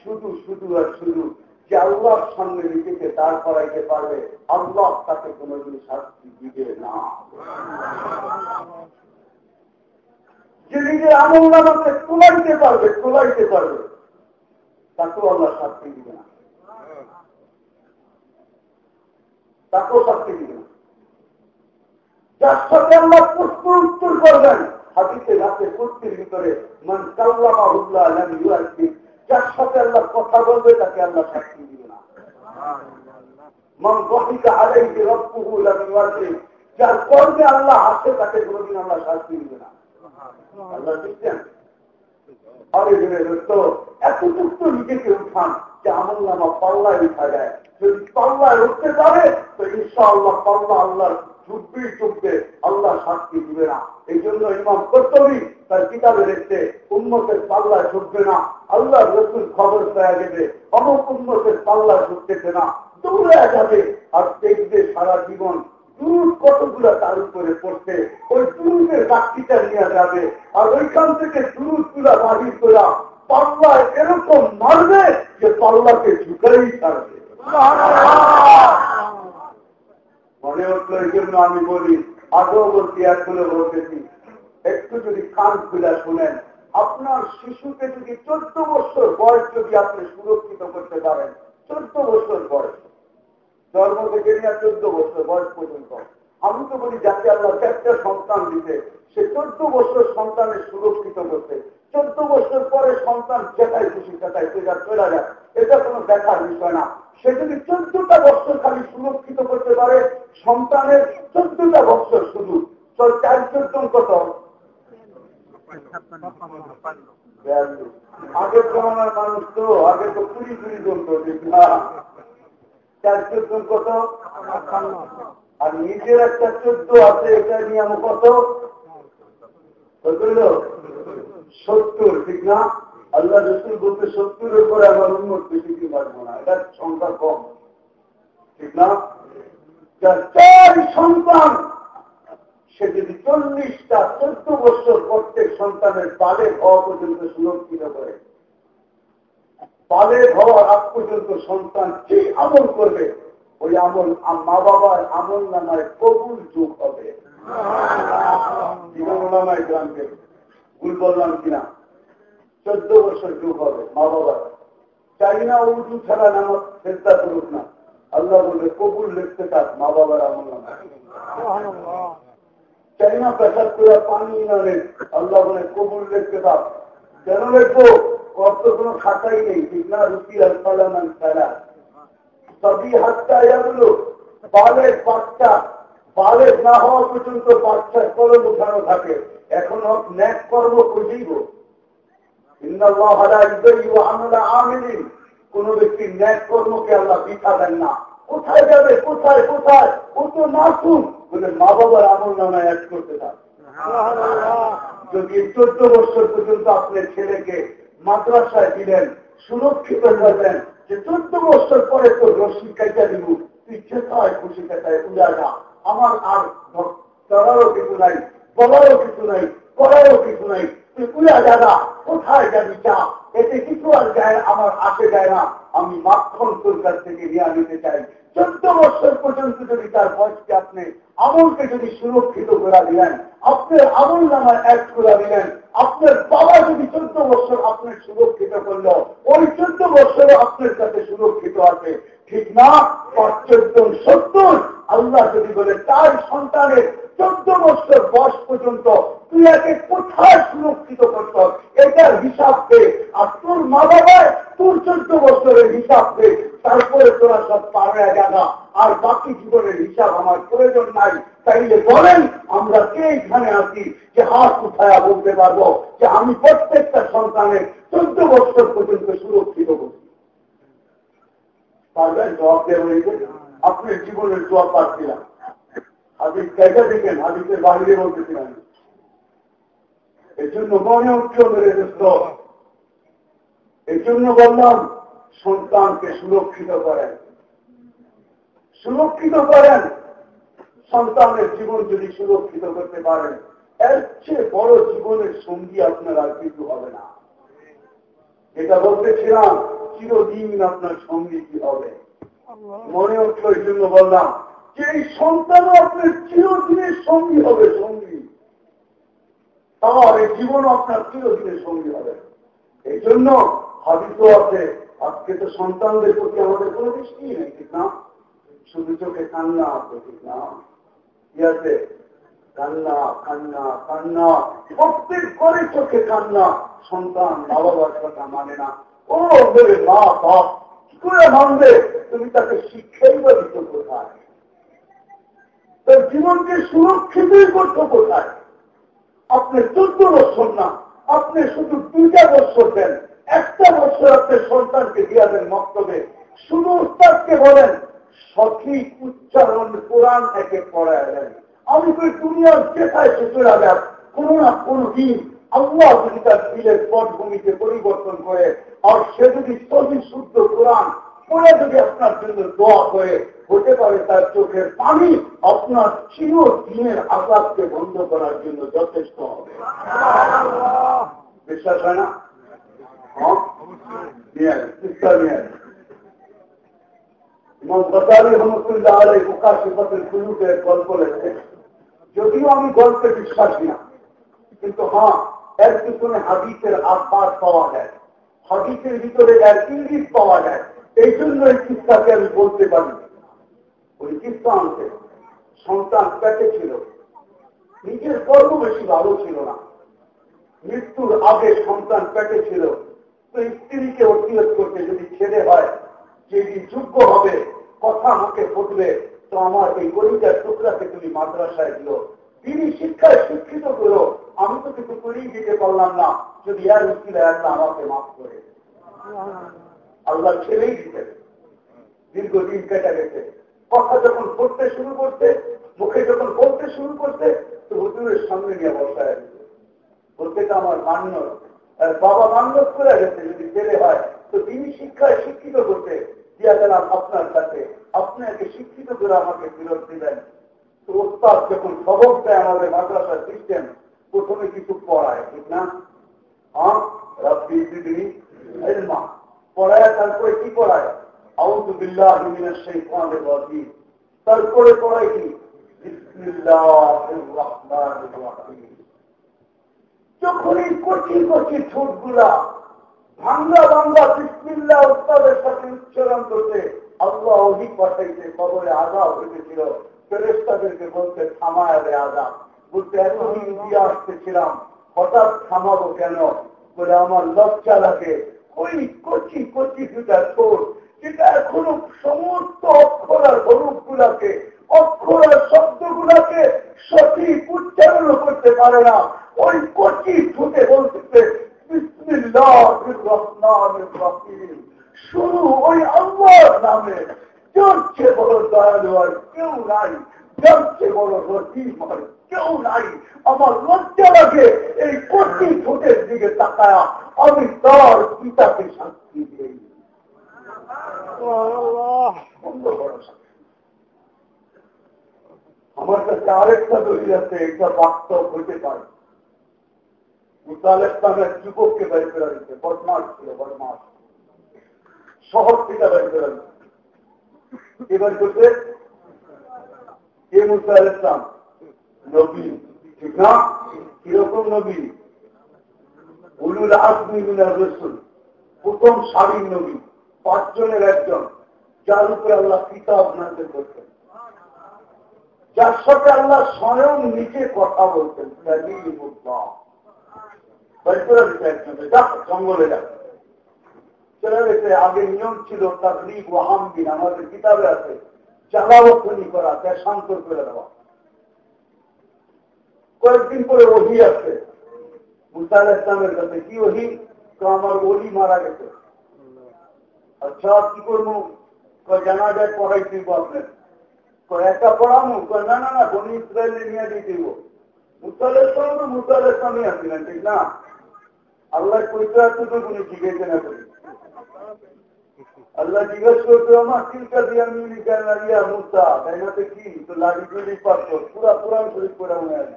Speaker 1: শুধু শুধু আর শুধু যে আল্লাহর সামনে নিজেকে দাঁড় করাইতে পারবে, আল্লাহ তাকে কোনোদিন শাস্তি দিবে না। যে নিজের আমল নামাকে তোলাইতে পারবে তোলাইতে পারবে, তাকেও আল্লাহ শাস্তি দিবে না। তাকেও শাস্তি দিবে না। যার সাথে আল্লাহ প্রশ্ন উত্তর করবেন হাতিতে রাতে কুর্তির ভিতরে, মান কাল্লামা হুল্লাহ যার সাথে আল্লাহ কথা বলবে, তাকে আল্লাহ শাস্তি দিবে না। মন যে যার কর্মে আল্লাহ হাসে তাকে কোনোদিন আল্লাহ শাস্তি দিবে না। আল্লাহ তো নিজেকে উঠান যে আমল নামা পাল্লায় উঠা যায়। যদি পাল্লায় উঠতে পারে, তো ঈশা আল্লাহ পাল্লা আল্লাহর চুপবেই চুপবে আল্লাহ শাস্তি দিবে না। এই জন্য ইমাম কর্তবী তার কিতাবে দেখতে উন্মতের পাল্লায় ঢুকবে না। আল্লাহ রসুল খবর পাওয়া যাবে অমুক উন্মতের পাল্লায় ঢুকতেছে না। দৌড়ে যাবে আর দেখবে সারা জীবন দুধ কতগুলো তার উপরে পড়তে ওই দুধের বাক্যিটা নিয়ে যাবে আর ওইখান থেকে দুধগুলা বাহির করা পাল্লায় এরকম মারবে যে পাল্লাকে ঝুঁকাই ছাড়বে। মনে হচ্ছে এই জন্য আমি বলি আগেও বলছি এখনও বলতেছি একটু যদি কান খুলে শোনেন, আপনার শিশুকে যদি চোদ্দ বছর বয়স যদি আপনি সুরক্ষিত করতে পারেন, চোদ্দ বছর বয়স। জন্ম থেকে নিয়ে চোদ্দ বছর বয়স পর্যন্ত। আমি তো বলি, যাকে আল্লাহ চারটা সন্তান দিতে সে চোদ্দ বছর সন্তানের সুরক্ষিত করতে চোদ্দ বছর পরে সন্তান যেটাই খুশি সেটাই সেটা চলে যায়, এটা কোনো দেখার বিষয় না। সে যদি চোদ্দটা বছর খালি সুরক্ষিত করতে পারে, সন্তানের চোদ্দটা বছর শুধু। চার, চোদ্দ, কত? আগের জমানার মানুষ তো আগে তো কুড়ি কুড়ি জমত চার চোদ্দ কত? আর নিজের একটা চোদ্দ আছে এটা নিয়ম কত? সত্তর ঠিক না? আল্লাহ রসুল বলতে সত্তরের পরে আমার উন্নত বেশি কি পারব না। এটা সংখ্যা কম ঠিক না? চার সন্তান সে চল্লিশটা, চোদ্দ বছর প্রত্যেক সন্তানের পালে হওয়া পর্যন্ত সুরক্ষিত করে। পালে হওয়ার আগ পর্যন্ত সন্তান কি আমল করবে? ওই আমল মা বাবার আমল নামায় কবুল যুগ হবে। ভুল বললাম কিনা? চোদ্দ বছর যুগ হবে মা বাবার। চাই না উর্দু ছাড়া নামাজ চেষ্টা করুক না। আল্লাহ বলবে কবুল লিখতে থাক মা বাবার আমল নামা চাইনা পেশাব করে পানি না নেই আল্লাহ বলে, কবুল লিখতে থাক কেন লিখব অর্থ কোনো খাতাই নেই। ঠিক না রুটি আল সালামান খেলা সবই হাতটা এগুলো বালের বাচ্চা। বালের না হওয়া পর্যন্ত বাচ্চার কলম উঠানো থাকে। এখন ন্যাক কর্ম খুঁজিব কোন ব্যক্তির ন্যাক কর্মকে আল্লাহ বিঠা দেন না। কোথায় যাবে? কোথায়? কোথায়? ও তো মাসুম বলে মা বাবার আমল নামায় অ্যাড করতে থাকে যদি চোদ্দ বছর পর্যন্ত আপনার ছেলেকে মাদ্রাসায় দিলেন সুরক্ষিত করবেন যে চোদ্দ বছর পরে তো রশ্মি কাইটা দিব তুই চেতায় খুশি কাটায় উড়া যা আমার আর করারও কিছু নাই বলারও কিছু নাই করারও কিছু নাই তুই উড়া যা কোথায় যাবি চা এতে কিছু আর যায় আমার আসে যায় না। আমি মাখন তোর কাছ থেকে নিয়ে নিতে চাই। চোদ্দ বছর পর্যন্ত যদি তার বয়সকে আপনি আমলকে যদি সুরক্ষিত করে দিলেন, আপনার আমল নামায় অ্যাড করে দিলেন, আপনার বাবা যদি চোদ্দ বছর আপনার সুরক্ষিত করল, ওই চোদ্দ বছরও আপনার কাছে সুরক্ষিত আছে। ঠিক না? পাঁচ চোদ্দ সত্তর, আল্লাহ যদি বলে, তার সন্তানের চোদ্দ বছর বয়স পর্যন্ত তুই একে কোথায় সুরক্ষিত করত এটার হিসাব দে। আর তোর মা বাবায় তোর চোদ্দ বছরের হিসাব দে। তারপরে তোরা সব পাড়া জানা। আর বাকি জীবনের হিসাব আমার প্রয়োজন নাই। তাইলে বলেন, আমরা কে এখানে আছি যে হাত উঠায়া বলতে পারব? যে আমি প্রত্যেকটা সন্তানের চোদ্দ বছর পর্যন্ত সুরক্ষিত করছি। পারবেন জবাব দেওয়া হয়েছে আপনার জীবনের জবাব পাচ্ছিলাম হাদিস জায়গা দেখেন হাদিসের বাহিরে বলতেছিলাম এই জন্য মনে উঠল মেরে দোস্ত এই জন্য বললাম সন্তানকে সুরক্ষিত করেন। সুরক্ষিত করেন সন্তানের জীবন যদি সুরক্ষিত করতে পারেন এর চেয়ে বড় জীবনের সঙ্গী আপনার আর কিছু হবে না। যেটা বলতেছিলাম চিরদিন আপনার সঙ্গী কি হবে? মনে উঠল এই জন্য বললাম যে এই সন্তানও আপনার চিরদিনের সঙ্গী হবে, সঙ্গী। তাহলে জীবন আপনার চিরদিনের সঙ্গী হবে। এই জন্য হাবিত আছে, আজকে তো সন্তানদের প্রতি আমাদের কোনো দৃষ্টি নেই, ঠিক না? শুধু চোখে কান্না আছে ঠিক না? কি আছে? কান্না কান্না কান্না। প্রত্যেক করে চোখে কান্না। সন্তান মা বাবার কথা মানে না। ও বলে মা বাপ কি করে মানবে তুমি তাকে শিক্ষাই বা দিত কোথায়? তার জীবনকে সুরক্ষিতই করতো কোথায়? আপনি চোদ্দ বছর না, আপনি শুধু দুইটা বছর দেন। একটা বছর আপনার সন্তানকে দিয়া দেন মক্তবে। শুধু উস্তাদকে বলেন, সঠিক উচ্চারণ কোরআন থেকে পড়ায় দেন। আমি তো দুনিয়ার যেটায় সে চলে কোনো না কোনো দিন আল্লাহ যদি তার দিলের পটভূমিকে পরিবর্তন করে, আর সে যদি সহি শুদ্ধ কোরআন পরে যদি আপনার জন্য দোয়া করে, হতে পারে তার চোখের পানি আপনার চির দিনের আঘাতকে বন্ধ করার জন্য যথেষ্ট হবে। বিশ্বাস হয় না? হ্যাঁ? যদিও আমি গল্পে বিশ্বাসী না, কিন্তু হ্যাঁ এর পিছনে হাদিসের আব্বাস পাওয়া যায়। হাদিসের ভিতরে এর ইঙ্গিত পাওয়া যায় এই জন্য এই কিস্তাকে আমি বলতে পারি। ওই কিস্তা আনতে সন্তান পেটে ছিল। নিজের কর্ম বেশি ভালো ছিল না। মৃত্যুর আগে সন্তান পেটে ছিল। তো স্ত্রীকে অতিরোধ করতে যদি ছেড়ে হয় যেটি যোগ্য হবে, কথা আমাকে ফুটবে তো আমার এই গরিবের টুকরাকে তুমি মাদ্রাসায় দিল তিনি শিক্ষায় শিক্ষিত করো আমি তো কিছু করেই দিতে পারলাম না। যদি আর উচিত আমাকে মাফ করে। আল্লাহ ছেলেই দিতেন দীর্ঘদিন কেটে গেছে। কথা যখন করতে শুরু করতে মুখে যখন বলতে শুরু করতে তো হুজুরের সামনে নিয়ে বসায় বলতে তো আমার মান্য। বাবা মান্য করে গেছে, যদি ছেলে হয়, তো তিনি শিক্ষায় শিক্ষিত করতে দিয়া গেলাম আপনার কাছে। আপনাকে শিক্ষিত করে আমাকে ফেরত দিলেন তো ওস্তাদ যখন সবক দেয় আমাদের মাদ্রাসার সিস্টেম প্রথমে কিছু পড়ায়, ঠিক না? হ্যাঁ দিদি মা পড়ায়, তারপরে কি পড়ায়? তারপরে পড়ায় কি? যখন এই কচি কচি ঠোঁটগুলা ভাঙ্গা ভাঙ্গা বিসমিল্লা উস্তাদের সাথে উচ্চারণ করতে আল্লাহ অধিক পাঠাইতে খবরে আজাব হইতেছিল ফেরেস্তাদেরকে বলতে থামায় রে আজাব। বলতে এতদিন দিয়ে আসতেছিলাম হঠাৎ থামাবো কেন? বলে, আমার লজ্জা লাগে। ওই কচি কচি দুটা ঠোঁট, যেটা এখনও সমস্ত অক্ষর আর হরুপ গুলাকে অক্ষর আর শব্দ গুলাকে সঠিক উচ্চারণ করতে পারে না। ওই কচি ঠোঁটে বলতেছে শুরু ওই আল্লাহর নামে। চলছে বড় দয়ালু আর কেউ নাই জমছে বড় রসিম হয় কেউ নাই। আমার লজ্জা লাগে এই কচি ঠোঁটের দিকে তাকায়া। আমি তার পিতাকে শান্তি দিই। আমার কাছে আরেকটা দলিল আছে এটা বাস্তব হইতে পারে। মুসাল ইসলামের যুবককে বের করে দিচ্ছে বদমাস ছিল বদমাস শহর থেকে বের করে দিচ্ছে কি বের করছে? কে মুসাল ইসলাম নবী। ঠিক না কীরকম নবী? প্রথম স্বামীর নবী, পাঁচজনের একজন, যার উপরে আল্লাহ কিতাব নাজিল করতেন। যার সাথে আল্লাহ স্বয়ং নিজে কথা বলতেন জঙ্গলে যাবে আগে নিয়ম ছিল তাকরিব ও হামদিন আমাদের কিতাবে আছে জ্বালাবক্ষণী করা, দেশান্তর করে দেওয়া। কয়েকদিন পরে ওহি আছে। মুসাল ইসলামের কাছে কি ওহি? তো আমার ওলি মারা গেছে। আচ্ছা কি করব? জানা যায় পড়াই দিব আপনার একটা পড়ামু? না না না, বনি ইসরায়েল নিয়ে দিয়ে দিব। মুসাল ইসলাম তো মুসাল ইসলামই আসছিলেন ঠিক না? আল্লাহ কইতে জিজ্ঞেস না করি। আল্লাহ জিজ্ঞেস করতে আমার চিন্তা দিয়ে আমি দিয়া মুসা? তাই না কি? তো পাচ্ছ পুরা পুরান শরীর করে মনে আছে।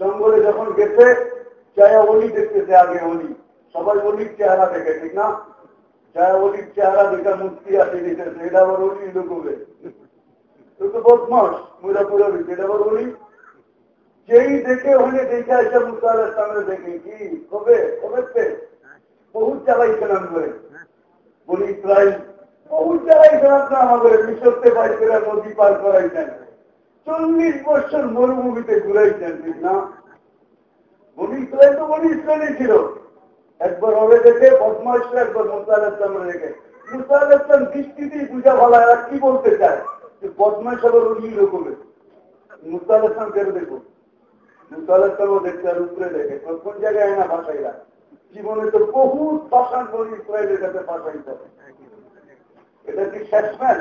Speaker 1: জঙ্গলে যখন গেছে চায়া অলি দেখতেছে আগে অলি। সবাই অলির চেহারা দেখে, ঠিক না? চায়া অলির চেহারা দেখা মুক্তি আসে দিতেছে এটা আবার অলি লুকবে। তো এটা আবার অলি? যেই দেখে দেখে আসে ইসলামের দেখে। কি? কবে? কবে বহুত চালাইছিলাম করে বলি প্রায় বহুত চালাইছিলাম না আমাদের। মিশরতে পাই করে নদী পার করাইছেন। চল্লিশ বছর মরুভূমিতে ঘুরাইছেন ঠিক না? বনি ইসরায়েল তো বনি ইসরায়েলই ছিল। একবার হবে দেখে বদমাস একবার মুসাল ইসলামের দেখে মুসাল ইসলাম দৃষ্টিতেই বুঝা ভালো, এরা কি বলতে চায়? যে বদমাস আবার ওই রকমের মুসাল ইসলাম কেন দেখো মুসাল ইসলামও দেখতে আর উপরে দেখে। কোন জায়গায় না ভাষাইরা জীবনে তো বহু ভাষার বনি ইসরায়েলের কাছে ভাষাইত এটা কি শেষ ম্যাচ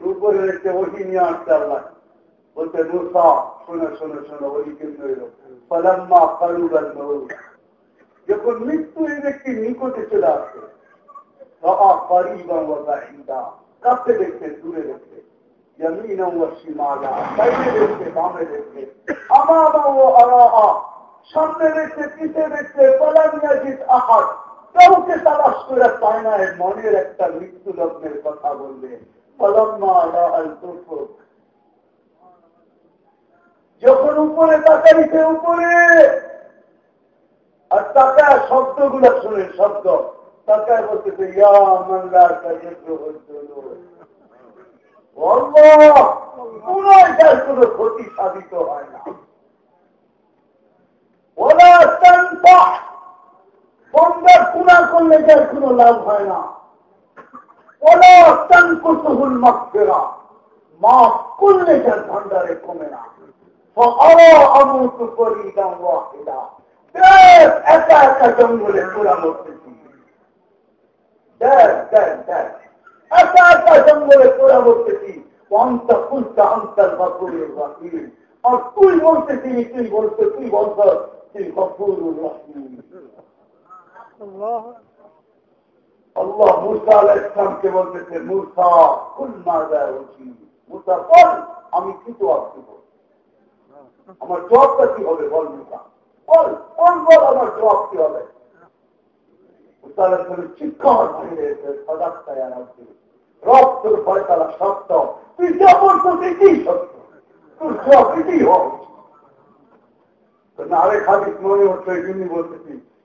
Speaker 1: উপরে রেখে ওহি নিয়ে আসতে আল্লাহ। বলতে মুসা শোনো শোনো শোনো ওই কিন্তু ফলাম্মা কারুবান যখন মৃত্যু এই ব্যক্তির নিকটে চলে আসে কাছে দেখতে দূরে দেখতে মনের একটা মৃত্যু লগ্নের কথা বলবে যখন উপরে তাকাইছে উপরে। আর টাকা শব্দগুলো শুনে, শব্দ। টাকায় বলতেছে ক্ষতি সাধিত হয় না। ওরা করলে যার কোন লাভ হয় না। ওরা অত্যন্ত মাফ ফেরা মাফ করলে যার ভান্ডারে কমে না। আমুত করি একা একা জঙ্গলে পুরা মরতেছি। দেখ দেখ দেখ একা একা জঙ্গলে পুরা মরতেছি। অন্ত কুলটা অন্তর বকুরের বাকির আর তুই বলতেছি, তুই বলতে, তুই বকুরুর আল্লাহ মুসা আল ইসলামকে বলতেছে, মুসা, কুল না যায় মুসা, বল, আমি কি তো আসতে আমার জবটা কি হবে বল মুসা? বল বল বল, আমার জবাব কি হবে? তোর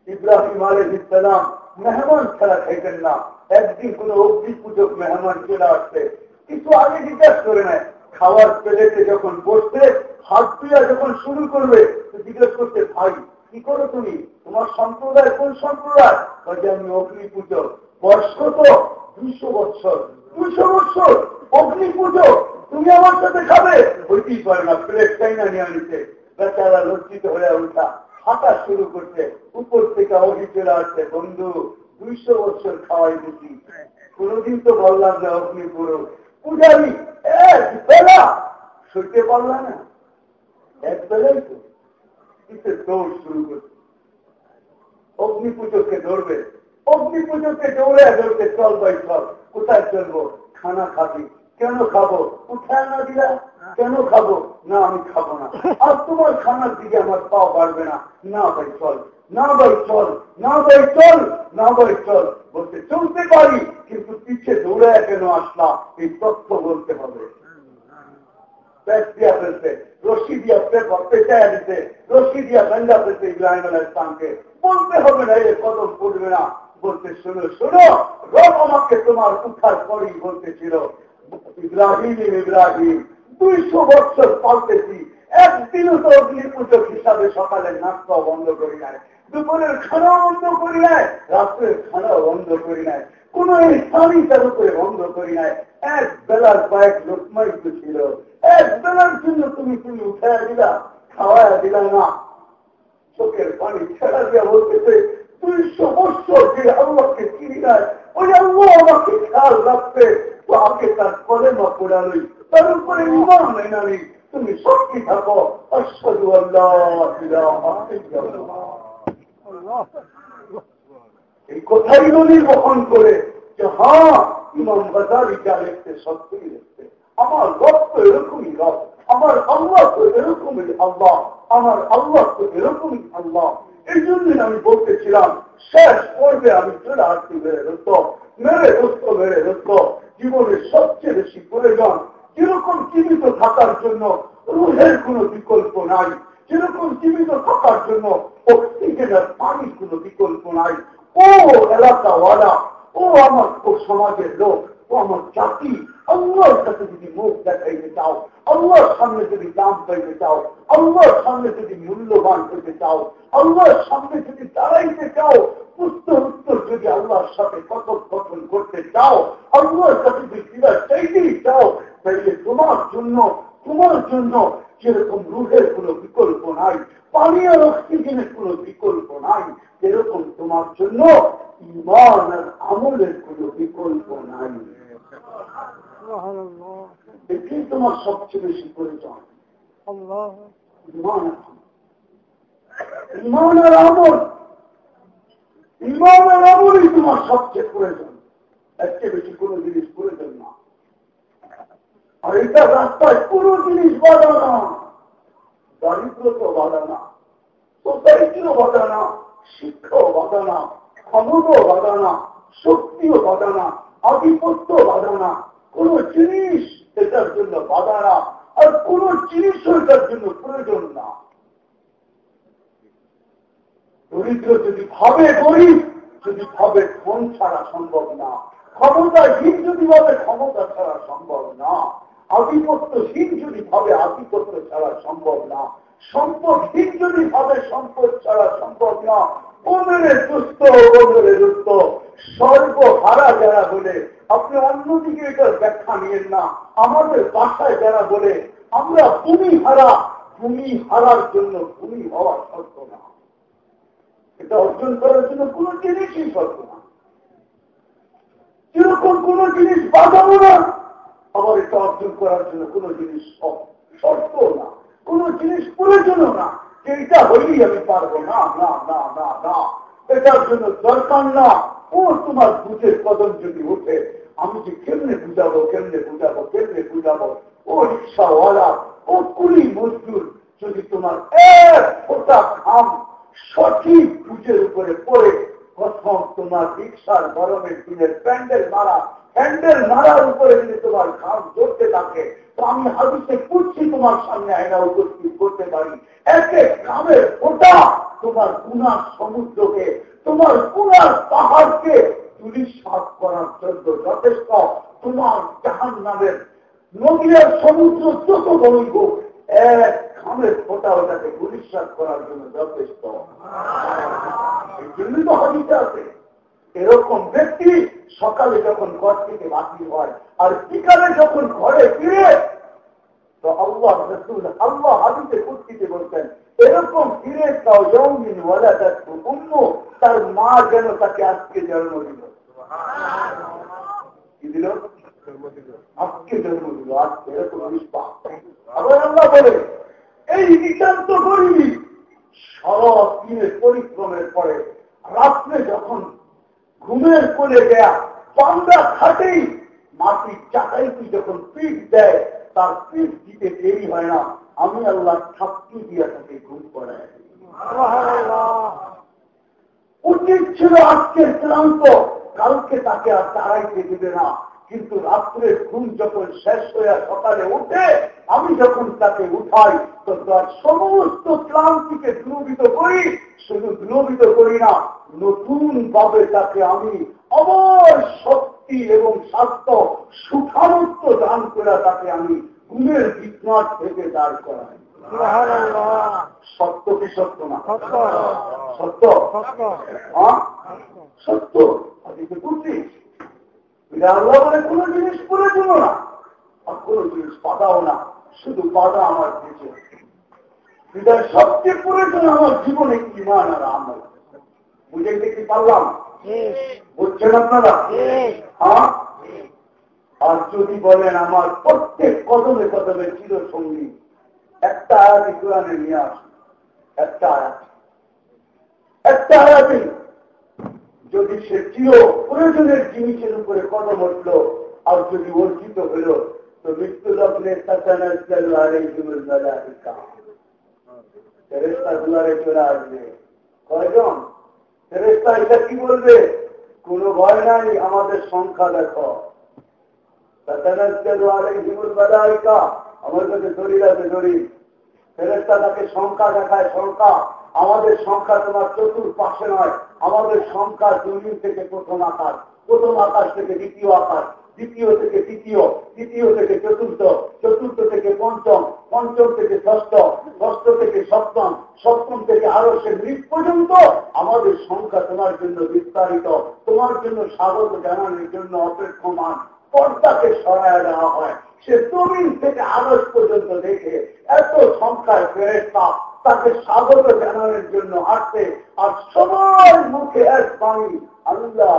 Speaker 1: ইব্রাহিম আলহ ইসলাম মেহমান ছাড়া খাইতেন না। একদিন কোন অগ্নি পূজক মেহমান চলে আসছে। কিছু আগে জিজ্ঞাসা করে নেয়, খাওয়ার প্লেটে যখন বসতে হাত তুইয়া যখন শুরু করবে জিজ্ঞেস করতে ভাই, কি করো তুমি? তোমার সম্প্রদায় কোন সম্প্রদায়? আমি অগ্নি পুজো বয়স কত দুইশো বৎসর। দুইশো বৎসর? পুজো তুমি আমার সাথে খাবে? হইতেই পারে না, প্লেট চাই না নিয়ে নিতে বেচারা লজ্জিত হয়ে উঠা। হাঁটা শুরু করছে। উপর থেকে চলে আসছে, বন্ধু, দুইশো বছর খাওয়াই দিচ্ছি কোনদিন তো বললাম যে অগ্নি পুরো পূজারি এক বেলা সইতে পারলাম না। এক বেলাই তো। কিসে দৌড় শুরু করছে? অগ্নি পুজোকে দৌড়বে অগ্নি পুজোকে দৌড়ে ধরবে, চল বাই চল। কোথায় চলবো? খানা খাবি। কেন খাব? উঠায় না দিলা? কেন খাব? না আমি খাব না। আর তোমার খানার দিকে আমার পাও বাড়বে না। না ভাই চল। না ভাই চল। না ভাই চল। না ভাই চল। বলতে চলতে পারি কিন্তু পিছিয়ে দৌড়ায় কেন আসলা এই তথ্য বলতে হবে। দিয়া ফেলতে রশি দিয়া পেঁচাইয়া দিতে রশি দিয়া গঞ্জা ফেলতে ইব্রাহিম আল ইসলামকে বলতে হবে না এ কদম পড়বে না। বলতে শোনো শোনো রব আমাকে তোমার উঠার পরই বলতেছিল। ইব্রাহিম ইব্রাহিম, দুইশো বছর পাল্টেছি। একদিনও তো অগ্নি পুজো হিসাবে সকালে নাস্তা বন্ধ করি নাই, দুপুরের খানাও বন্ধ করি নাই, রাত্রের খানাও বন্ধ করি নাই, কোন স্থানই তার উপরে বন্ধ করি নাই। এক বেলার কয়েক লোকমাই তো ছিল। এক বেলার জন্য তুমি তুমি উঠাইয়া দিলা, খাওয়াইয়া দিলা না। চোখের পানি ছেড়া দিয়া বলতেছে, দুইশো বছর যে আল্লাহকে চিনি নাই, ওই আল্লাহ আমাকে খেয়াল রাখতে তার তার উপরে ইমান নেই তুমি সত্যি থাকো এই কথাই বহন করে যে হ্যাঁ ইমাম বাজারি যা লিখতে সত্যিই লিখতে আমার রব তো এরকমই রব আমার আল্লাহ তো এরকমই আল্লাহ আমার আল্লাহ তো এরকমই আল্লাহ এই জন্যই আমি বলতেছিলাম, শেষ পর্বে আমি চলে আসছি মেরে দোস্ত মেরে জীবনের সবচেয়ে বেশি প্রয়োজন যেরকম জীবিত থাকার জন্য রুহের কোনো বিকল্প নাই, যেরকম জীবিত থাকার জন্য অক্সিজেনের পানির কোনো বিকল্প নাই। ও এলাকাওয়ালা, ও আমার, ও সমাজের লোক ও আমার জাতি আল্লাহর কাছে যদি মুখ দেখাইতে চাও আল্লাহর সামনে যদি দাম পাইতে চাও আল্লাহর সামনে যদি মূল্যবান পেতে চাও আল্লাহর সামনে যদি দাঁড়াইতে চাও উত্তর উত্তর যদি আল্লাহর সাথে কথোপকথন করতে চাও আল্লাহর কাছে যদি ফিরার চাইতেই চাও তাইলে তোমার জন্য তোমার জন্য যেরকম রুহের কোনো বিকল্প নাই পানি আর অক্সিজেনের কোনো বিকল্প নাই এরকম তোমার জন্য ইমান আর আমলের কোনো বিকল্প নাই এটাই তোমার সবচেয়ে বেশি প্রয়োজন ইমান আর আমল ইমান আর আমলই তোমার সবচেয়ে প্রয়োজন এর বেশি কোনো জিনিস প্রয়োজন না আর এটা রাস্তায় কোনো জিনিস বাধা না দারিদ্র তো বাধা না সোসাইটিও বাধা না শিক্ষাও বাধা না ক্ষমতাও বাধা না শক্তিও বাধা না আধিপত্য বাধা না কোন জিনিস এটার জন্য বাধা না আর কোন জিনিসও এটার জন্য প্রয়োজন না দরিদ্র যদি ভাবে গরিব যদি ভাবে ধন ছাড়া সম্ভব না ক্ষমতাহীন যদি ভাবে ক্ষমতা ছাড়া সম্ভব না আধিপত্যহীন যদি ভাবে আধিপত্য ছাড়া সম্ভব না সম্পদহীন যদি ভাবে সম্পদ ছাড়া সম্ভব না ওমেরে দুস্থ ওমেরে দুস্থ সর্বহারা যারা বলে আপনি অন্যদিকে এটার ব্যাখ্যা নিয়েন না আমাদের বাসায় যারা বলে আমরা ভূমি হারা ভূমি হারার জন্য ভূমি হওয়া শর্ত না এটা অর্জন করার জন্য কোনো জিনিসই শর্ত না যেরকম কোন জিনিস বাঁধাবো না, আবার এটা অর্জন করার জন্য কোন জিনিস শর্ত না, কোন জিনিস প্রয়োজনও না যে এটা হইলেই আমি পারব। না না না না না, এটার জন্য দরকার না। ও, তোমার বুঝের কদম যদি উঠে আমি যে কেমনে বুঝাবো কেমনে বুঝাবো কেমনে বুঝাবো? ও রিক্সাওয়ালা, ও কুলি মজদুর যদি তোমার এক ফোটা খাম সঠিক পুজোর উপরে পড়ে, প্রথম তোমার রিক্সার গরমের দিনের প্যান্ডেল মারা, প্যান্ডেল মারার উপরে যদি তোমার ঘাম ধরতে থাকে, তো আমি হাদিসে পুচ্ছি তোমার সামনে আয়না উপস্থিত করতে পারি। এক এক গ্রামের ফোটা তোমার গুনার সমুদ্রকে, তোমার গুনার পাহাড়কে চুরি সাফ করার জন্য যথেষ্ট। তোমার জাহান নামের নদীর সমুদ্র যত বড়ই হোক, এক খামের ফোটা ওটাকে গুলিশ্বাস করার জন্য যথেষ্ট। এই জন্যই তো হদিতে আছে। এরকম ব্যক্তি সকালে যখন ঘর থেকে বাতিল হয় আর বিকালে যখন ঘরে ফিরে তো আল্লাহ রসুল আল্লাহ হাদিতে কুর্তিতে বলছেন এরকম ফিরে তাও ইয়মিন ওয়ালা অন্য তার মা যেন তাকে আজকে জন্ম দিল। কি দিল? আজকে জন্ম দিল আজকে এরকম বিশ্বাস আবার আল্লাহ বলে এই নিতান্ত গরিবী। সরব দিনের পরিশ্রমের পরে রাত্রে যখন ঘুমের কোলে দেয়া পান্ডা খাটেই মাটির চাকাইটি যখন পিঠ দেয়, তার পিঠ দিতে দেরি হয় না। আমি আল্লাহ ছাত্রী দিয়া তাকে ঘুম করায় উচিত ছিল আজকের ক্লান্ত। কালকে তাকে আর তারাইতে দেবে না। কিন্তু রাত্রে ঘুম যখন শেষ হয়ে সকালে উঠে আমি যখন তাকে উঠাই তার সমস্ত ক্লান্তিকে দ্রুবিত করি, শুধু দ্রুবিত করি না নতুন ভাবে তাকে আমি অবর শক্তি এবং স্বাস্থ্য সুখানুত্ব দান করে তাকে আমি ঘুমের বিঘ্নাট থেকে দাঁড় করাই। সত্য কি সত্য না? সত্য। সত্য। বুঝছিস আল্লাহ বলে, কোন জিনিস প্রয়োজন না। আর কোন জিনিস পাতাও না। শুধু পাতা আমার দিয়েছে বিদায় সবচেয়ে প্রয়োজন আমার জীবনে ইমান আর আমল। বুঝাইতে কি পারলাম? বুঝছেন আপনারা? হ্যাঁ? আর যদি বলেন আমার প্রত্যেক কদমে কদমে চির সঙ্গী একটা আয়াতি কোরআনে নিয়ে আসুন। একটা আয়াত। একটা আয়াতি যদি সে চির প্রয়োজনের জিনিসের উপরে কদম উঠল আর যদি অর্জিত হইল তো মৃত্যু লগ্নে কয়জন? ফেরেস্তা এটা কি বলবে? ভয় নাই, আমাদের সংখ্যা দেখো। আমাদের সংখ্যা তোমার চতুর পাশে নয়, আমাদের সংখ্যা জমিন থেকে প্রথম আকাশ প্রথম আকাশ থেকে দ্বিতীয় আকাশ। দ্বিতীয় থেকে তৃতীয় তৃতীয় থেকে চতুর্থ চতুর্থ থেকে পঞ্চম পঞ্চম থেকে ষষ্ঠ ষষ্ঠ থেকে সপ্তম সপ্তম থেকে আরও সে মৃত পর্যন্ত আমাদের সংখ্যা তোমার জন্য বিস্তারিত, তোমার জন্য স্বাগত জানানোর জন্য অপেক্ষমান। পর্দাকে সরায় দেওয়া হয়। সে জমিন থেকে আরস পর্যন্ত দেখে এত সংখ্যায় ফেরেস্তা তাকে স্বাগত জানানোর জন্য আসছে আর সবার মুখে এক বাণী, আল্লাহ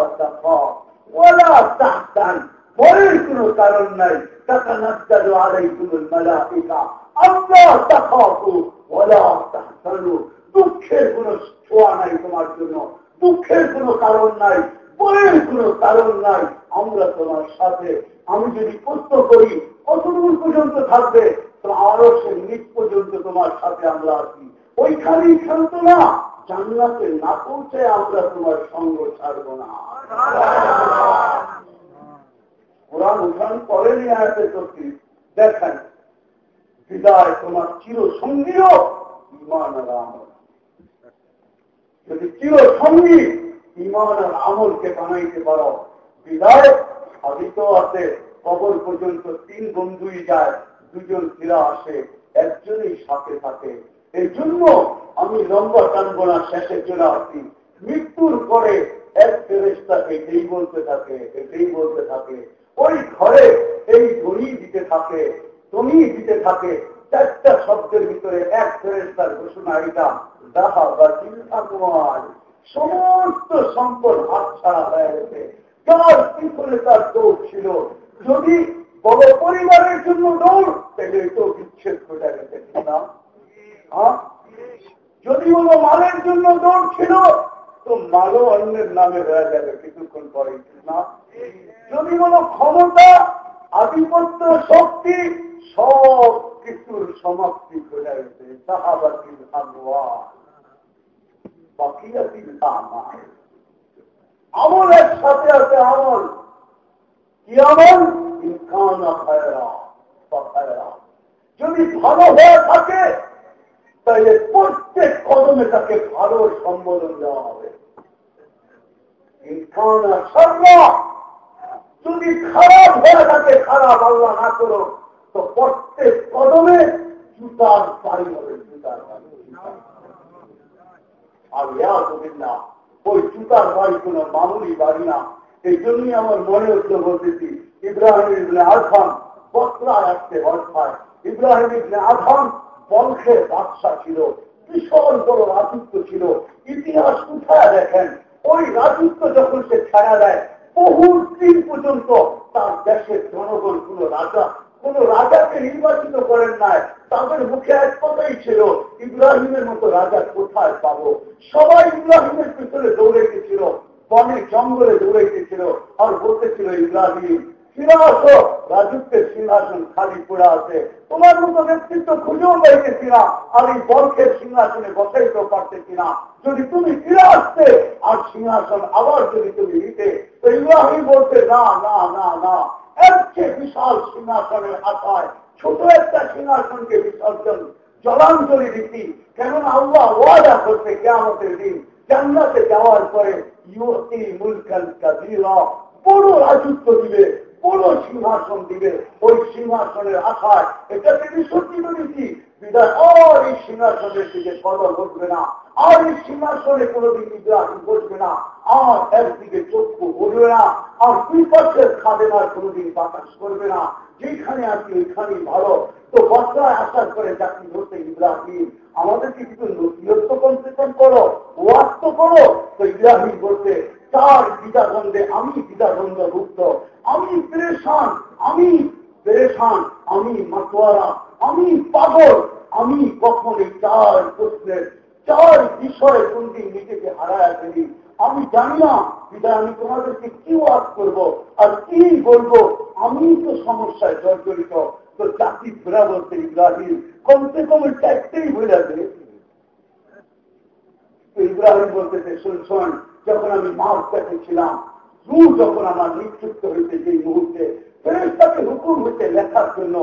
Speaker 1: ওলা তাহতান ভয়ের কোন কারণ নাই। টাকা নাচাল আলাই কুমুল মালাইকা। আল্লাহ তাকাবু ওলা তাহতানু দুঃখের কোন ছোঁয়া নাই তোমার জন্য। দুঃখের কোন কারণ নাই। ভয়ের কোন কারণ নাই। আমরা তোমার সাথে। আমি যদি প্রশ্ন করি, কতদূর পর্যন্ত থাকবে, তো আরও সে নিজ পর্যন্ত তোমার সাথে আমরা আছি। ওইখানেই খেলত না। জান্নাতে না পৌঁছে আমরা তোমার সঙ্গ ছাড়ব না। কোরআন উঠান করেনি আয়াতে সত্যি দেখেন, বিদায় তোমার চির সঙ্গীও ইমান আর আমল। যদি চির সঙ্গী ইমান আর আমলকে বানাইতে পারো, বিদায় সাধিত আছে। কবর পর্যন্ত তিন বন্ধুই যায়, দুজন ফিরা আসে, একজনই সাথে থাকে। এই জন্য আমি লম্বা টানবো না শেষে চলে আসি। মৃত্যুর পরে এক ফেরেস্তা এটাই বলতে থাকে এটাই বলতে থাকে ওই ঘরে এই ধনী দিতে থাকে, তুমি দিতে থাকে, চারটা শব্দের ভিতরে এক ফেরেস্তার ঘোষণা এটা দেখা বা চিন্তা তোমার সমস্ত সম্পদ হাত ছাড়া হয়ে গেছে। যার পিছনে তার দৌড় ছিল। যদি বড় পরিবারের জন্য দৌড়, তাহলে তো বিচ্ছেদ ঘটে গেছে হ্যাঁ? যদি বলো মালের জন্য দৌড় ছিল তো মালও অন্যের নামে হয়ে যাবে কিছুক্ষণ পরে, না? যদি বলো ক্ষমতা, আধিপত্য, শক্তি, সব কিছু মৃত্যুর সমাপ্তি ঘটে গেছে সাহাবাতিল বাকিয়াতিল আমলের সাথে আছে, আমল। কি আমল? যদি ভালো হয়ে থাকে, তাহলে প্রত্যেক কদমে তাকে ভালো সম্বোধন দেওয়া হবে। যদি খারাপ হয়ে থাকে, খারাপ আল্লাহ না করো তো প্রত্যেক কদমে জুতার বাড়ি হবে, জুতার বাড়ি। আর ইয়াদুবিল্লাহ ওই জুতার বাড়ি কোন মামুলি বাড়ি না। এই জন্যই আমার মনে হচ্ছে বলতেছি, ইব্রাহিম ইবনে আজহাম বসরায় আসতে অর্থায় ইব্রাহিম ইবনে আজহাম বংশের বাদশা ছিল, বিশাল বড় রাজত্ব ছিল। ইতিহাস উঠায় দেখেন ওই রাজত্ব যখন সে ছাড়া দেয়, বহু দিন পর্যন্ত তার দেশের জনগণ, কোন রাজা, কোন রাজাকে নির্বাচিত করেন নাই। তাদের মুখে এক কথাই ছিল, ইব্রাহিমের মতো রাজা কোথায় পাবো? সবাই ইব্রাহিমের পিছনে দৌড়াইতেছিল, বনে জঙ্গলে দৌড়াইতেছিল, আর বলতেছিল, ইব্রাহিম ফিরে রাজত্বের সিংহাসন খালি পড়ে আছে। তোমার মতো ব্যক্তিত্ব খুঁজেও পাইতেছি না। আর এই বর্ষের সিংহাসনে বসাইতেও পারতেছি না যদি তুমি ফিরে আসতে আর সিংহাসন আবার যদি তুমি নিতে, তো ইব্রাহিম বলতে না না না না। এর বিশাল সিংহাসনের আশায় ছোট একটা সিংহাসনকে বিসর্জন জলাঞ্জলি দিচ্ছি। কেমন আল্লাহ ওয়াদা করছে কেমতের দিন জান্নাতে যাওয়ার পরে ইউতি মুলকান কাবিরা বড় রাজত্ব দিবে। বড় সিংহাসন দিবে? ওই সিংহাসনের আশায়। এটাকে বিসর্জিত দিচ্ছি বিদায়। আর এই সিংহাসনের দিকে কদর বসবে না। আর এই সিংহাসনে কোনোদিন ইব্রাহিম বসবে না। আর একদিকে চক্ষু বলবে না। আর দুই পাশের না কোনোদিন বাতাস করবে না। যেখানে আছি ওইখানেই ভালো। তো বস্তায় আসার করে চাকরি ধরতে ইব্রাহিম আমাদেরকে কিছু নথিয়ত্ব কনসেশন করো ওয়াস্ত করো। তো ইব্রাহিম বলতে চার দ্বিধাদ্বন্দ্বে আমি দ্বিধাদ্বন্দ্ব ভুক্ত আমি প্রেশান আমি প্রেশান, আমি মাতোয়ারা, আমি পাগল। আমি কখন এই চার প্রশ্নের, চার বিষয়ে কোনদিন নিজেকে হারায় ফেলি। আমি জানি না বিদায় আমি তোমাদেরকে কি ওয়াজ করব আর কি বলব। আমি তো সমস্যায় জর্জরিত। তো জাতি ঘোরা বলতে ইব্রাহিম, কমসে কম চারটেই ঘুরে ইব্রাহিম বলতেছে শোন যখন আমি মাছ পেটে ছিলাম যখন আমার নিক্ষিপ্ত হইতে যে মুহূর্তে ফেরেস্তাকে হুকুম হইতে লেখার জন্য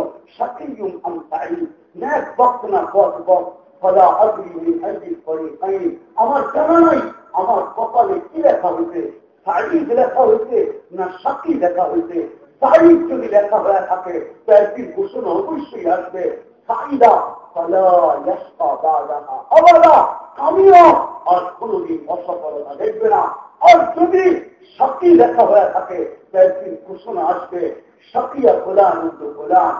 Speaker 1: আমার জানা নাই আমার কপালে কি লেখা হইতে লেখা হইতে না সাকি লেখা হইতে সাইজ যদি লেখা হয়ে থাকে, তো একদিন ঘোষণা অবশ্যই আসবে সাইদা আমিও আর কোনদিন অসফলতা দেখবে না। আর যদি সাকি লেখা হয়ে থাকে একদিন ঘোষণা আসবে সাকিয়া গোলান গোলান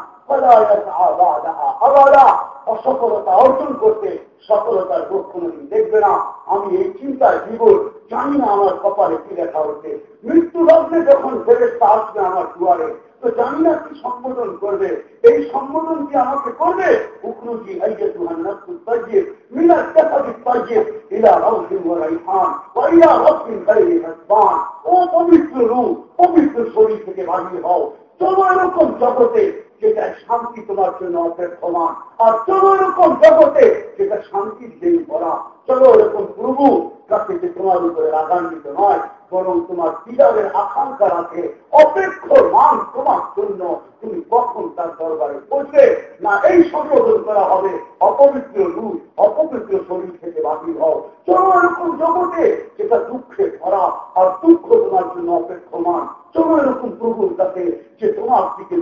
Speaker 1: অসফলতা অর্জন করতে সফলতার মুখ কোনদিন দেখবে না। আমি এই চিন্তায় জীবন জানি না আমার কপালে কি লেখা হচ্ছে মৃত্যু লগ্নে যখন ফেরেস্তা আসবে আমার দুয়ারে তো জানি কি সম্বোধন করবে। এই সম্বোধন কি আমাকে করবে? উকরুজি আইয়ে তুহান নফসু তাজিয়ে মিলা তাফাদি তাজিয়ে ইলা রাউহিন ওয়া রাইহান ওয়া ইলা রাব্বিন গায়রি হাসবান ও পবিত্র রূপ, পবিত্র শরীর থেকে বাহির হও। তোমার এরকম জগতে যেটা শান্তি তোমার জন্য অপেক্ষমান, আর চলো এরকম জগতে যেটা শান্তির দেরি করা চলো এরকম প্রভু কাছে তোমার উপরে রাগান্বিত নয়। বরং তোমার দিদারের আকাঙ্ক্ষা রাখে অপেক্ষ মান তোমার জন্য তুমি কখন তার দরবারে বসবে, না এই সংশোধন করা হবে, অপবিত্র রূপ, অপবিত্র শরীর থেকে বাতিল হও। চলো এরকম জগতে যেটা দুঃখে ভরা আর দুঃখ তোমার জন্য অপেক্ষমান। চলো এরকম প্রভুর কাছে যে তোমার দিকে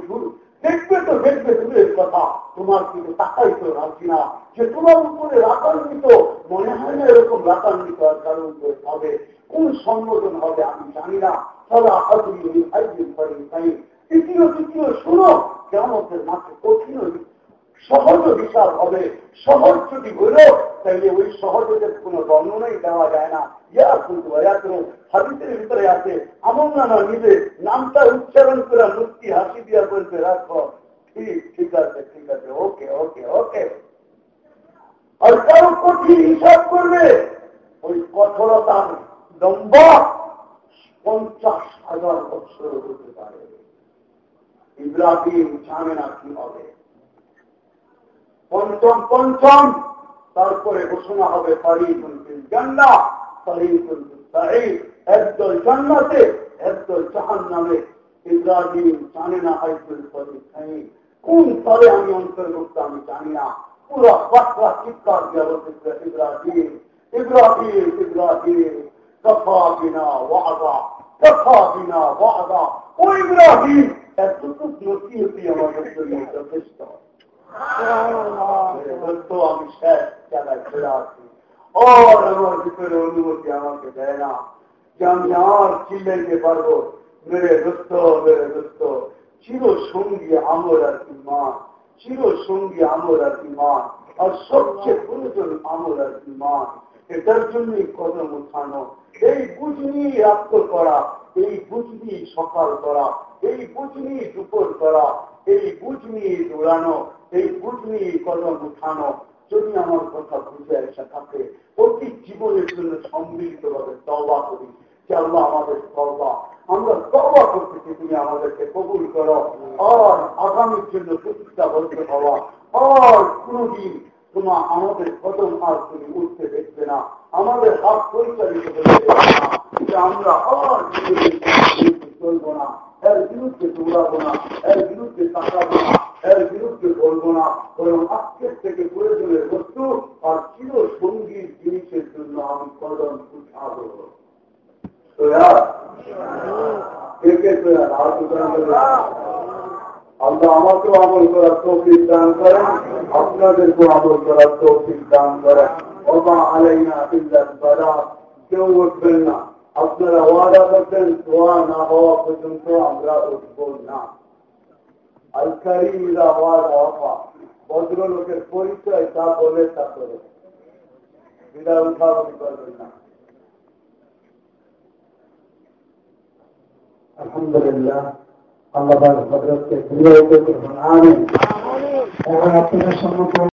Speaker 1: দেখবে তো, দেখবে দূরের কথা। তোমার দিকে তাকাইতে রাখছি না। যে তোমার উপরে রাতান্বিত মনে হয় না এরকম রাতান্বিত আর কারও উপরে হবে। কোন সম্বোধন হবে আমি জানি না। আদরি তৃতীয় তৃতীয়, শুনো কঠিন সহজ হিসাব হবে। সহজ যদি হইল, তাইলে ওই সহজের কোন বর্ণনাই দেওয়া যায় না। ইয়া কিন্তু হাদিসের ভিতরে আছে। আমল নামা নিজে নামটা উচ্চারণ করে মুক্তি হাসি দিয়া বলতে রাখো। ঠিক ঠিক আছে ঠিক আছে। ওকে ওকে ওকে। আর কারও কঠিন হিসাব করবে? ওই কঠোরতার লম্বা পঞ্চাশ হাজার বছর হতে পারে। ইব্রাহিম জানে না কি হবে। পঞ্চম পঞ্চম, তারপরে ঘোষণা হবে পারিকুল জান্না পারিকুল একদল জান্নাতে একদল জাহান নামে ইব্রাহিম জানে না আইকুল কোন তলে আমি অন্তর্ভুক্ত আমি জানি না পুরো বাচ্চা চিৎকার দিয়ে বলতেছিল ইব্রাহিম ইব্রাহিম ইব্রাহিম কফা বিনা ওয়াদা কফা বিনা ওয়াদা ও ইব্রাহিম এতটুকু নসিহতি আমাদের জন্য যথেষ্ট আমি শেষ জায়গায় চলে আসি আর আমার ভিতরে অনুমতি আমাকে দেয় না যে আমি আর চিল্লাইতে পারব। মেরে দোস্ত মেরে দোস্ত। চির সঙ্গী আমর আর ইমান চির সঙ্গী আমর আর ইমান আর সবচেয়ে প্রয়োজন আমর আর ইমান এটার জন্যই কদম উঠানো। এই বুঝ নিয়ে করা, এই বুঝ নিয়ে সকাল করা, এই বুঝ নিয়ে দুপুর করা, এই বুঝ নিয়ে দৌড়ানো, এই বুঝ নিয়ে কদম উঠানো, যদি আমার কথা বুঝে এসে থাকে প্রতি জীবনের জন্য সম্মিলিত ভাবে তবা করি। আল্লাহ আমাদের তবা আমরা তবা করতেছি তুমি আমাদেরকে কবুল করো। আর আগামীর জন্য প্রতিষ্ঠা বলতে হওয়া আর কোনদিন তোমার আমাদের কদম আর তুমি উঠতে দেখবে না। আমাদের হাত পরিচালিত হতে আমরা আর চলবো না। এর বিরুদ্ধে দৌড়াবো না। এর বিরুদ্ধে তাকাবো না। এর বিরুদ্ধে বলব না। বরং আজকের থেকে প্রয়োজনের বস্তু আর চির সঙ্গীর জিনিসের জন্য আমি কদম উঠাবো। আমাকেও আমল করার তৌফিক দান করেন, আপনাদেরকেও আমল করার তৌফিক দান করেন। ওমা আলাইনা ইল্লাল বালা কেউ উঠবেন না। আপনারা ওয়াদা করতেন দোয়া না হওয়া পর্যন্ত আমরা উঠব না। আলকারিরা ওয়াদা হওয়া ভদ্রলোকের পরিচয় তা বলে তা করে। বিদায় না। আলহামদুলিল্লাহ আল্লাহ হজরতকে ফিরে আমিন এখন আপনাদের সম্মুখে